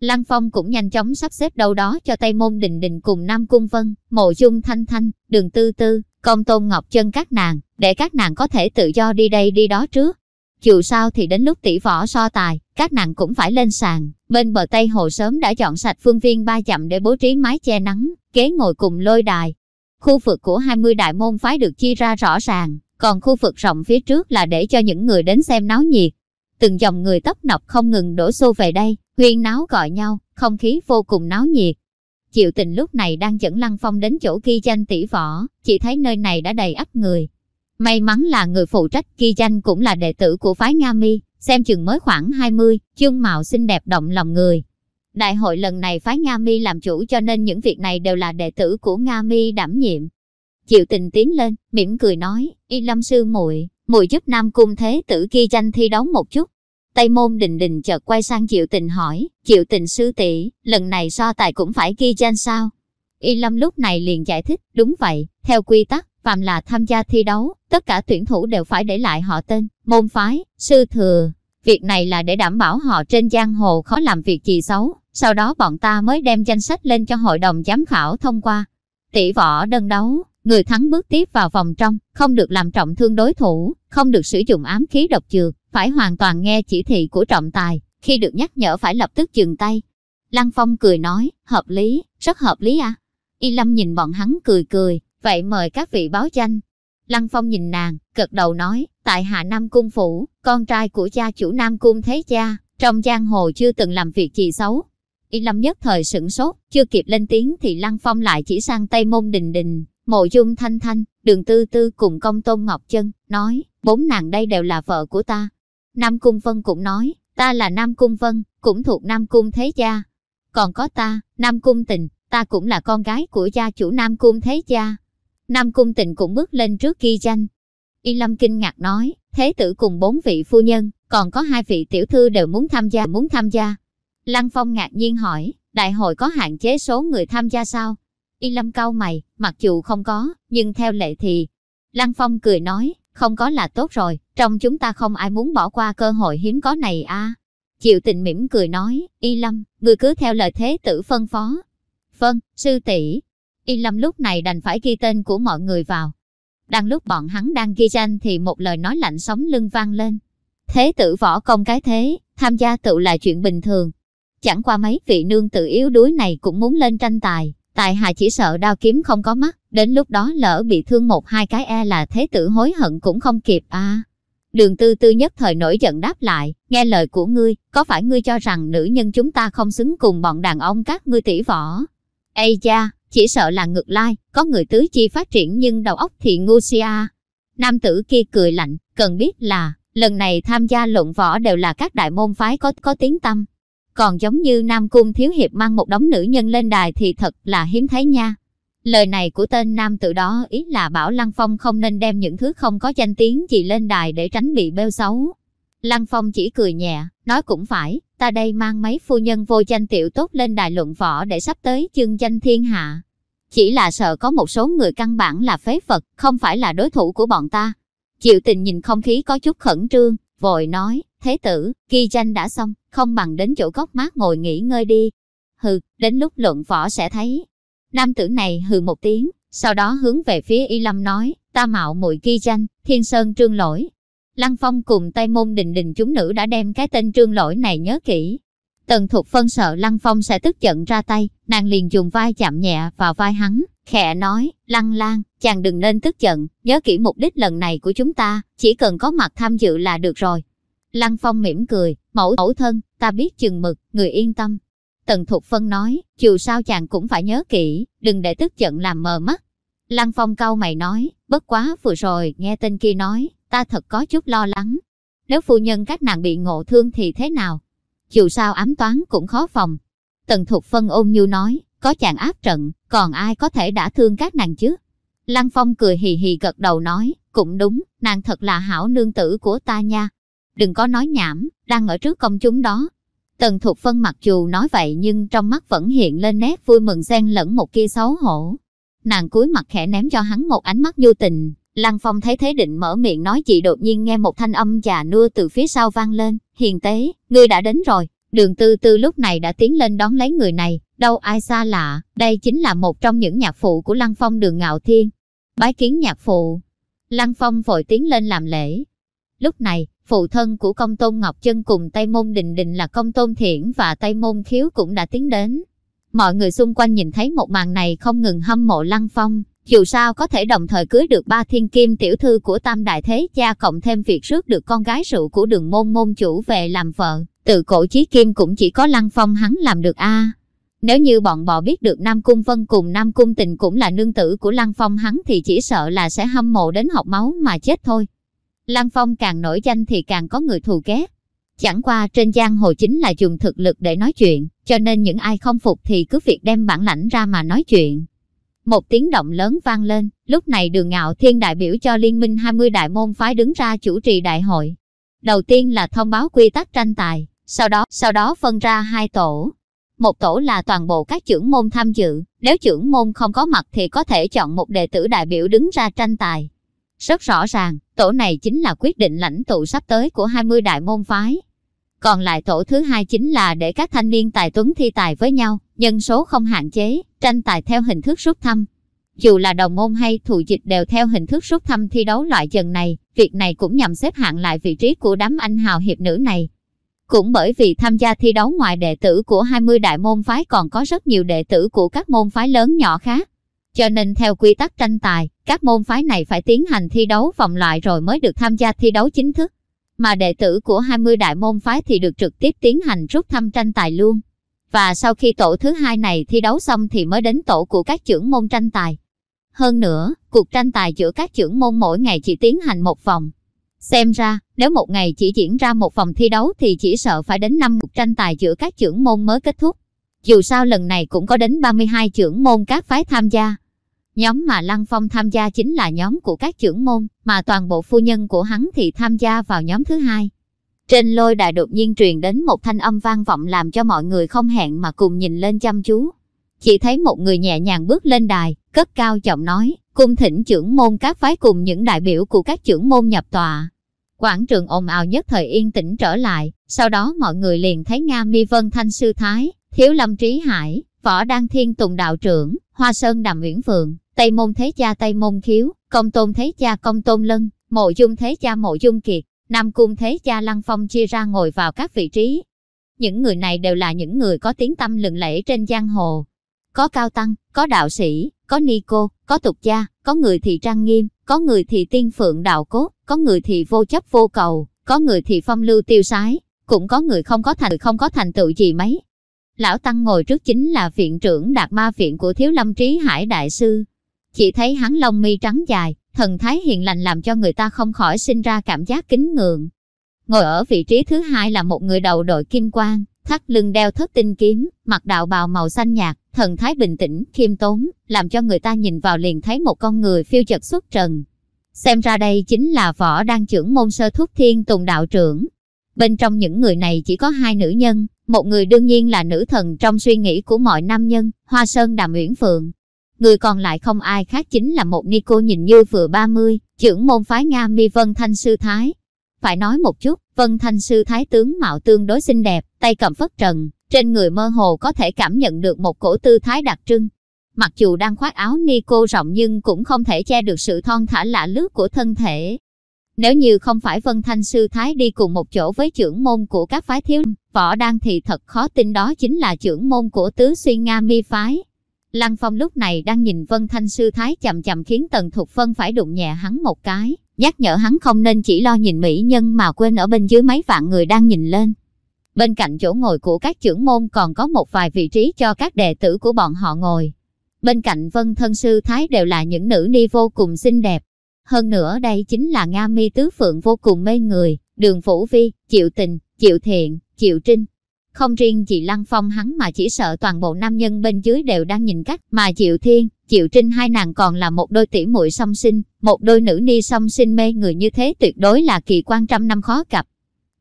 Lăng Phong cũng nhanh chóng sắp xếp đâu đó cho Tây Môn Đình Đình cùng Nam Cung Vân, Mộ Dung Thanh Thanh, Đường Tư Tư, Công Tôn Ngọc Chân các nàng, để các nàng có thể tự do đi đây đi đó trước. Dù sao thì đến lúc tỷ võ so tài, các nàng cũng phải lên sàn. Bên bờ Tây Hồ sớm đã chọn sạch phương viên ba chậm để bố trí mái che nắng, ghế ngồi cùng lôi đài. Khu vực của 20 đại môn phái được chia ra rõ ràng, còn khu vực rộng phía trước là để cho những người đến xem náo nhiệt. Từng dòng người tấp nập không ngừng đổ xô về đây, huyên náo gọi nhau, không khí vô cùng náo nhiệt. Triệu tình lúc này đang dẫn Lăng Phong đến chỗ ghi danh tỷ võ, chỉ thấy nơi này đã đầy ắp người, May mắn là người phụ trách ghi danh cũng là đệ tử của phái Nga Mi, xem chừng mới khoảng 20, chương mạo xinh đẹp động lòng người. Đại hội lần này phái Nga Mi làm chủ cho nên những việc này đều là đệ tử của Nga Mi đảm nhiệm. Chịu tình tiến lên, mỉm cười nói, y lâm sư muội muội giúp Nam Cung Thế tử ghi tranh thi đấu một chút. Tây môn đình đình chợt quay sang chịu tình hỏi, chịu tình sư tỷ lần này so tài cũng phải ghi danh sao? Y lâm lúc này liền giải thích, đúng vậy, theo quy tắc, Phạm là tham gia thi đấu, tất cả tuyển thủ đều phải để lại họ tên, môn phái, sư thừa. Việc này là để đảm bảo họ trên giang hồ khó làm việc gì xấu, sau đó bọn ta mới đem danh sách lên cho hội đồng giám khảo thông qua. Tỷ võ đơn đấu, người thắng bước tiếp vào vòng trong, không được làm trọng thương đối thủ, không được sử dụng ám khí độc dược, phải hoàn toàn nghe chỉ thị của trọng tài, khi được nhắc nhở phải lập tức dừng tay. Lăng Phong cười nói, hợp lý, rất hợp lý à. Y Lâm nhìn bọn hắn cười cười, Vậy mời các vị báo danh. Lăng Phong nhìn nàng, cật đầu nói, tại Hạ Nam Cung Phủ, con trai của cha chủ Nam Cung Thế Cha, trong giang hồ chưa từng làm việc gì xấu. Y Lâm nhất thời sửng sốt, chưa kịp lên tiếng thì Lăng Phong lại chỉ sang Tây Môn Đình Đình, Mộ Dung Thanh Thanh, Đường Tư Tư cùng Công Tôn Ngọc Chân, nói, bốn nàng đây đều là vợ của ta. Nam Cung Vân cũng nói, ta là Nam Cung Vân, cũng thuộc Nam Cung Thế Cha. Còn có ta, Nam Cung Tình, ta cũng là con gái của gia chủ Nam Cung Thế Cha. Nam Cung Tịnh cũng bước lên trước ghi danh. Y Lâm kinh ngạc nói, thế tử cùng bốn vị phu nhân, còn có hai vị tiểu thư đều muốn tham gia, muốn tham gia. Lăng Phong ngạc nhiên hỏi, đại hội có hạn chế số người tham gia sao? Y Lâm cau mày, mặc dù không có, nhưng theo lệ thì... Lăng Phong cười nói, không có là tốt rồi, trong chúng ta không ai muốn bỏ qua cơ hội hiếm có này a. À. Triệu tình mỉm cười nói, Y Lâm, người cứ theo lời thế tử phân phó. Vâng, sư tỷ. Y Lâm lúc này đành phải ghi tên của mọi người vào. Đang lúc bọn hắn đang ghi danh thì một lời nói lạnh sóng lưng vang lên. Thế tử võ công cái thế, tham gia tự là chuyện bình thường. Chẳng qua mấy vị nương tự yếu đuối này cũng muốn lên tranh tài. Tài hạ chỉ sợ đao kiếm không có mắt, đến lúc đó lỡ bị thương một hai cái e là thế tử hối hận cũng không kịp à. Đường tư tư nhất thời nổi giận đáp lại, nghe lời của ngươi, có phải ngươi cho rằng nữ nhân chúng ta không xứng cùng bọn đàn ông các ngươi tỷ võ? Ây cha, chỉ sợ là ngược lai, có người tứ chi phát triển nhưng đầu óc thì ngu si a Nam tử kia cười lạnh, cần biết là, lần này tham gia luận võ đều là các đại môn phái có có tiếng tâm. Còn giống như Nam Cung Thiếu Hiệp mang một đống nữ nhân lên đài thì thật là hiếm thấy nha. Lời này của tên nam tự đó ý là bảo Lăng Phong không nên đem những thứ không có danh tiếng gì lên đài để tránh bị bêu xấu. Lăng Phong chỉ cười nhẹ, nói cũng phải, ta đây mang mấy phu nhân vô danh tiểu tốt lên đài luận võ để sắp tới chương danh thiên hạ. Chỉ là sợ có một số người căn bản là phế vật, không phải là đối thủ của bọn ta. Triệu tình nhìn không khí có chút khẩn trương, vội nói, thế tử, ghi danh đã xong, không bằng đến chỗ góc mát ngồi nghỉ ngơi đi. Hừ, đến lúc luận võ sẽ thấy. Nam tử này hừ một tiếng, sau đó hướng về phía Y Lâm nói, ta mạo muội ghi danh, thiên sơn trương lỗi. Lăng Phong cùng Tây Môn Đình Đình chúng nữ đã đem cái tên trương lỗi này nhớ kỹ. Tần Thục Phân sợ Lăng Phong sẽ tức giận ra tay, nàng liền dùng vai chạm nhẹ vào vai hắn, khẽ nói, Lăng Lan, chàng đừng nên tức giận, nhớ kỹ mục đích lần này của chúng ta, chỉ cần có mặt tham dự là được rồi. Lăng Phong mỉm cười, mẫu mẫu thân, ta biết chừng mực, người yên tâm. Tần Thục Phân nói, dù sao chàng cũng phải nhớ kỹ, đừng để tức giận làm mờ mắt. Lăng Phong cau mày nói, bất quá vừa rồi nghe tên kia nói, ta thật có chút lo lắng. Nếu phu nhân các nàng bị ngộ thương thì thế nào? Dù sao ám toán cũng khó phòng. Tần Thục Phân ôm như nói, có chàng áp trận, còn ai có thể đã thương các nàng chứ? Lăng Phong cười hì hì gật đầu nói, cũng đúng, nàng thật là hảo nương tử của ta nha. Đừng có nói nhảm, đang ở trước công chúng đó. Tần Thục Phân mặc dù nói vậy nhưng trong mắt vẫn hiện lên nét vui mừng xen lẫn một kia xấu hổ. Nàng cúi mặt khẽ ném cho hắn một ánh mắt vô tình. Lăng Phong thấy thế định mở miệng nói chị đột nhiên nghe một thanh âm già nua từ phía sau vang lên. Hiền tế, ngươi đã đến rồi. Đường tư tư lúc này đã tiến lên đón lấy người này. Đâu ai xa lạ, đây chính là một trong những nhạc phụ của Lăng Phong đường Ngạo Thiên. Bái kiến nhạc phụ. Lăng Phong vội tiến lên làm lễ. Lúc này, phụ thân của công tôn Ngọc Chân cùng Tây Môn Đình Đình là công tôn Thiển và Tây Môn Khiếu cũng đã tiến đến. Mọi người xung quanh nhìn thấy một màn này không ngừng hâm mộ Lăng Phong, dù sao có thể đồng thời cưới được ba thiên kim tiểu thư của tam đại thế gia cộng thêm việc rước được con gái rượu của đường môn môn chủ về làm vợ. Từ cổ chí kim cũng chỉ có Lăng Phong hắn làm được a. Nếu như bọn bò biết được Nam Cung Vân cùng Nam Cung Tình cũng là nương tử của Lăng Phong hắn thì chỉ sợ là sẽ hâm mộ đến học máu mà chết thôi. Lăng Phong càng nổi danh thì càng có người thù ghét. Chẳng qua trên giang hồ chính là dùng thực lực để nói chuyện, cho nên những ai không phục thì cứ việc đem bản lãnh ra mà nói chuyện. Một tiếng động lớn vang lên, lúc này đường ngạo thiên đại biểu cho Liên minh 20 đại môn phái đứng ra chủ trì đại hội. Đầu tiên là thông báo quy tắc tranh tài, sau đó sau đó phân ra hai tổ. Một tổ là toàn bộ các trưởng môn tham dự, nếu trưởng môn không có mặt thì có thể chọn một đệ tử đại biểu đứng ra tranh tài. Rất rõ ràng, tổ này chính là quyết định lãnh tụ sắp tới của 20 đại môn phái. Còn lại tổ thứ hai chính là để các thanh niên tài tuấn thi tài với nhau, nhân số không hạn chế, tranh tài theo hình thức rút thăm. Dù là đồng môn hay thù dịch đều theo hình thức rút thăm thi đấu loại dần này, việc này cũng nhằm xếp hạng lại vị trí của đám anh hào hiệp nữ này. Cũng bởi vì tham gia thi đấu ngoài đệ tử của 20 đại môn phái còn có rất nhiều đệ tử của các môn phái lớn nhỏ khác. Cho nên theo quy tắc tranh tài, các môn phái này phải tiến hành thi đấu vòng loại rồi mới được tham gia thi đấu chính thức. Mà đệ tử của 20 đại môn phái thì được trực tiếp tiến hành rút thăm tranh tài luôn. Và sau khi tổ thứ hai này thi đấu xong thì mới đến tổ của các trưởng môn tranh tài. Hơn nữa, cuộc tranh tài giữa các trưởng môn mỗi ngày chỉ tiến hành một vòng. Xem ra, nếu một ngày chỉ diễn ra một vòng thi đấu thì chỉ sợ phải đến năm cuộc tranh tài giữa các trưởng môn mới kết thúc. Dù sao lần này cũng có đến 32 trưởng môn các phái tham gia. Nhóm mà Lăng Phong tham gia chính là nhóm của các trưởng môn, mà toàn bộ phu nhân của hắn thì tham gia vào nhóm thứ hai. Trên lôi đài đột nhiên truyền đến một thanh âm vang vọng làm cho mọi người không hẹn mà cùng nhìn lên chăm chú. chỉ thấy một người nhẹ nhàng bước lên đài, cất cao giọng nói, cung thỉnh trưởng môn các phái cùng những đại biểu của các trưởng môn nhập tòa. Quảng trường ồn ào nhất thời yên tĩnh trở lại, sau đó mọi người liền thấy Nga Mi Vân Thanh Sư Thái, Thiếu Lâm Trí Hải, Võ Đăng Thiên Tùng Đạo Trưởng, Hoa Sơn Đàm Nguyễn Phượng, Tây Môn Thế Cha Tây Môn Khiếu, Công Tôn Thế Cha Công Tôn Lân, Mộ Dung Thế Cha Mộ Dung Kiệt, Nam Cung Thế Cha Lăng Phong chia ra ngồi vào các vị trí. Những người này đều là những người có tiếng tâm lừng lẫy trên giang hồ. Có cao tăng, có đạo sĩ, có ni cô, có tục gia, có người thì trang nghiêm, có người thì tiên phượng đạo cốt, có người thì vô chấp vô cầu, có người thì phong lưu tiêu sái, cũng có người không có thành không có thành tựu gì mấy. Lão Tăng ngồi trước chính là viện trưởng Đạt Ma Viện của Thiếu Lâm Trí Hải Đại Sư. Chỉ thấy hắn lông mi trắng dài, thần thái hiền lành làm cho người ta không khỏi sinh ra cảm giác kính ngưỡng. Ngồi ở vị trí thứ hai là một người đầu đội kim quang, thắt lưng đeo thất tinh kiếm, mặc đạo bào màu xanh nhạt, thần thái bình tĩnh, khiêm tốn, làm cho người ta nhìn vào liền thấy một con người phiêu chật xuất trần. Xem ra đây chính là võ đang trưởng môn sơ thúc thiên tùng đạo trưởng. Bên trong những người này chỉ có hai nữ nhân, một người đương nhiên là nữ thần trong suy nghĩ của mọi nam nhân, Hoa Sơn Đàm Uyển Phượng. Người còn lại không ai khác chính là một ni cô nhìn như vừa 30, trưởng môn phái Nga Mi Vân Thanh Sư Thái. Phải nói một chút, Vân Thanh Sư Thái tướng mạo tương đối xinh đẹp, tay cầm phất trần, trên người mơ hồ có thể cảm nhận được một cổ tư thái đặc trưng. Mặc dù đang khoác áo ni cô rộng nhưng cũng không thể che được sự thon thả lạ lướt của thân thể. Nếu như không phải Vân Thanh Sư Thái đi cùng một chỗ với trưởng môn của các phái thiếu võ đan thì thật khó tin đó chính là trưởng môn của tứ xuyên Nga mi phái. Lăng Phong lúc này đang nhìn Vân Thanh Sư Thái chậm chậm khiến Tần Thục Phân phải đụng nhẹ hắn một cái, nhắc nhở hắn không nên chỉ lo nhìn mỹ nhân mà quên ở bên dưới mấy vạn người đang nhìn lên. Bên cạnh chỗ ngồi của các trưởng môn còn có một vài vị trí cho các đệ tử của bọn họ ngồi. Bên cạnh Vân Thân Sư Thái đều là những nữ ni vô cùng xinh đẹp. Hơn nữa đây chính là Nga Mi Tứ Phượng vô cùng mê người, Đường Phủ Vi, Triệu Tình, Triệu Thiện, Triệu Trinh. Không riêng chị Lăng Phong hắn mà chỉ sợ toàn bộ nam nhân bên dưới đều đang nhìn cách mà Chịu Thiên, Chịu Trinh hai nàng còn là một đôi tỷ muội song sinh, một đôi nữ ni song sinh mê người như thế tuyệt đối là kỳ quan trăm năm khó gặp.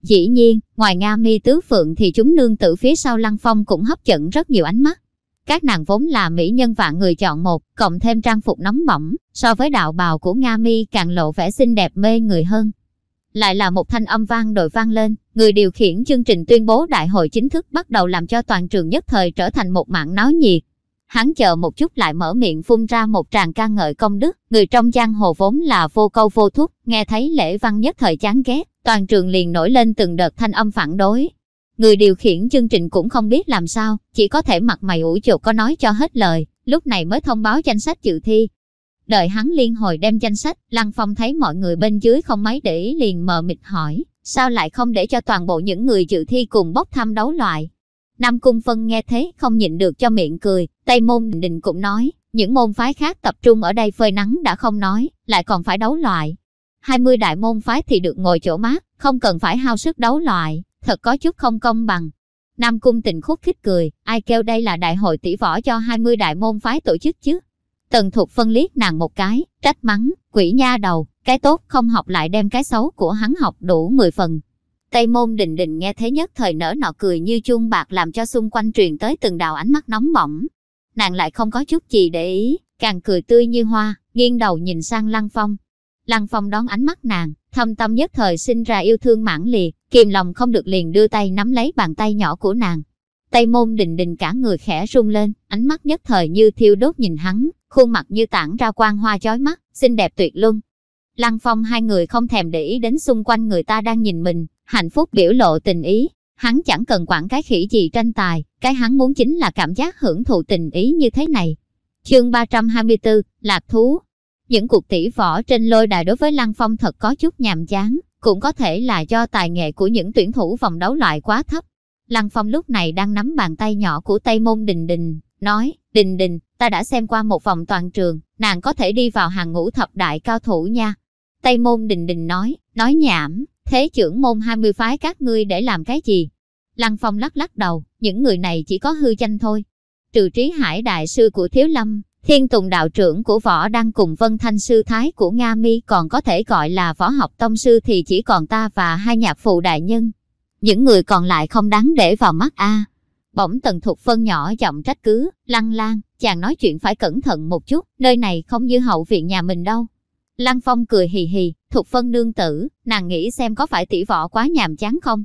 Dĩ nhiên, ngoài Nga mi tứ phượng thì chúng nương tử phía sau Lăng Phong cũng hấp dẫn rất nhiều ánh mắt. Các nàng vốn là mỹ nhân vạn người chọn một, cộng thêm trang phục nóng bỏng, so với đạo bào của Nga mi càng lộ vẻ xinh đẹp mê người hơn. Lại là một thanh âm vang đội vang lên, người điều khiển chương trình tuyên bố đại hội chính thức bắt đầu làm cho toàn trường nhất thời trở thành một mạng náo nhiệt. Hắn chờ một chút lại mở miệng phun ra một tràng ca ngợi công đức, người trong giang hồ vốn là vô câu vô thúc, nghe thấy lễ văn nhất thời chán ghét, toàn trường liền nổi lên từng đợt thanh âm phản đối. Người điều khiển chương trình cũng không biết làm sao, chỉ có thể mặt mày ủ chột có nói cho hết lời, lúc này mới thông báo danh sách dự thi. Đợi hắn liên hồi đem danh sách, Lăng Phong thấy mọi người bên dưới không mấy để ý liền mờ mịt hỏi, sao lại không để cho toàn bộ những người dự thi cùng bốc thăm đấu loại. Nam Cung Phân nghe thế không nhịn được cho miệng cười, Tây Môn Đình cũng nói, những môn phái khác tập trung ở đây phơi nắng đã không nói, lại còn phải đấu loại. 20 đại môn phái thì được ngồi chỗ mát, không cần phải hao sức đấu loại, thật có chút không công bằng. Nam Cung tình khúc khích cười, ai kêu đây là đại hội tỷ võ cho 20 đại môn phái tổ chức chứ. Tần Thục phân liếc nàng một cái, trách mắng, quỷ nha đầu, cái tốt không học lại đem cái xấu của hắn học đủ 10 phần. Tây môn đình đình nghe thế nhất thời nở nọ cười như chuông bạc làm cho xung quanh truyền tới từng đạo ánh mắt nóng bỏng. Nàng lại không có chút gì để ý, càng cười tươi như hoa, nghiêng đầu nhìn sang Lăng Phong. Lăng Phong đón ánh mắt nàng, thâm tâm nhất thời sinh ra yêu thương mãn liệt, kìm lòng không được liền đưa tay nắm lấy bàn tay nhỏ của nàng. Tây môn đình đình cả người khẽ rung lên, ánh mắt nhất thời như thiêu đốt nhìn hắn, khuôn mặt như tản ra quang hoa chói mắt, xinh đẹp tuyệt luân. Lăng Phong hai người không thèm để ý đến xung quanh người ta đang nhìn mình, hạnh phúc biểu lộ tình ý. Hắn chẳng cần quản cái khỉ gì tranh tài, cái hắn muốn chính là cảm giác hưởng thụ tình ý như thế này. Chương 324, Lạc Thú Những cuộc tỉ võ trên lôi đài đối với Lăng Phong thật có chút nhàm chán, cũng có thể là do tài nghệ của những tuyển thủ vòng đấu loại quá thấp. Lăng Phong lúc này đang nắm bàn tay nhỏ của Tây Môn Đình Đình, nói, Đình Đình, ta đã xem qua một vòng toàn trường, nàng có thể đi vào hàng ngũ thập đại cao thủ nha. Tây Môn Đình Đình nói, nói nhảm, thế trưởng môn 20 phái các ngươi để làm cái gì? Lăng Phong lắc lắc đầu, những người này chỉ có hư danh thôi. Trừ trí hải đại sư của Thiếu Lâm, Thiên Tùng đạo trưởng của võ đang cùng Vân Thanh sư thái của Nga Mi còn có thể gọi là võ học tông sư thì chỉ còn ta và hai nhạc phụ đại nhân. Những người còn lại không đáng để vào mắt a. Bỗng Tần Thục Phân nhỏ giọng trách cứ, Lăng Lan, chàng nói chuyện phải cẩn thận một chút, nơi này không như hậu viện nhà mình đâu. Lăng Phong cười hì hì, Thục Phân nương tử, nàng nghĩ xem có phải tỷ võ quá nhàm chán không?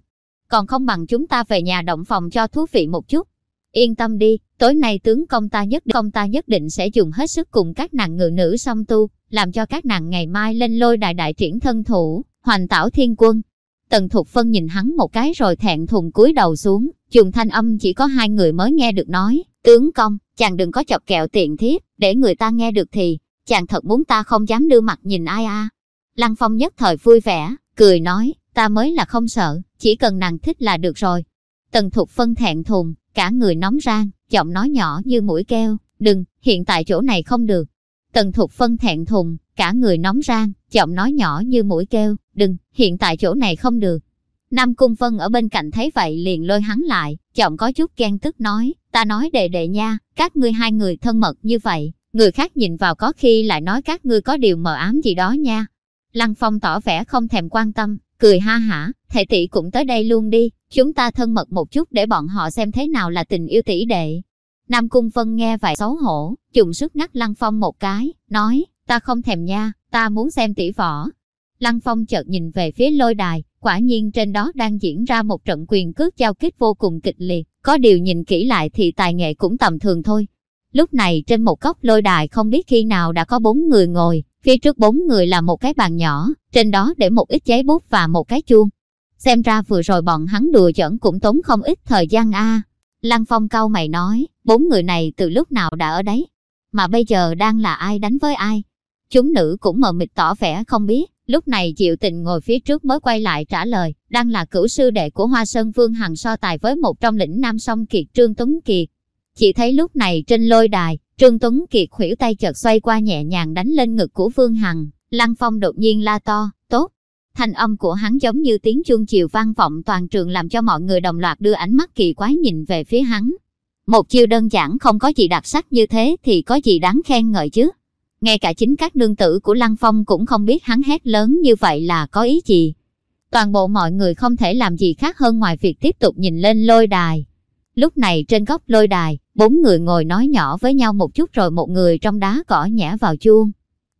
Còn không bằng chúng ta về nhà động phòng cho thú vị một chút. Yên tâm đi, tối nay tướng công ta nhất công ta nhất định sẽ dùng hết sức cùng các nàng ngự nữ song tu, làm cho các nàng ngày mai lên lôi đại đại triển thân thủ, hoành tảo thiên quân. Tần Thục Phân nhìn hắn một cái rồi thẹn thùng cúi đầu xuống, dùng thanh âm chỉ có hai người mới nghe được nói, tướng công, chàng đừng có chọc kẹo tiện thiếp, để người ta nghe được thì, chàng thật muốn ta không dám đưa mặt nhìn ai a. Lăng Phong nhất thời vui vẻ, cười nói, ta mới là không sợ, chỉ cần nàng thích là được rồi. Tần Thục Phân thẹn thùng, cả người nóng rang, giọng nói nhỏ như mũi keo, đừng, hiện tại chỗ này không được. Tần Thục Phân thẹn thùng, cả người nóng rang, giọng nói nhỏ như mũi keo, đừng, hiện tại chỗ này không được. Nam Cung Vân ở bên cạnh thấy vậy liền lôi hắn lại, giọng có chút ghen tức nói, ta nói đệ đệ nha, các ngươi hai người thân mật như vậy, người khác nhìn vào có khi lại nói các ngươi có điều mờ ám gì đó nha. Lăng Phong tỏ vẻ không thèm quan tâm, cười ha hả, thệ tỷ cũng tới đây luôn đi, chúng ta thân mật một chút để bọn họ xem thế nào là tình yêu tỷ đệ. Nam Cung Vân nghe vậy xấu hổ, dùng sức ngắt Lăng Phong một cái, nói, ta không thèm nha, ta muốn xem tỷ võ. Lăng Phong chợt nhìn về phía lôi đài, quả nhiên trên đó đang diễn ra một trận quyền cước giao kích vô cùng kịch liệt, có điều nhìn kỹ lại thì tài nghệ cũng tầm thường thôi. Lúc này trên một góc lôi đài không biết khi nào đã có bốn người ngồi, phía trước bốn người là một cái bàn nhỏ, trên đó để một ít giấy bút và một cái chuông. Xem ra vừa rồi bọn hắn đùa giỡn cũng tốn không ít thời gian a. Lăng Phong câu mày nói, bốn người này từ lúc nào đã ở đấy, mà bây giờ đang là ai đánh với ai. Chúng nữ cũng mờ mịt tỏ vẻ không biết, lúc này Diệu Tình ngồi phía trước mới quay lại trả lời, đang là cửu sư đệ của Hoa Sơn Vương Hằng so tài với một trong lĩnh Nam Song Kiệt Trương Tuấn Kiệt. Chỉ thấy lúc này trên lôi đài, Trương Tuấn Kiệt khuỷu tay chợt xoay qua nhẹ nhàng đánh lên ngực của Vương Hằng, Lăng Phong đột nhiên la to, tốt. Thanh âm của hắn giống như tiếng chuông chiều vang vọng toàn trường làm cho mọi người đồng loạt đưa ánh mắt kỳ quái nhìn về phía hắn. Một chiêu đơn giản không có gì đặc sắc như thế thì có gì đáng khen ngợi chứ. Ngay cả chính các nương tử của Lăng Phong cũng không biết hắn hét lớn như vậy là có ý gì. Toàn bộ mọi người không thể làm gì khác hơn ngoài việc tiếp tục nhìn lên lôi đài. Lúc này trên góc lôi đài, bốn người ngồi nói nhỏ với nhau một chút rồi một người trong đá cỏ nhẹ vào chuông.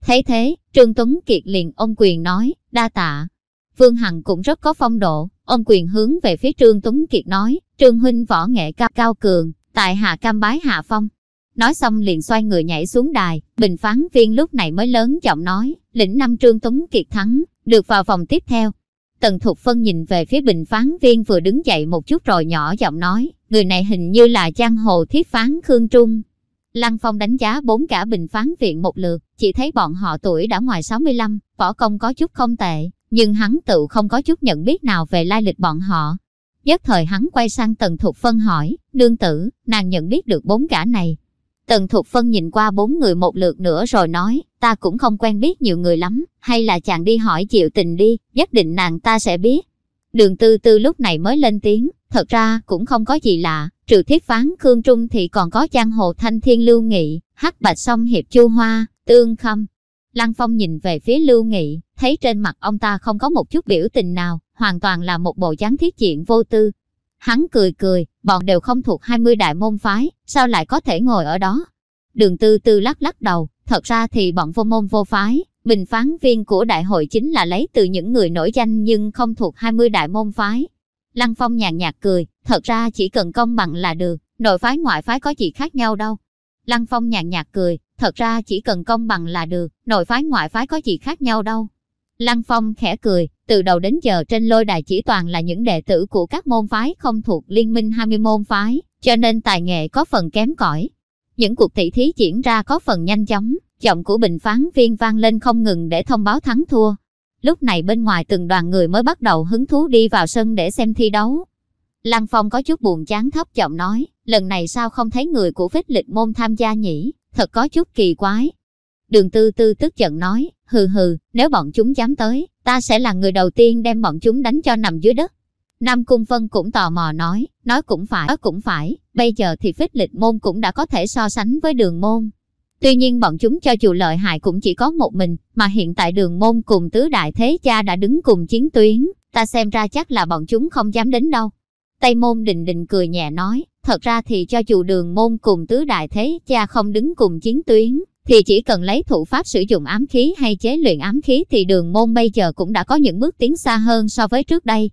Thấy thế, Trương Tuấn Kiệt liền ôm quyền nói, đa tạ. Vương Hằng cũng rất có phong độ, ôm quyền hướng về phía Trương Tuấn Kiệt nói, Trương Huynh võ nghệ cao cao cường, tại hạ cam bái hạ phong. Nói xong liền xoay người nhảy xuống đài, bình phán viên lúc này mới lớn giọng nói, lĩnh năm Trương Tuấn Kiệt thắng, được vào vòng tiếp theo. Tần Thục Phân nhìn về phía bình phán viên vừa đứng dậy một chút rồi nhỏ giọng nói, người này hình như là giang hồ thiết phán Khương Trung. Lăng Phong đánh giá bốn cả bình phán viện một lượt, chỉ thấy bọn họ tuổi đã ngoài 65, võ công có chút không tệ, nhưng hắn tự không có chút nhận biết nào về lai lịch bọn họ. Nhất thời hắn quay sang Tần Thục Phân hỏi, nương tử, nàng nhận biết được bốn cả này. Tần Thục Phân nhìn qua bốn người một lượt nữa rồi nói, ta cũng không quen biết nhiều người lắm, hay là chàng đi hỏi chịu tình đi, nhất định nàng ta sẽ biết. Đường tư tư lúc này mới lên tiếng, thật ra cũng không có gì lạ, trừ thiết phán Khương Trung thì còn có giang hồ thanh thiên lưu nghị, hắc bạch song hiệp chu hoa, tương khâm. Lăng Phong nhìn về phía lưu nghị, thấy trên mặt ông ta không có một chút biểu tình nào, hoàn toàn là một bộ dáng thiết diện vô tư. Hắn cười cười, bọn đều không thuộc 20 đại môn phái, sao lại có thể ngồi ở đó? Đường tư tư lắc lắc đầu, thật ra thì bọn vô môn vô phái, bình phán viên của đại hội chính là lấy từ những người nổi danh nhưng không thuộc 20 đại môn phái. Lăng Phong nhàn nhạt cười, thật ra chỉ cần công bằng là được, nội phái ngoại phái có gì khác nhau đâu. Lăng Phong nhàn nhạt cười, thật ra chỉ cần công bằng là được, nội phái ngoại phái có gì khác nhau đâu. Lăng Phong khẽ cười, từ đầu đến giờ trên lôi đài chỉ toàn là những đệ tử của các môn phái không thuộc liên minh 20 môn phái, cho nên tài nghệ có phần kém cỏi. Những cuộc tỷ thí diễn ra có phần nhanh chóng, giọng của bình phán viên vang lên không ngừng để thông báo thắng thua. Lúc này bên ngoài từng đoàn người mới bắt đầu hứng thú đi vào sân để xem thi đấu. Lăng Phong có chút buồn chán thấp giọng nói, lần này sao không thấy người của phích lịch môn tham gia nhỉ, thật có chút kỳ quái. Đường tư tư tức giận nói, hừ hừ, nếu bọn chúng dám tới, ta sẽ là người đầu tiên đem bọn chúng đánh cho nằm dưới đất. Nam Cung Vân cũng tò mò nói, nói cũng phải, nói cũng phải, bây giờ thì phích lịch môn cũng đã có thể so sánh với đường môn. Tuy nhiên bọn chúng cho dù lợi hại cũng chỉ có một mình, mà hiện tại đường môn cùng tứ đại thế cha đã đứng cùng chiến tuyến, ta xem ra chắc là bọn chúng không dám đến đâu. Tây môn đình đình cười nhẹ nói, thật ra thì cho dù đường môn cùng tứ đại thế cha không đứng cùng chiến tuyến, thì chỉ cần lấy thủ pháp sử dụng ám khí hay chế luyện ám khí thì đường môn bây giờ cũng đã có những bước tiến xa hơn so với trước đây.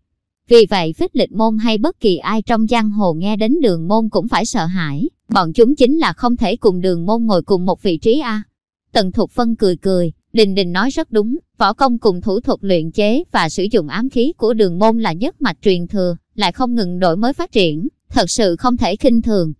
Vì vậy phích lịch môn hay bất kỳ ai trong giang hồ nghe đến đường môn cũng phải sợ hãi, bọn chúng chính là không thể cùng đường môn ngồi cùng một vị trí a. Tần Thục Phân cười cười, Đình Đình nói rất đúng, võ công cùng thủ thuật luyện chế và sử dụng ám khí của đường môn là nhất mạch truyền thừa, lại không ngừng đổi mới phát triển, thật sự không thể khinh thường.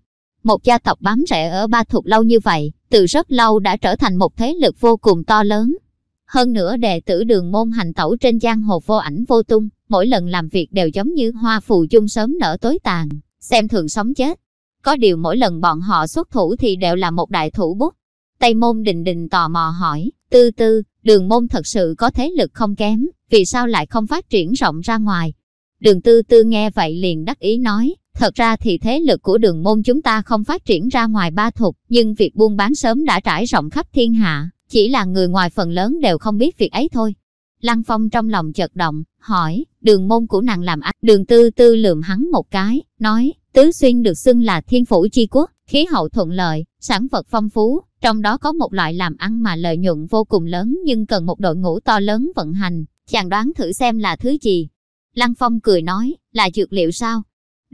Một gia tộc bám rễ ở Ba thuộc lâu như vậy, từ rất lâu đã trở thành một thế lực vô cùng to lớn. Hơn nữa đệ tử đường môn hành tẩu trên giang hồ vô ảnh vô tung, mỗi lần làm việc đều giống như hoa phù dung sớm nở tối tàn, xem thường sống chết. Có điều mỗi lần bọn họ xuất thủ thì đều là một đại thủ bút. Tây môn đình đình tò mò hỏi, tư tư, đường môn thật sự có thế lực không kém, vì sao lại không phát triển rộng ra ngoài? Đường tư tư nghe vậy liền đắc ý nói, thật ra thì thế lực của đường môn chúng ta không phát triển ra ngoài ba thục, nhưng việc buôn bán sớm đã trải rộng khắp thiên hạ, chỉ là người ngoài phần lớn đều không biết việc ấy thôi. Lăng Phong trong lòng chợt động, hỏi, đường môn của nàng làm ác. Đường tư tư lườm hắn một cái, nói, Tứ Xuyên được xưng là thiên phủ chi quốc, khí hậu thuận lợi, sản vật phong phú, trong đó có một loại làm ăn mà lợi nhuận vô cùng lớn nhưng cần một đội ngũ to lớn vận hành, chàng đoán thử xem là thứ gì. Lăng Phong cười nói, là dược liệu sao?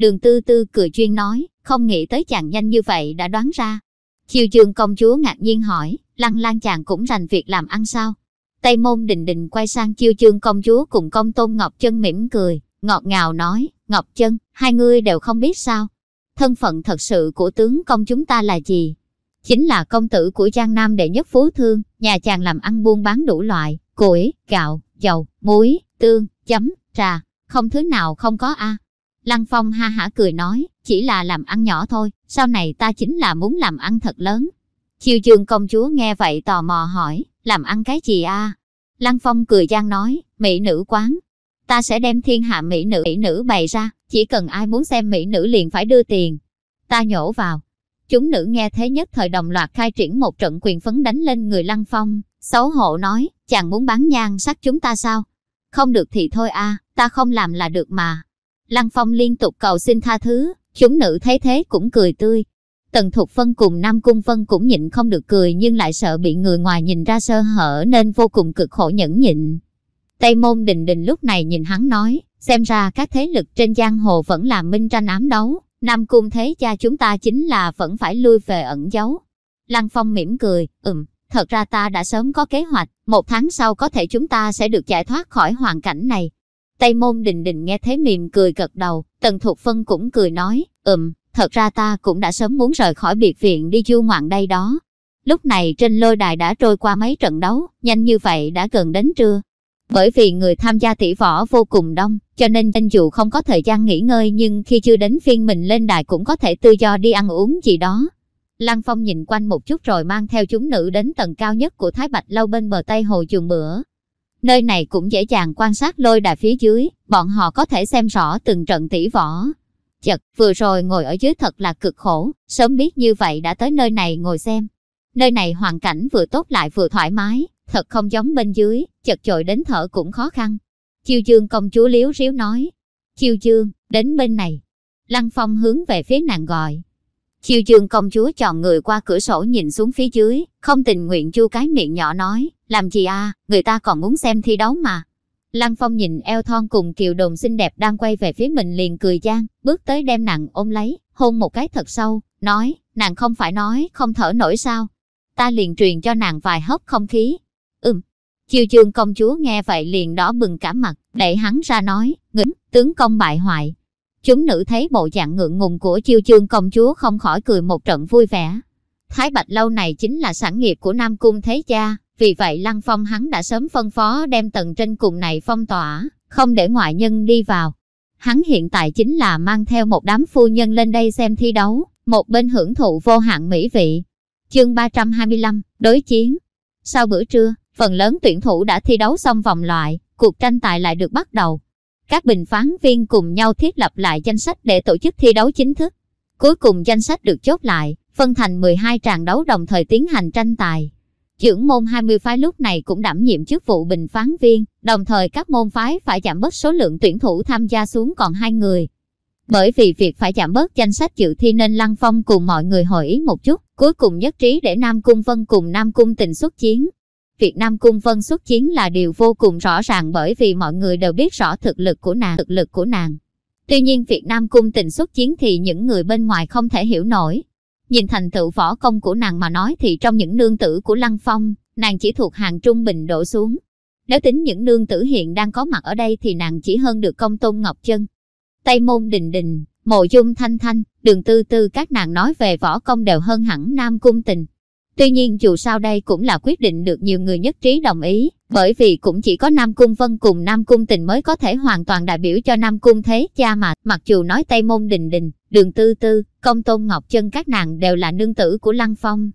Đường tư tư cười chuyên nói, không nghĩ tới chàng nhanh như vậy đã đoán ra. Chiều trường công chúa ngạc nhiên hỏi, Lăng Lan chàng cũng rành việc làm ăn sao? Tây môn đình đình quay sang chiêu chương công chúa cùng công tôn Ngọc Chân mỉm cười, ngọt ngào nói, Ngọc Chân, hai ngươi đều không biết sao. Thân phận thật sự của tướng công chúng ta là gì? Chính là công tử của Giang Nam đệ nhất phú thương, nhà chàng làm ăn buôn bán đủ loại, củi, gạo, dầu, muối, tương, chấm, trà, không thứ nào không có a. Lăng Phong ha hả cười nói, chỉ là làm ăn nhỏ thôi, sau này ta chính là muốn làm ăn thật lớn. Chiêu trường công chúa nghe vậy tò mò hỏi, làm ăn cái gì a? Lăng Phong cười gian nói, mỹ nữ quán. Ta sẽ đem thiên hạ mỹ nữ mỹ nữ bày ra, chỉ cần ai muốn xem mỹ nữ liền phải đưa tiền. Ta nhổ vào. Chúng nữ nghe thế nhất thời đồng loạt khai triển một trận quyền phấn đánh lên người Lăng Phong. Xấu hổ nói, chàng muốn bán nhan sắc chúng ta sao? Không được thì thôi a, ta không làm là được mà. Lăng Phong liên tục cầu xin tha thứ, chúng nữ thấy thế cũng cười tươi. Tần Thục Phân cùng Nam Cung Phân cũng nhịn không được cười nhưng lại sợ bị người ngoài nhìn ra sơ hở nên vô cùng cực khổ nhẫn nhịn. Tây Môn Đình Đình lúc này nhìn hắn nói, xem ra các thế lực trên giang hồ vẫn là minh tranh ám đấu, Nam Cung thế cha chúng ta chính là vẫn phải lui về ẩn giấu. Lăng Phong mỉm cười, ừm, thật ra ta đã sớm có kế hoạch, một tháng sau có thể chúng ta sẽ được giải thoát khỏi hoàn cảnh này. Tây Môn Đình Đình nghe thế mỉm cười gật đầu, Tần Thục Phân cũng cười nói, ừm, thật ra ta cũng đã sớm muốn rời khỏi biệt viện đi du ngoạn đây đó. Lúc này trên lôi đài đã trôi qua mấy trận đấu, nhanh như vậy đã gần đến trưa. Bởi vì người tham gia tỷ võ vô cùng đông, cho nên anh dù không có thời gian nghỉ ngơi nhưng khi chưa đến phiên mình lên đài cũng có thể tự do đi ăn uống gì đó. Lăng Phong nhìn quanh một chút rồi mang theo chúng nữ đến tầng cao nhất của Thái Bạch Lâu bên bờ Tây Hồ chuồng bữa. Nơi này cũng dễ dàng quan sát lôi đài phía dưới, bọn họ có thể xem rõ từng trận tỷ võ. Chật, vừa rồi ngồi ở dưới thật là cực khổ, sớm biết như vậy đã tới nơi này ngồi xem. Nơi này hoàn cảnh vừa tốt lại vừa thoải mái, thật không giống bên dưới, chật chội đến thở cũng khó khăn. Chiêu dương công chúa liếu riếu nói. Chiêu dương, đến bên này. Lăng phong hướng về phía nàng gọi. Chiêu dương công chúa chọn người qua cửa sổ nhìn xuống phía dưới, không tình nguyện chu cái miệng nhỏ nói, làm gì à, người ta còn muốn xem thi đấu mà. Lăng Phong nhìn eo thon cùng kiều đồn xinh đẹp đang quay về phía mình liền cười gian, bước tới đem nàng ôm lấy, hôn một cái thật sâu, nói, nàng không phải nói không thở nổi sao. Ta liền truyền cho nàng vài hớp không khí. Ừm. Chiêu trường công chúa nghe vậy liền đỏ bừng cả mặt, đẩy hắn ra nói, ngưỡng, tướng công bại hoại. Chúng nữ thấy bộ dạng ngượng ngùng của chiêu chương công chúa không khỏi cười một trận vui vẻ. Thái Bạch Lâu này chính là sản nghiệp của Nam Cung Thế Cha, vì vậy Lăng Phong hắn đã sớm phân phó đem tầng trên cùng này phong tỏa, không để ngoại nhân đi vào. Hắn hiện tại chính là mang theo một đám phu nhân lên đây xem thi đấu, một bên hưởng thụ vô hạn mỹ vị. Chương 325, đối chiến. Sau bữa trưa, phần lớn tuyển thủ đã thi đấu xong vòng loại, cuộc tranh tài lại được bắt đầu. Các bình phán viên cùng nhau thiết lập lại danh sách để tổ chức thi đấu chính thức. Cuối cùng danh sách được chốt lại, phân thành 12 tràng đấu đồng thời tiến hành tranh tài. Trưởng môn 20 phái lúc này cũng đảm nhiệm chức vụ bình phán viên, đồng thời các môn phái phải giảm bớt số lượng tuyển thủ tham gia xuống còn hai người. Bởi vì việc phải giảm bớt danh sách dự thi nên Lăng Phong cùng mọi người hội ý một chút, cuối cùng nhất trí để Nam Cung Vân cùng Nam Cung Tình xuất chiến. Việc Nam Cung Vân xuất chiến là điều vô cùng rõ ràng bởi vì mọi người đều biết rõ thực lực của nàng, thực lực của nàng. Tuy nhiên Việt Nam Cung Tình xuất chiến thì những người bên ngoài không thể hiểu nổi. Nhìn thành tựu võ công của nàng mà nói thì trong những nương tử của Lăng Phong, nàng chỉ thuộc hàng trung bình đổ xuống. Nếu tính những nương tử hiện đang có mặt ở đây thì nàng chỉ hơn được công tôn Ngọc Chân. Tây Môn Đình Đình, Mộ Dung Thanh Thanh, Đường Tư Tư các nàng nói về võ công đều hơn hẳn Nam Cung Tình. Tuy nhiên dù sao đây cũng là quyết định được nhiều người nhất trí đồng ý, bởi vì cũng chỉ có Nam Cung Vân cùng Nam Cung Tình mới có thể hoàn toàn đại biểu cho Nam Cung Thế Cha mà, mặc dù nói Tây Môn Đình Đình, Đường Tư Tư, Công Tôn Ngọc Chân các nàng đều là nương tử của Lăng Phong.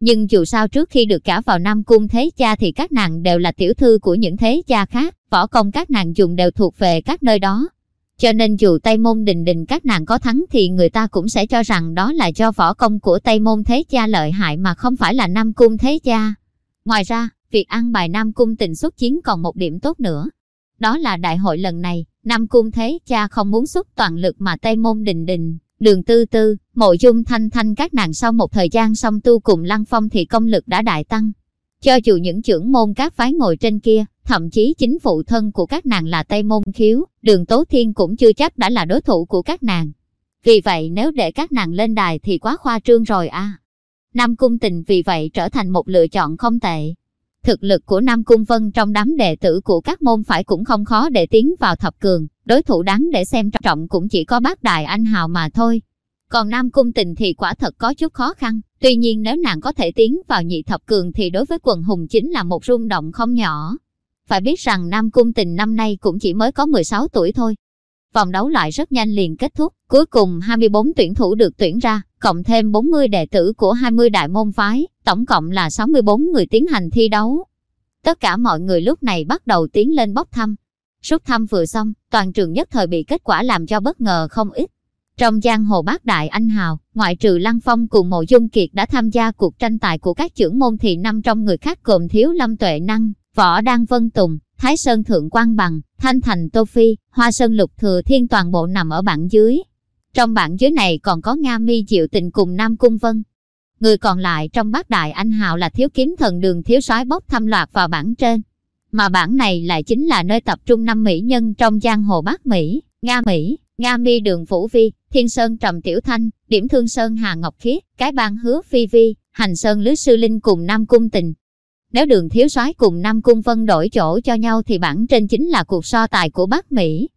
Nhưng dù sao trước khi được cả vào Nam Cung Thế Cha thì các nàng đều là tiểu thư của những thế cha khác, võ công các nàng dùng đều thuộc về các nơi đó. Cho nên dù Tây Môn Đình Đình các nàng có thắng thì người ta cũng sẽ cho rằng đó là do võ công của Tây Môn Thế Cha lợi hại mà không phải là Nam Cung Thế Cha. Ngoài ra, việc ăn bài Nam Cung tình xuất chiến còn một điểm tốt nữa. Đó là đại hội lần này, Nam Cung Thế Cha không muốn xuất toàn lực mà Tây Môn Đình Đình, Đường Tư Tư, Mộ Dung Thanh Thanh các nàng sau một thời gian song tu cùng Lăng Phong thì công lực đã đại tăng. Cho dù những trưởng môn các phái ngồi trên kia, thậm chí chính phụ thân của các nàng là Tây Môn Khiếu, đường Tố Thiên cũng chưa chắc đã là đối thủ của các nàng. Vì vậy nếu để các nàng lên đài thì quá khoa trương rồi à. Nam Cung Tình vì vậy trở thành một lựa chọn không tệ. Thực lực của Nam Cung Vân trong đám đệ tử của các môn phải cũng không khó để tiến vào thập cường, đối thủ đáng để xem trọng cũng chỉ có bác đại anh hào mà thôi. Còn Nam Cung Tình thì quả thật có chút khó khăn, tuy nhiên nếu nàng có thể tiến vào nhị thập cường thì đối với quần hùng chính là một rung động không nhỏ. Phải biết rằng Nam Cung Tình năm nay cũng chỉ mới có 16 tuổi thôi. Vòng đấu loại rất nhanh liền kết thúc, cuối cùng 24 tuyển thủ được tuyển ra, cộng thêm 40 đệ tử của 20 đại môn phái, tổng cộng là 64 người tiến hành thi đấu. Tất cả mọi người lúc này bắt đầu tiến lên bốc thăm. Rút thăm vừa xong, toàn trường nhất thời bị kết quả làm cho bất ngờ không ít. Trong giang hồ bát đại anh hào, ngoại trừ Lăng Phong cùng Mộ Dung Kiệt đã tham gia cuộc tranh tài của các trưởng môn thì năm trong người khác gồm Thiếu Lâm Tuệ Năng, Võ Đăng Vân Tùng, Thái Sơn Thượng Quang Bằng, Thanh Thành Tô Phi, Hoa Sơn Lục Thừa Thiên toàn bộ nằm ở bảng dưới. Trong bảng dưới này còn có Nga Mi Diệu Tình cùng Nam Cung Vân. Người còn lại trong bát đại anh hào là Thiếu Kiếm Thần Đường Thiếu soái bốc thăm loạt vào bảng trên. Mà bảng này lại chính là nơi tập trung năm mỹ nhân trong giang hồ Bắc Mỹ, Nga Mỹ, Nga Mi Đường vũ Vi, Thiên Sơn Trầm Tiểu Thanh, Điểm Thương Sơn Hà Ngọc Khiết, Cái Bang Hứa Phi Vi, Hành Sơn Lứa Sư Linh cùng Nam Cung Tình, nếu đường thiếu soái cùng Nam Cung Vân đổi chỗ cho nhau thì bản trên chính là cuộc so tài của Bắc Mỹ.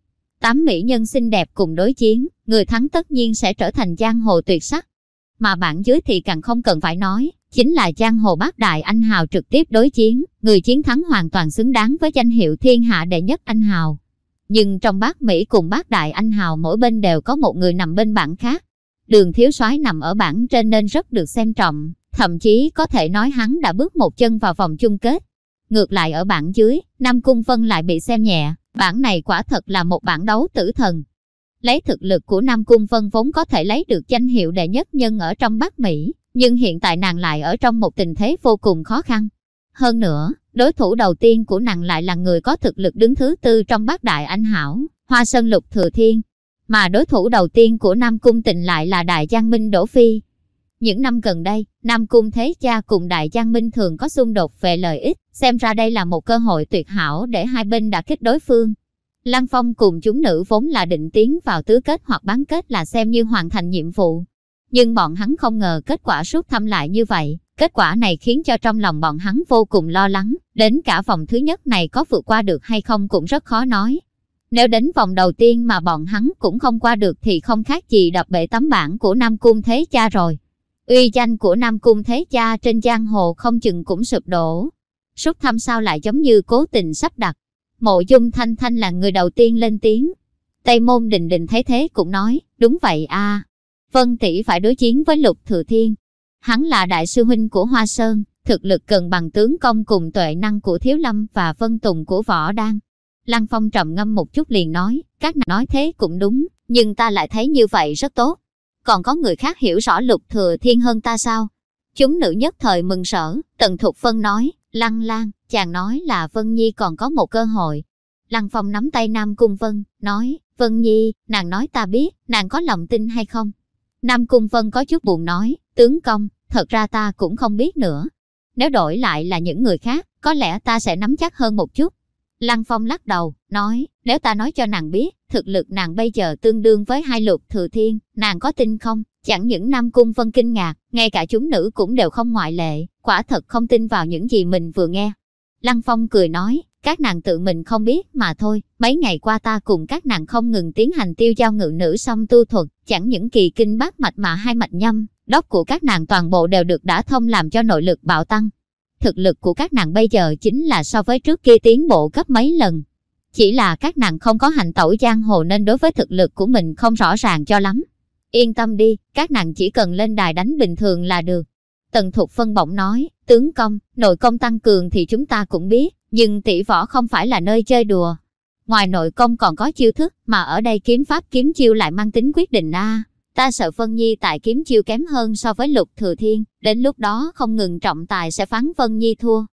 Tám mỹ nhân xinh đẹp cùng đối chiến, người thắng tất nhiên sẽ trở thành giang hồ tuyệt sắc. Mà bản dưới thì càng không cần phải nói, chính là giang hồ bác đại anh hào trực tiếp đối chiến, người chiến thắng hoàn toàn xứng đáng với danh hiệu thiên hạ đệ nhất anh hào. Nhưng trong bác Mỹ cùng bác đại anh hào mỗi bên đều có một người nằm bên bảng khác. Đường thiếu soái nằm ở bảng trên nên rất được xem trọng, Thậm chí có thể nói hắn đã bước một chân vào vòng chung kết. Ngược lại ở bảng dưới, Nam Cung Vân lại bị xem nhẹ, bảng này quả thật là một bảng đấu tử thần. Lấy thực lực của Nam Cung Vân vốn có thể lấy được danh hiệu đệ nhất nhân ở trong Bắc Mỹ, nhưng hiện tại nàng lại ở trong một tình thế vô cùng khó khăn. Hơn nữa, đối thủ đầu tiên của nàng lại là người có thực lực đứng thứ tư trong bát đại anh hảo, Hoa Sơn Lục Thừa Thiên. Mà đối thủ đầu tiên của Nam Cung Tịnh lại là Đại Giang Minh Đỗ Phi, những năm gần đây, Nam Cung Thế Cha cùng Đại Giang Minh thường có xung đột về lợi ích, xem ra đây là một cơ hội tuyệt hảo để hai bên đã kích đối phương. Lăng Phong cùng chúng nữ vốn là định tiến vào tứ kết hoặc bán kết là xem như hoàn thành nhiệm vụ. Nhưng bọn hắn không ngờ kết quả rút thăm lại như vậy. Kết quả này khiến cho trong lòng bọn hắn vô cùng lo lắng, đến cả vòng thứ nhất này có vượt qua được hay không cũng rất khó nói. Nếu đến vòng đầu tiên mà bọn hắn cũng không qua được thì không khác gì đập bể tấm bảng của Nam Cung Thế Cha rồi uy danh của Nam Cung Thế Cha trên giang hồ không chừng cũng sụp đổ. Rút thăm sao lại giống như cố tình sắp đặt. Mộ dung thanh thanh là người đầu tiên lên tiếng. Tây môn đình đình thấy thế cũng nói, đúng vậy a Vân tỷ phải đối chiến với lục thừa thiên. Hắn là đại sư huynh của Hoa Sơn, thực lực cần bằng tướng công cùng tuệ năng của Thiếu Lâm và Vân Tùng của Võ Đan. Lăng Phong trầm ngâm một chút liền nói, các nàng nói thế cũng đúng, nhưng ta lại thấy như vậy rất tốt còn có người khác hiểu rõ lục thừa thiên hơn ta sao? Chúng nữ nhất thời mừng sở, Tần Thục Phân nói, lăng lan, chàng nói là Vân Nhi còn có một cơ hội. Lăng Phong nắm tay Nam Cung Vân, nói, Vân Nhi, nàng nói ta biết, nàng có lòng tin hay không? Nam Cung Vân có chút buồn nói, tướng công, thật ra ta cũng không biết nữa. Nếu đổi lại là những người khác, có lẽ ta sẽ nắm chắc hơn một chút. Lăng Phong lắc đầu, nói, nếu ta nói cho nàng biết, thực lực nàng bây giờ tương đương với hai lục thừa thiên, nàng có tin không? Chẳng những Nam Cung Vân kinh ngạc, ngay cả chúng nữ cũng đều không ngoại lệ, quả thật không tin vào những gì mình vừa nghe. Lăng Phong cười nói, các nàng tự mình không biết mà thôi, mấy ngày qua ta cùng các nàng không ngừng tiến hành tiêu giao ngự nữ song tu thuật, chẳng những kỳ kinh bát mạch mà hai mạch nhâm, đốc của các nàng toàn bộ đều được đã thông làm cho nội lực bạo tăng. Thực lực của các nàng bây giờ chính là so với trước kia tiến bộ gấp mấy lần. Chỉ là các nàng không có hành tẩu giang hồ nên đối với thực lực của mình không rõ ràng cho lắm. Yên tâm đi, các nàng chỉ cần lên đài đánh bình thường là được. Tần Thục Phân bỗng nói, tướng công, nội công tăng cường thì chúng ta cũng biết, nhưng tỷ võ không phải là nơi chơi đùa. Ngoài nội công còn có chiêu thức, mà ở đây kiếm pháp kiếm chiêu lại mang tính quyết định a. Ta sợ Vân Nhi tại kiếm chiêu kém hơn so với Lục Thừa Thiên, đến lúc đó không ngừng trọng tài sẽ phán Vân Nhi thua.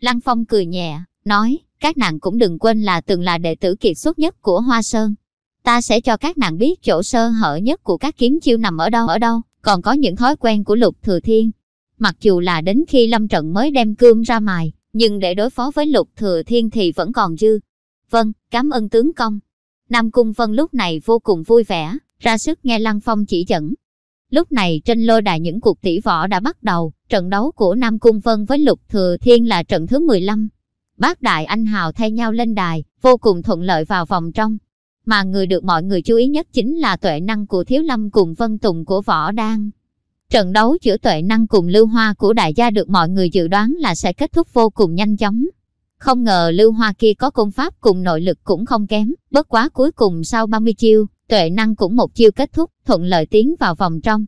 Lăng Phong cười nhẹ, nói, các nàng cũng đừng quên là từng là đệ tử kiệt xuất nhất của Hoa Sơn. Ta sẽ cho các nàng biết chỗ sơ hở nhất của các kiếm chiêu nằm ở đâu ở đâu, còn có những thói quen của Lục Thừa Thiên. Mặc dù là đến khi lâm trận mới đem cơm ra mài, nhưng để đối phó với Lục Thừa Thiên thì vẫn còn dư. Vâng, cảm ơn tướng công. Nam Cung Vân lúc này vô cùng vui vẻ, ra sức nghe Lăng Phong chỉ dẫn. Lúc này trên lôi đài những cuộc tỷ võ đã bắt đầu, trận đấu của Nam Cung Vân với Lục Thừa Thiên là trận thứ 15. Bác Đại Anh Hào thay nhau lên đài, vô cùng thuận lợi vào vòng trong. Mà người được mọi người chú ý nhất chính là tuệ năng của Thiếu Lâm cùng Vân Tùng của Võ Đan. Trận đấu giữa tuệ năng cùng Lưu Hoa của đại gia được mọi người dự đoán là sẽ kết thúc vô cùng nhanh chóng. Không ngờ Lưu Hoa kia có công pháp cùng nội lực cũng không kém, bất quá cuối cùng sau 30 chiêu, tuệ năng cũng một chiêu kết thúc, thuận lợi tiến vào vòng trong.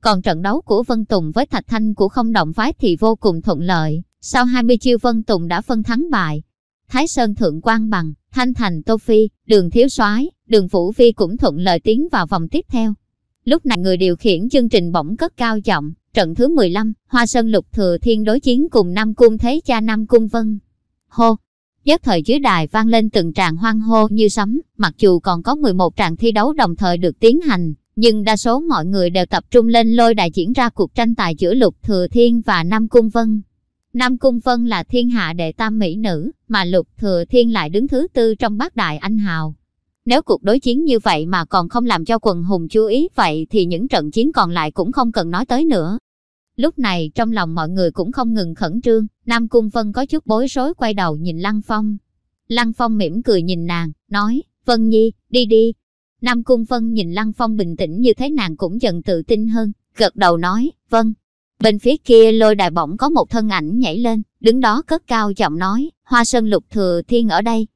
Còn trận đấu của Vân Tùng với Thạch Thanh của không động phái thì vô cùng thuận lợi, sau 20 chiêu Vân Tùng đã phân thắng bại. Thái Sơn Thượng Quang Bằng, Thanh Thành Tô Phi, Đường Thiếu soái Đường Phủ Phi cũng thuận lợi tiến vào vòng tiếp theo. Lúc này người điều khiển chương trình bỗng cất cao giọng, trận thứ 15, Hoa Sơn Lục Thừa Thiên đối chiến cùng Nam Cung Thế Cha Nam Cung Vân. Hô! Nhất thời dưới đài vang lên từng tràng hoang hô như sấm, mặc dù còn có 11 tràng thi đấu đồng thời được tiến hành, nhưng đa số mọi người đều tập trung lên lôi đài diễn ra cuộc tranh tài giữa Lục Thừa Thiên và Nam Cung Vân. Nam Cung Vân là thiên hạ đệ tam mỹ nữ, mà Lục Thừa Thiên lại đứng thứ tư trong bát đại anh hào. Nếu cuộc đối chiến như vậy mà còn không làm cho quần hùng chú ý vậy thì những trận chiến còn lại cũng không cần nói tới nữa. Lúc này trong lòng mọi người cũng không ngừng khẩn trương, Nam Cung Vân có chút bối rối quay đầu nhìn Lăng Phong. Lăng Phong mỉm cười nhìn nàng, nói, Vân Nhi, đi đi. Nam Cung Vân nhìn Lăng Phong bình tĩnh như thế nàng cũng dần tự tin hơn, gật đầu nói, vâng. Bên phía kia lôi đài bỗng có một thân ảnh nhảy lên, đứng đó cất cao giọng nói, Hoa Sơn Lục Thừa Thiên ở đây,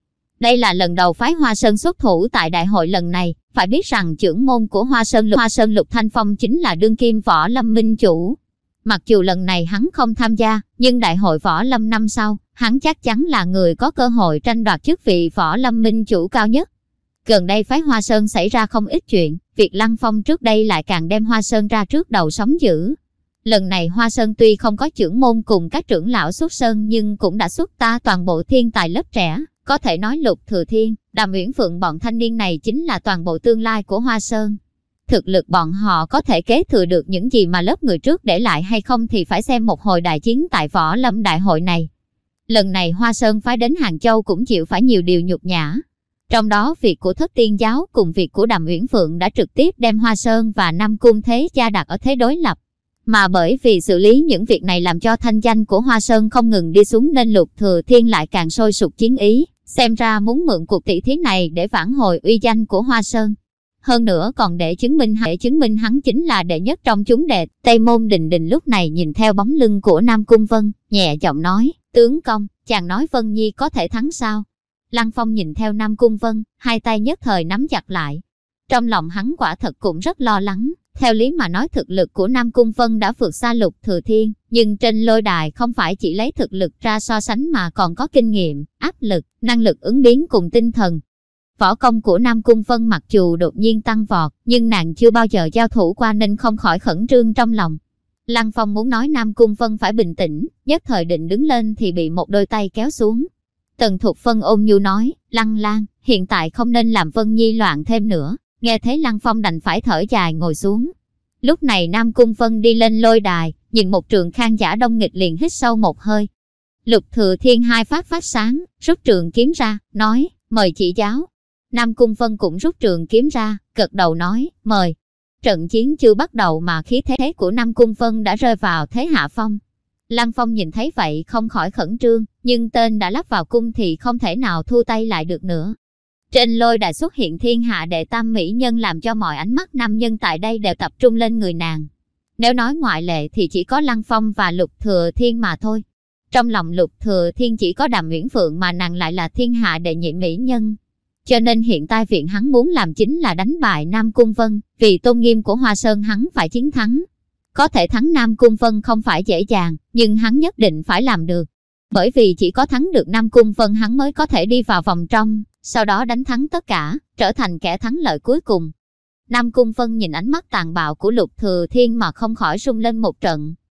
đây là lần đầu phái Hoa Sơn xuất thủ tại đại hội lần này, phải biết rằng trưởng môn của Hoa Sơn Lục Hoa Sơn Lục Thanh Phong chính là đương kim võ lâm minh chủ. Mặc dù lần này hắn không tham gia, nhưng đại hội võ lâm năm sau, hắn chắc chắn là người có cơ hội tranh đoạt chức vị võ lâm minh chủ cao nhất. Gần đây phái Hoa Sơn xảy ra không ít chuyện, việc Lăng Phong trước đây lại càng đem Hoa Sơn ra trước đầu sóng dữ. Lần này Hoa Sơn tuy không có trưởng môn cùng các trưởng lão xuất sơn nhưng cũng đã xuất ta toàn bộ thiên tài lớp trẻ, có thể nói Lục Thừa Thiên, Đàm Uyển Phượng bọn thanh niên này chính là toàn bộ tương lai của Hoa Sơn. Thực lực bọn họ có thể kế thừa được những gì mà lớp người trước để lại hay không thì phải xem một hồi đại chiến tại Võ Lâm Đại hội này. Lần này Hoa Sơn phái đến Hàng Châu cũng chịu phải nhiều điều nhục nhã. Trong đó việc của thất tiên giáo cùng việc của Đàm Uyển Phượng đã trực tiếp đem Hoa Sơn và Nam Cung Thế gia đặt ở thế đối lập. Mà bởi vì xử lý những việc này làm cho thanh danh của Hoa Sơn không ngừng đi xuống nên Lục Thừa Thiên lại càng sôi sục chiến ý, xem ra muốn mượn cuộc tỷ thí này để vãn hồi uy danh của Hoa Sơn. Hơn nữa còn để chứng minh để chứng minh hắn chính là đệ nhất trong chúng đệ, Tây Môn Đình Đình lúc này nhìn theo bóng lưng của Nam Cung Vân, nhẹ giọng nói, tướng công, chàng nói Vân Nhi có thể thắng sao? Lăng Phong nhìn theo Nam Cung Vân, hai tay nhất thời nắm chặt lại. Trong lòng hắn quả thật cũng rất lo lắng, theo lý mà nói thực lực của Nam Cung Vân đã vượt xa lục thừa thiên, nhưng trên lôi đài không phải chỉ lấy thực lực ra so sánh mà còn có kinh nghiệm, áp lực, năng lực ứng biến cùng tinh thần. Võ công của Nam Cung Vân mặc dù đột nhiên tăng vọt, nhưng nàng chưa bao giờ giao thủ qua nên không khỏi khẩn trương trong lòng. Lăng Phong muốn nói Nam Cung Vân phải bình tĩnh, nhất thời định đứng lên thì bị một đôi tay kéo xuống. Tần Thục vân ôm nhu nói, Lăng Lan, hiện tại không nên làm Vân Nhi loạn thêm nữa. Nghe thấy Lăng Phong đành phải thở dài ngồi xuống. Lúc này Nam Cung Vân đi lên lôi đài, nhìn một trường khang giả đông nghịch liền hít sâu một hơi. Lục thừa thiên hai phát phát sáng, rút trường kiếm ra, nói, mời chỉ giáo. Nam Cung Vân cũng rút trường kiếm ra, gật đầu nói, mời. Trận chiến chưa bắt đầu mà khí thế của Nam Cung Vân đã rơi vào thế hạ phong. Lăng Phong nhìn thấy vậy không khỏi khẩn trương, nhưng tên đã lắp vào cung thì không thể nào thu tay lại được nữa. Trên lôi đã xuất hiện thiên hạ đệ tam mỹ nhân làm cho mọi ánh mắt nam nhân tại đây đều tập trung lên người nàng. Nếu nói ngoại lệ thì chỉ có Lăng Phong và Lục Thừa Thiên mà thôi. Trong lòng Lục Thừa Thiên chỉ có Đàm Nguyễn Phượng mà nàng lại là thiên hạ đệ nhị mỹ nhân. Cho nên hiện tại viện hắn muốn làm chính là đánh bại Nam Cung Vân, vì tôn nghiêm của Hoa Sơn hắn phải chiến thắng. Có thể thắng Nam Cung Vân không phải dễ dàng, nhưng hắn nhất định phải làm được. Bởi vì chỉ có thắng được Nam Cung Vân hắn mới có thể đi vào vòng trong, sau đó đánh thắng tất cả, trở thành kẻ thắng lợi cuối cùng. Nam Cung Vân nhìn ánh mắt tàn bạo của Lục Thừa Thiên mà không khỏi rung lên một trận.